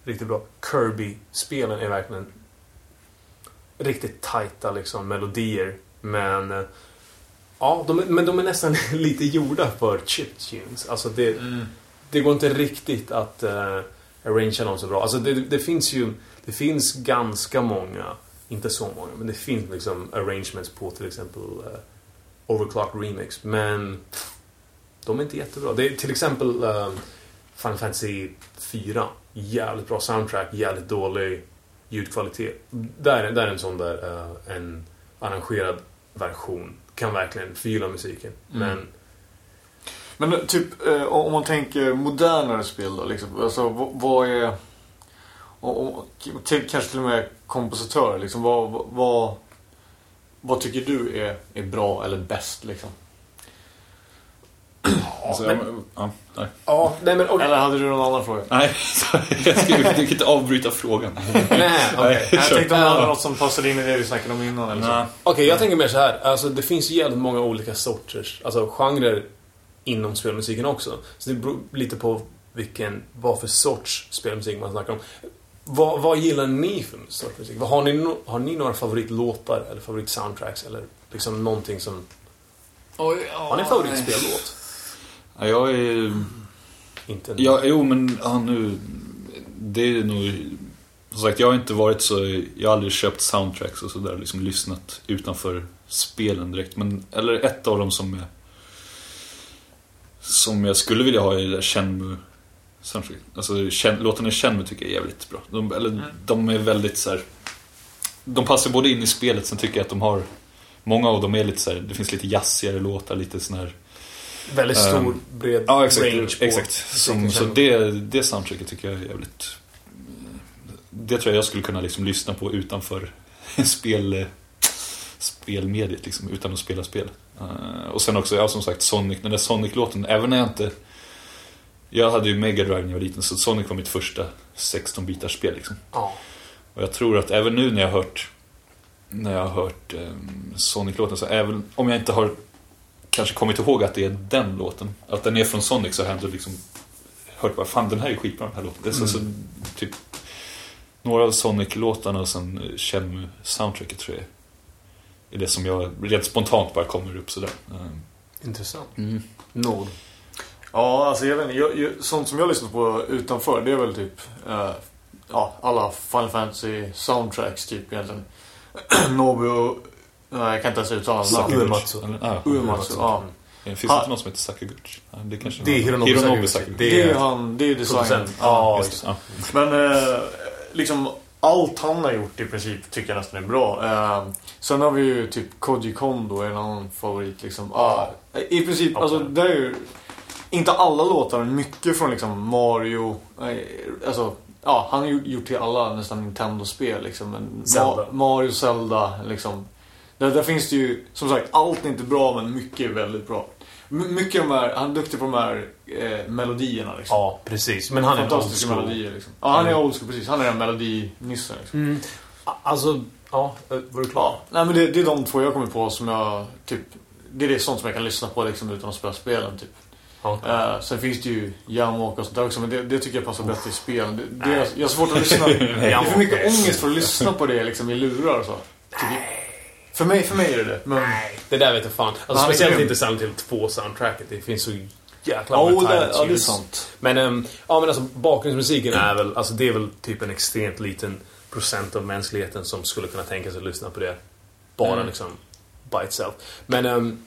riktigt bra. Kirby-spelen är verkligen riktigt tajta liksom melodier. Men eh, ja, de, men de är nästan lite gjorda för chip tunes. Alltså det, Mm. det går inte riktigt att uh, arrangea dem så bra. Alltså det, det finns ju det finns ganska många, inte så många, men det finns liksom arrangements på till exempel uh, Overclock Remix. Men de är inte jättebra. Det är till exempel uh, Final Fantasy 4. Jävligt bra soundtrack, jävligt dålig ljudkvalitet. Där, där är en sån där uh, en arrangerad version kan verkligen förgylla musiken. Mm. Men Men typ, eh, om man tänker modernare spel då, liksom, alltså vad, vad är... Och, och, till, kanske till och med kompositörer, liksom, vad, vad- vad, tycker du är, är bra eller bäst liksom? Alltså, men- jag- ja, nej. ja, nej men okej. Eller hade du någon annan fråga? nej, jag kan inte avbryta frågan. Nej, okej. Jag tänkte om hade Ja. något som passade in i det vi snackade om innan eller så. Nej. Okej, jag tänker mer så här. Alltså, det finns jävligt många olika sorters, alltså genrer inom spelmusiken också. Så det beror lite på vilken, vad för sorts spelmusik man snackar om. Vad, vad gillar ni för sorts musik? Vad, har, ni no, har ni några favoritlåtar eller favoritsoundtracks eller liksom någonting som... Har ni favoritspellåt? Ja, jag är... Inte Ja, jo men ja, nu... Det är nog... Som sagt, jag har inte varit så... Jag har aldrig köpt soundtracks och sådär. Liksom lyssnat utanför spelen direkt. Men, eller ett av dem som jag... Som jag skulle vilja ha är det där Shenmue soundtrack. Alltså känn, låtarna i Känn tycker jag är jävligt bra. De, eller, de är väldigt så här. De passar både in i spelet, sen tycker jag att de har Många av dem är lite så här, det finns lite jazzigare låtar, lite sån här Väldigt stor, Ehm, bred Ja, exakt. range på exakt. Som, så det, det soundtracket tycker jag är jävligt... Det tror jag jag skulle kunna liksom lyssna på utanför spel, spelmediet, liksom, utan att spela spel. Eh, och sen också, ja som sagt, Sonic, den där Sonic-låten, även när jag inte... Jag hade ju Mega Drive när jag var liten, så Sonic var mitt första 16-bitars spel. Liksom. Ja. Och jag tror att även nu när jag har hört, när jag har hört eh, Sonic-låten, så även om jag inte har kanske kommit ihåg att det är den låten, att den är från Sonic, så har jag ändå liksom hört bara, fan den här är skitbra den här låten. Det är så, så, typ, några av Sonic-låtarna och sen Shenmue-soundtracket tror jag är det som jag rent spontant bara kommer upp sådär. Eh, Intressant. Mm. Nord. Ja, alltså jag vet inte. Jag, jag, sånt som jag lyssnar på utanför, det är väl typ eh, ja, alla Final Fantasy soundtracks typ egentligen. Nobuo, nej, jag kan inte ens uttala hans namn. Uematsu. Uematsu, ja. Finns det inte någon som heter Sakaguchi? Det kanske Det är Hironobu Sakaguchi. Sakaguchi. Det Det är är han, det är ju designen. producent. Ja, ja. Men eh, liksom allt han har gjort i princip tycker jag nästan är bra. Eh, sen har vi ju typ Koji Kondo, en annan favorit liksom. Ah, I princip, alltså det är ju inte alla låtar men mycket från liksom Mario. Eh, alltså, ja, han har gjort till alla nästan Nintendo-spel liksom. Zelda. Ma- Mario, Zelda liksom. Där, där finns det ju, som sagt, allt är inte bra men mycket är väldigt bra. M- mycket av de här, han är duktig på de här eh, melodierna liksom. Ja, precis. Men han är old school. melodier liksom. Ja, han är old school, precis. Han är den melodinissen liksom. Mm. Alltså, ja, var du klar? Ja, nej men det, det är de två jag kommer på som jag typ... Det är det sånt som jag kan lyssna på liksom utan att spela spelen typ. Ja. Eh, sen finns det ju Yamaoka och sånt där också men det, det tycker jag passar bättre i spelen. Det, det, är- jag har svårt att lyssna. det är för mycket ångest för att lyssna på det liksom i lurar och så. Jag. För mig, för mig är det det. Men... Det där vet jag fan. Alltså, Han speciellt inte Silent Hill 2-soundtracket. Det finns så jäkla många det, titles ja, det är sant. Men, ehm, ja, men alltså, bakgrundsmusiken är väl, alltså, det är väl typ en extremt liten procent av mänskligheten som skulle kunna tänka sig att lyssna på det. Bara Mm. liksom by itself. Men, ehm,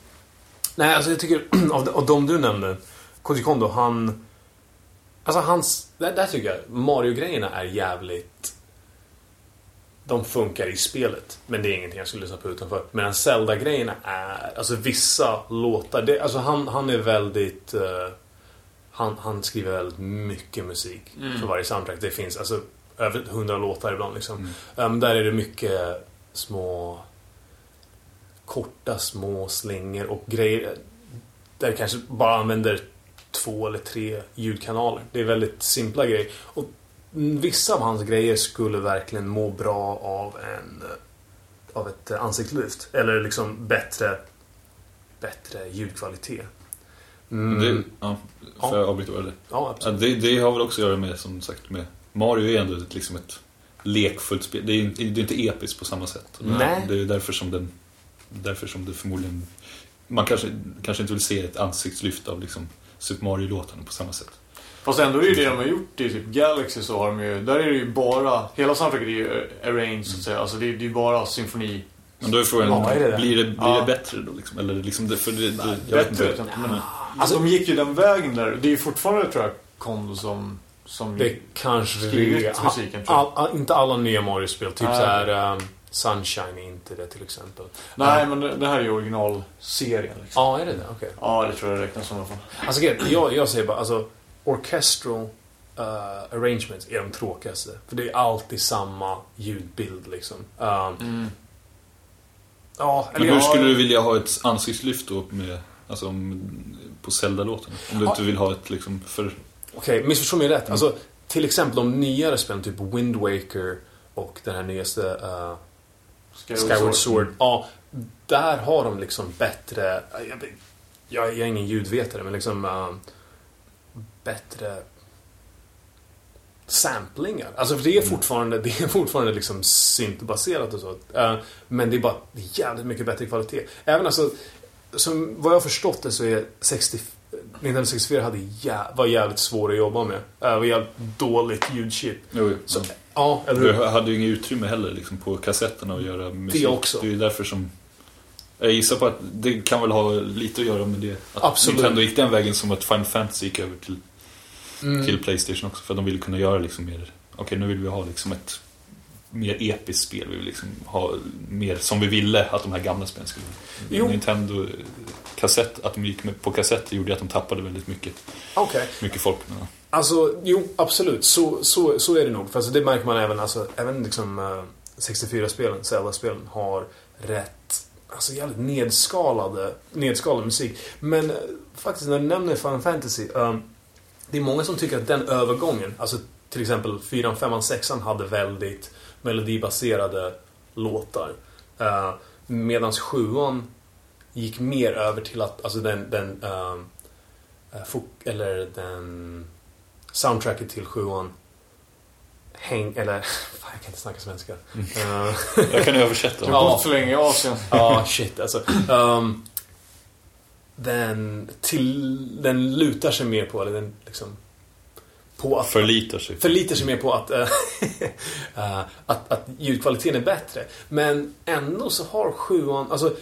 nej alltså jag tycker, av, av de du nämnde, Koji Kondo, han... Alltså hans, där, där tycker jag Mario-grejerna är jävligt... De funkar i spelet, men det är ingenting jag skulle lyssna på utanför. Medan Zelda-grejerna är, alltså vissa låtar, det, alltså han, han är väldigt... eh, han, han skriver väldigt mycket musik för varje soundtrack. Det finns alltså över hundra låtar ibland liksom. Um, där är det mycket små korta små slänger och grejer där det kanske bara använder två eller tre ljudkanaler. Det är väldigt simpla grejer. Och mm, vissa av hans grejer skulle verkligen må bra av en eh, av ett ansiktslyft. Eller liksom bättre bättre ljudkvalitet. Mm. Det, ja, får jag avbryta eller? Ja, Ja, absolut. det, det har väl också att göra med, som sagt, med Mario är ändå ett, liksom ett lekfullt spel. Det är, inte- det är inte episkt på samma sätt. Nej. Det är därför som den, därför som det förmodligen, man kanske, kanske inte vill se ett ansiktslyft av liksom Super Mario-låtarna på samma sätt. Fast ändå är det ju det de har gjort i typ Galaxy så har de ju, där är det ju bara, hela soundtracket är ju arranged så att säga. Alltså det, är- ju bara symfoni. Men då är frågan, Ja, är det blir, det, blir Ja. det bättre då? Liksom? Eller liksom det, för det, det, jag vet Bättre vet inte. jag. Men, alltså de gick ju den vägen där. Det är ju fortfarande tror jag Kondo som, som Det kanske skrivit är- musiken tror jag. all, all, Inte alla nya Mario-spel. Typ Nej. så här um, Sunshine är inte det till exempel. Nej men det, det här är ju originalserien liksom. Ja, är det det? Okej. Ja, det tror jag räknas som i alla fall. Alltså jag, jag säger bara alltså Orchestral uh, arrangements är de tråkigaste. För det är alltid samma ljudbild liksom. Um, Ja, Men eller hur jag, skulle du vilja ha ett ansiktslyft då med, alltså, om, på Zelda-låten? Om du Ja. inte vill ha ett liksom, för... Okej, missförstå mig rätt. Alltså, till exempel de nyare spelen, typ Wind Waker och den här nyaste uh, Skyward Sword. Ja, där har de liksom bättre... Jag, jag är ingen ljudvetare, men liksom... eh, bättre samplingar. Alltså för det är fortfarande, det är fortfarande liksom syntbaserat och så. Eh, men det är bara jävligt mycket bättre kvalitet. Även alltså, som vad jag har förstått det så är 60, Nintendo 64 hade jä, var jävligt svår att jobba med. Uh, var jävligt dåligt ljudchip. Jo, jo. Så, Ja. eller Du hur? hade ju inget utrymme heller liksom, på kassetterna att göra musik. också. Det är ju därför som... Jag gissar på att det kan väl ha lite att göra med det. Att Absolut. Nintendo gick den vägen som att Final Fantasy gick över till Mm. till Playstation också. För att de ville kunna göra liksom mer, okej nu vill vi ha liksom ett mer episkt spel. Vi vill liksom ha mer som vi ville att de här gamla spelen skulle Jo. Nintendo eh, kassett, att de gick med på kassett gjorde att de tappade väldigt mycket, Okej. mycket folk. Men. Alltså, jo, absolut. Så, så, så är det nog. För alltså, det märker man även, alltså, även liksom eh, 64-spelen, Zelda-spelen, har rätt, alltså jävligt nedskalade, nedskalad musik. Men eh, faktiskt, när du nämner Final Fantasy, eh, det är många som tycker att den övergången, alltså till exempel 4, 5, 6 hade väldigt melodibaserade låtar. Uh, Medan 7 gick mer över till att, alltså den, den eh, fok- eller den soundtracket till sjuan häng, eller fan jag kan inte snacka svenska. Eh, Jag kan översätta. Du Ja. har bott för länge i Asien. Ja, shit alltså. Um, den, till, den lutar sig mer på, eller den liksom på att Förlitar sig. förlitar sig mer på att, eh, att, att ljudkvaliteten är bättre. Men ändå så har sjuan, alltså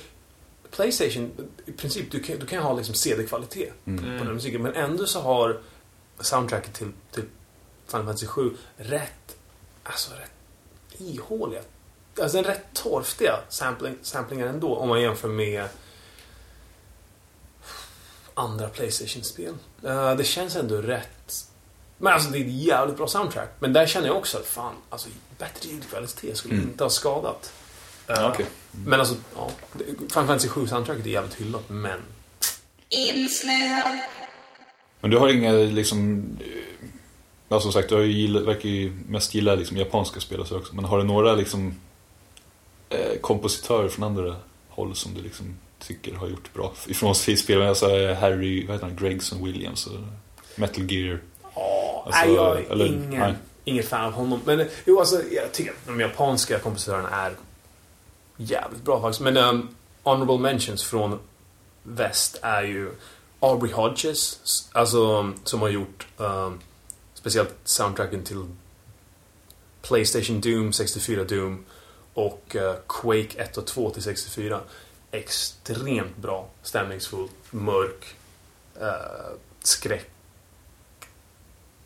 Playstation, i princip, du kan, du kan ha liksom CD-kvalitet Mm. på den musiken. Men ändå så har soundtracket till, till Final Fantasy 7 rätt, alltså rätt ihåliga, alltså en rätt torftiga sampling, samplingar ändå om man jämför med andra Playstation-spel. Eh, det känns ändå rätt men alltså det är ett jävligt bra soundtrack. Men där känner jag också att fan, alltså bättre ljudkvalitet skulle Mm. inte ha skadat. Eh, Ja, okej. Men alltså, ja. Final Fantasy 7 soundtracket är jävligt hyllat, men... insnöad, Men du har inga liksom... eh, Ja, som sagt, du har ju gillat, verkar ju mest gilla liksom, japanska spel också. Men har du några liksom eh, kompositörer från andra håll som du liksom tycker har gjort bra ifrån sig spel? Alltså Harry, vad heter han, Gregson Williams Metal Gear. Ja, Alltså, nej, jag är eller- ingen, nej. ingen fan av honom. Men jo, alltså, jag tycker att de japanska kompositörerna är jävligt bra faktiskt. Men um, honorable mentions från väst är ju Aubrey Hodges, alltså som har gjort um, speciellt soundtracken till Playstation Doom, 64 Doom och uh, Quake 1 och 2 till 64. Extremt bra, stämningsfull, mörk, uh, skräck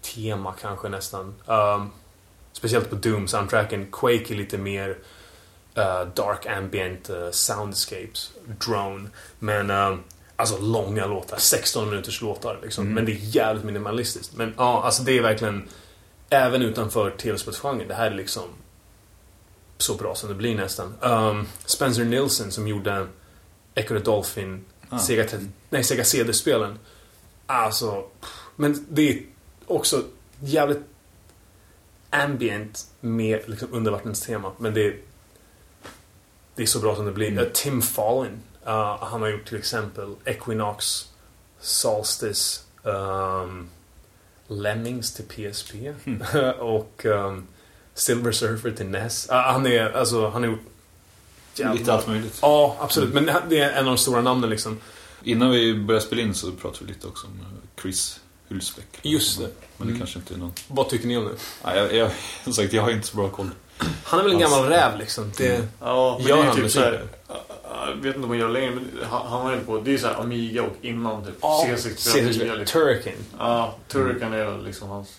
tema kanske nästan. Um, speciellt på Doom-soundtracken. Quake är lite mer uh, dark ambient uh, soundscapes, drone. Men um, alltså långa låtar, 16 minuters låtar liksom. Mm. Men det är jävligt minimalistiskt. Men ja, alltså det är verkligen även utanför tv-spelsgenren. Det här är liksom så bra som det blir nästan. Um, Spencer Nilsson som gjorde Echo Dolphin, Ah. Sega, 30, nej, Sega CD-spelen. Alltså, men det är också jävligt ambient med liksom undervattenstema. Men det är, det är så bra som det blir. Mm. Uh, Tim Fallon, uh, han har gjort till exempel Equinox, Solstice, um, Lemmings till PSP och um, Silver Surfer till NES. Uh, han är, alltså, han har gjort Lite allt möjligt. Ja, absolut. Men det är en av de stora namnen liksom. Innan vi började spela in så pratade vi lite också om eh, Chris Hulsbeck. Just det. Men det Mm. kanske inte är någon... Vad tycker ni om det? Nej, jag, jag, som sagt, jag har inte så bra koll. Han är väl en Hans- gammal räv liksom. Det... Ja, men Gör det är han typ musik? så här, Jag vet inte om man gör längre, men han, han var helt på... Det är så här Amiga och innan typ C64 Amiga. Liksom. Turrican. Ja, Turrican är väl liksom hans...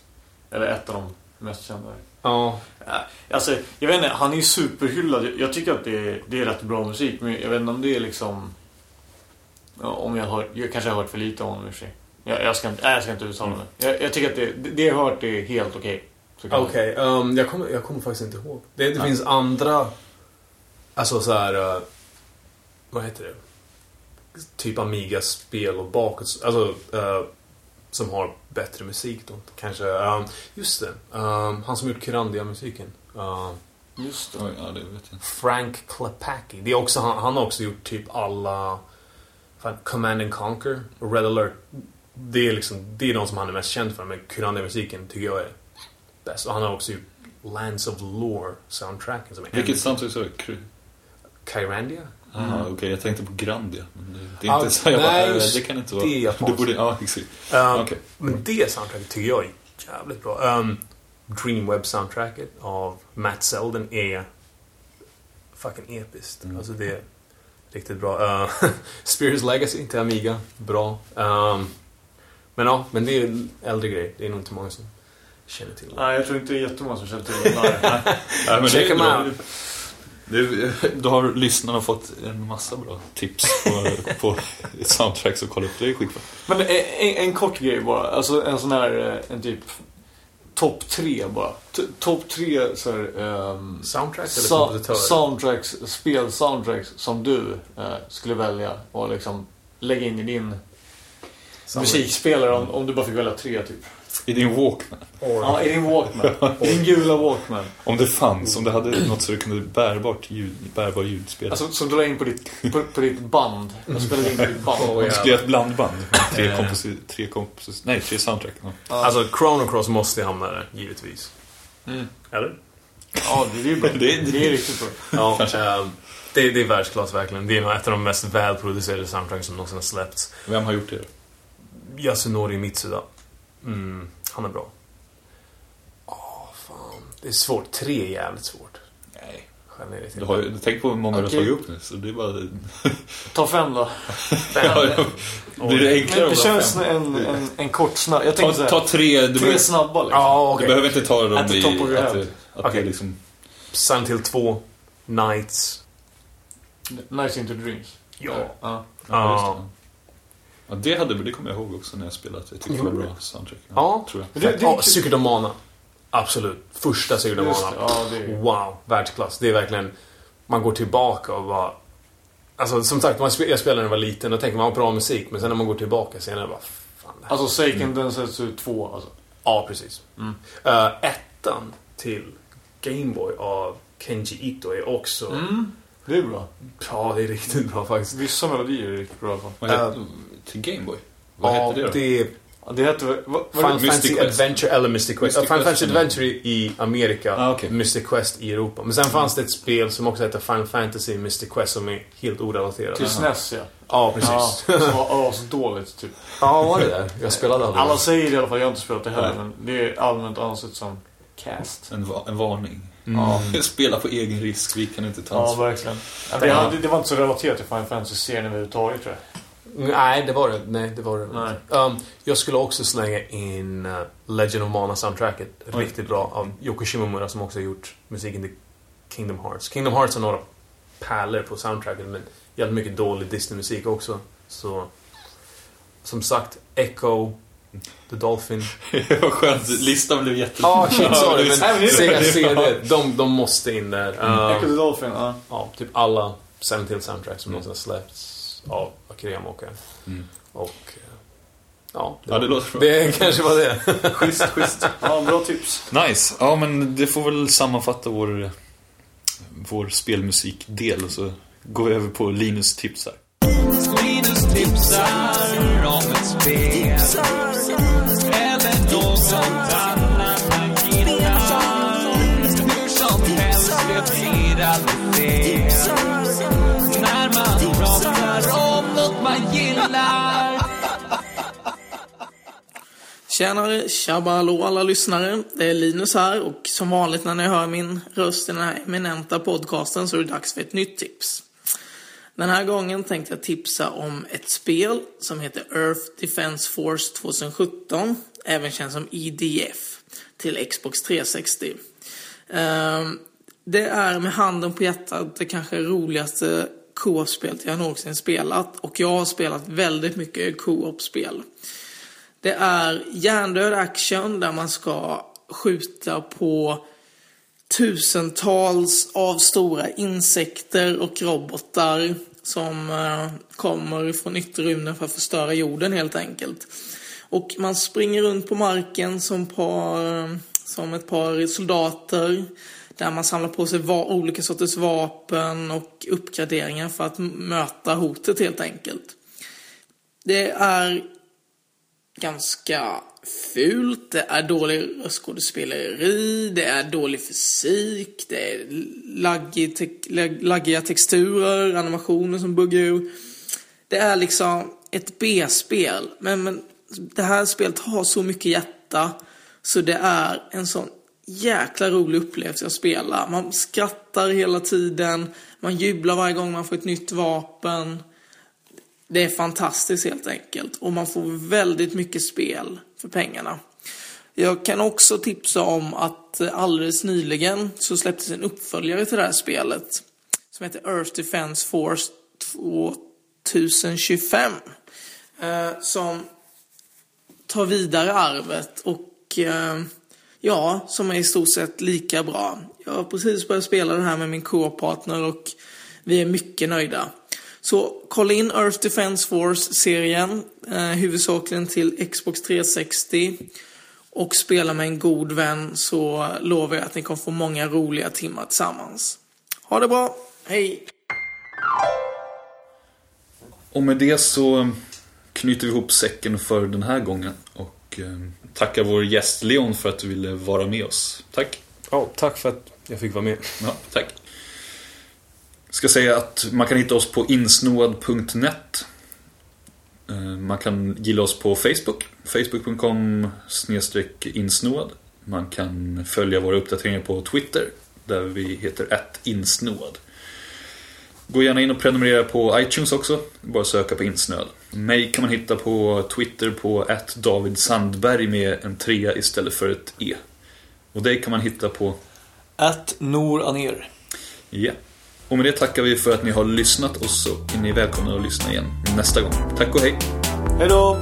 Eller ett av de mest kända. Ja. Ja, Alltså, jag vet inte, han är ju superhyllad. Jag- tycker att det är, det är rätt bra musik, men jag vet inte om det är liksom... Om jag har jag kanske har hört för lite om honom i och för sig. Jag, jag, ska inte, jag ska inte uttala mig. Jag, jag tycker att det, det, det jag har hört är helt okej. Så kan man- Okej, ehm, jag, kommer, jag kommer faktiskt inte ihåg. Det, det finns andra... Alltså så här... eh, vad heter det? Typ Amiga-spel och bakåt... Alltså... eh, som har bättre musik då. Kanske... ehm, just det. ehm, han som gjort Kirandia-musiken. Ehm, Just det. Oj, ja, det vet jag. Frank Klepacki. Det är också, han, han har också gjort typ alla... Fan, Command and Conquer och Red alert. Det är liksom, det är de som han är mest känd för. Men Kirandia-musiken tycker jag är bäst. Och han har också gjort Lands of Lore soundtracken som är Vilket samtidigt så... Kru- Kyrandia? Ah, Okej, jag tänkte på Grandia. Det, det är inte så. Jag bara, nej, eh, just det kan inte vara... det är borde, ja, exakt. Um, Okej. Men det soundtracket tycker jag är jävligt bra. Um, Dreamweb-soundtracket av Matt Selden är fucking episkt. Mm. Alltså det är riktigt bra. Uh, Spears Legacy till Amiga, bra. Um, Men ja, men det är en äldre grej. Det är nog inte många som känner till det. Nej, jag tror inte det är jättemånga som känner till det. Nej. Ja, men Check det är 'em bra. out. Det, då har lyssnarna fått en massa bra tips på, på soundtracks att kolla upp. Det är skitbra. Men en, en, en kort grej bara. Alltså en sån här, eh, en typ topp tre bara. Topp tre så här, ehm, Soundtracks eller kompositörer? soundtracks, spel-soundtracks som du eh, skulle välja och liksom lägga in i din musikspelare om, om du bara fick välja tre typ. I din Walkman. Ja, i din Walkman. I din gula Walkman. Om det fanns, om det hade något så det kunde bärbart ljud, bärbar ljudspel. Alltså som du la in på ditt, på, på ditt band. Jag spelade in på ditt band. Om du skulle göra ett blandband tre, Eh. komposi, tre, komposi, nej, tre soundtrack. Ja. Alltså, Chrono Cross måste hamna där, givetvis. Mm. Eller? Ja, det är ju bra. Det Det är- är, riktigt bra. Ja, eh, det, det är världsklass verkligen. Det är nog ett av de mest välproducerade soundtracks som någonsin har släppts. Vem har gjort det? Yasunori Mitsuda. Mm, han är bra. Åh, fan. Det är svårt. Tre är jävligt svårt. Nej. Till. Du har ju tänk på hur många du har tagit upp nu, så det är bara... Ta fem då. Ja, ja. Blir det enklare Men det att känns vara fem? en, en, en kort snabb. Jag Ta, ta tre, du tre behöver, snabba liksom. Ja, du okej. behöver inte ta dem i... top of your Att, head. det- att Okej. det liksom... Silent Hill 2. Nights. Nice into dreams. Ja. ja. Just det. Ja, det, hade, det kommer jag ihåg också när jag spelat. Jag tyckte det var Gjorde bra soundtrack. Ja. Tror jag. Det, det, Ja. Absolut. Första Secret of Just Mana. det, ja, det Wow, världsklass. Det är verkligen... Man går tillbaka och bara... Alltså som sagt, man jag spelade när jag var liten och tänker man har bra musik. Men sen när man går tillbaka senare bara... Fan, det här. Alltså Seiken Densetsu 2 alltså. Ja, precis. Mm. Eh, ettan till Gameboy av Kenji Ito är också... Mm. Det är bra. Ja, det är riktigt bra faktiskt. Vissa melodier är riktigt bra i alla fall. Hette, till Gameboy? Vad ja, hette det då? det Ja, Det heter väl... vad- vad- Final Fantasy? Adventure eller Mystic Quest. Mystic Ja, Final Fantasy ja. Adventure i Amerika, Ah, okej. Mystic Quest i Europa. Men sen fanns det ett spel som också heter Final Fantasy Mystic Quest som är helt orelaterat. Till SNES ja. Ja, precis. Ja, Ja, som var ja, så dåligt typ. var det där? Jag spelade aldrig. Alla säger det i alla fall, jag har inte spelat det heller. Nej. Men det är allmänt ansett som cast. En, va- en varning. Mm. Ja. Spela på egen risk, vi kan inte ta Ja, ansvar. verkligen. Ja, det, hade, det var inte så relaterat till Final Fantasy-serien överhuvudtaget tror jag. Nej, det var det. Nej, det var det Nej. Um, jag skulle också slänga in uh, Legend of Mana-soundtracket. Oj. Riktigt bra. Av Yoko Shimomura som också har gjort musiken till Kingdom Hearts. Kingdom Hearts har några pärlor på soundtracket men jävligt mycket dålig Disney-musik också. Så... Som sagt, Echo, The Dolphin. Vad skönt, listan blev jätte... Ja, shit, sorry. Men Sega CD, de, de måste in där. Echo the Um, Dolphin, ja. ja, typ alla Silent Hill soundtracks som någonsin har släppts av Akira Yamaoka. Mm. Och... eh, Ja, Ja, det låter bra. det kanske var det. Schysst, schysst. Ja, bra tips. Nice. Ja, men det får väl sammanfatta vår, vår spelmusikdel och så går vi över på Linus tipsar. Linus tipsar om ett spel eller Tjenare, tjabba hallå alla lyssnare. Det är Linus här och som vanligt när ni hör min röst i den här eminenta podcasten så är det dags för ett nytt tips. Den här gången tänkte jag tipsa om ett spel som heter Earth Defense Force 2017, även känt som EDF, till Xbox 360. Ehm, det är med handen på hjärtat det kanske roligaste co-op-spelet jag någonsin spelat och jag har spelat väldigt mycket co-op-spel. Det är hjärndöd action där man ska skjuta på tusentals av stora insekter och robotar som eh, kommer från ytterrymden för att förstöra jorden helt enkelt. Och man springer runt på marken som, par, som ett par soldater där man samlar på sig va- olika sorters vapen och uppgraderingar för att möta hotet helt enkelt. Det är ganska fult, det är dålig skådespeleri, det är dålig fysik, det är laggig te- laggiga texturer, animationer som buggar ur. Det är liksom ett B-spel, men, men det här spelet har så mycket hjärta så det är en sån jäkla rolig upplevelse att spela. Man skrattar hela tiden, man jublar varje gång man får ett nytt vapen det är fantastiskt helt enkelt. Och man får väldigt mycket spel för pengarna. Jag kan också tipsa om att eh, alldeles nyligen så släpptes en uppföljare till det här spelet. Som heter Earth Defense Force 2025. Eh, som tar vidare arvet och eh, ja, som är i stort sett lika bra. Jag har precis börjat spela det här med min co-partner och vi är mycket nöjda. Så kolla in Earth Defense Force-serien, eh, huvudsakligen till Xbox 360. Och spela med en god vän så lovar jag att ni kommer få många roliga timmar tillsammans. Ha det bra, hej! Och med det så knyter vi ihop säcken för den här gången. Och eh, tackar vår gäst Leon för att du ville vara med oss. Tack! Ja, tack för att jag fick vara med. Ja, tack. Ska säga att man kan hitta oss på insnoad.net. Eh, Man kan gilla oss på Facebook. Facebook.com insnoad. Man kan följa våra uppdateringar på Twitter. Där vi heter insnoad. Gå gärna in och prenumerera på iTunes också. Bara söka på insnöd. Mig kan man hitta på Twitter på David Sandberg med en trea istället för ett E. Och dig kan man hitta på Att Nor Aner. Ja. Och med det tackar vi för att ni har lyssnat och så är ni välkomna att lyssna igen nästa gång. Tack och hej! Hej då!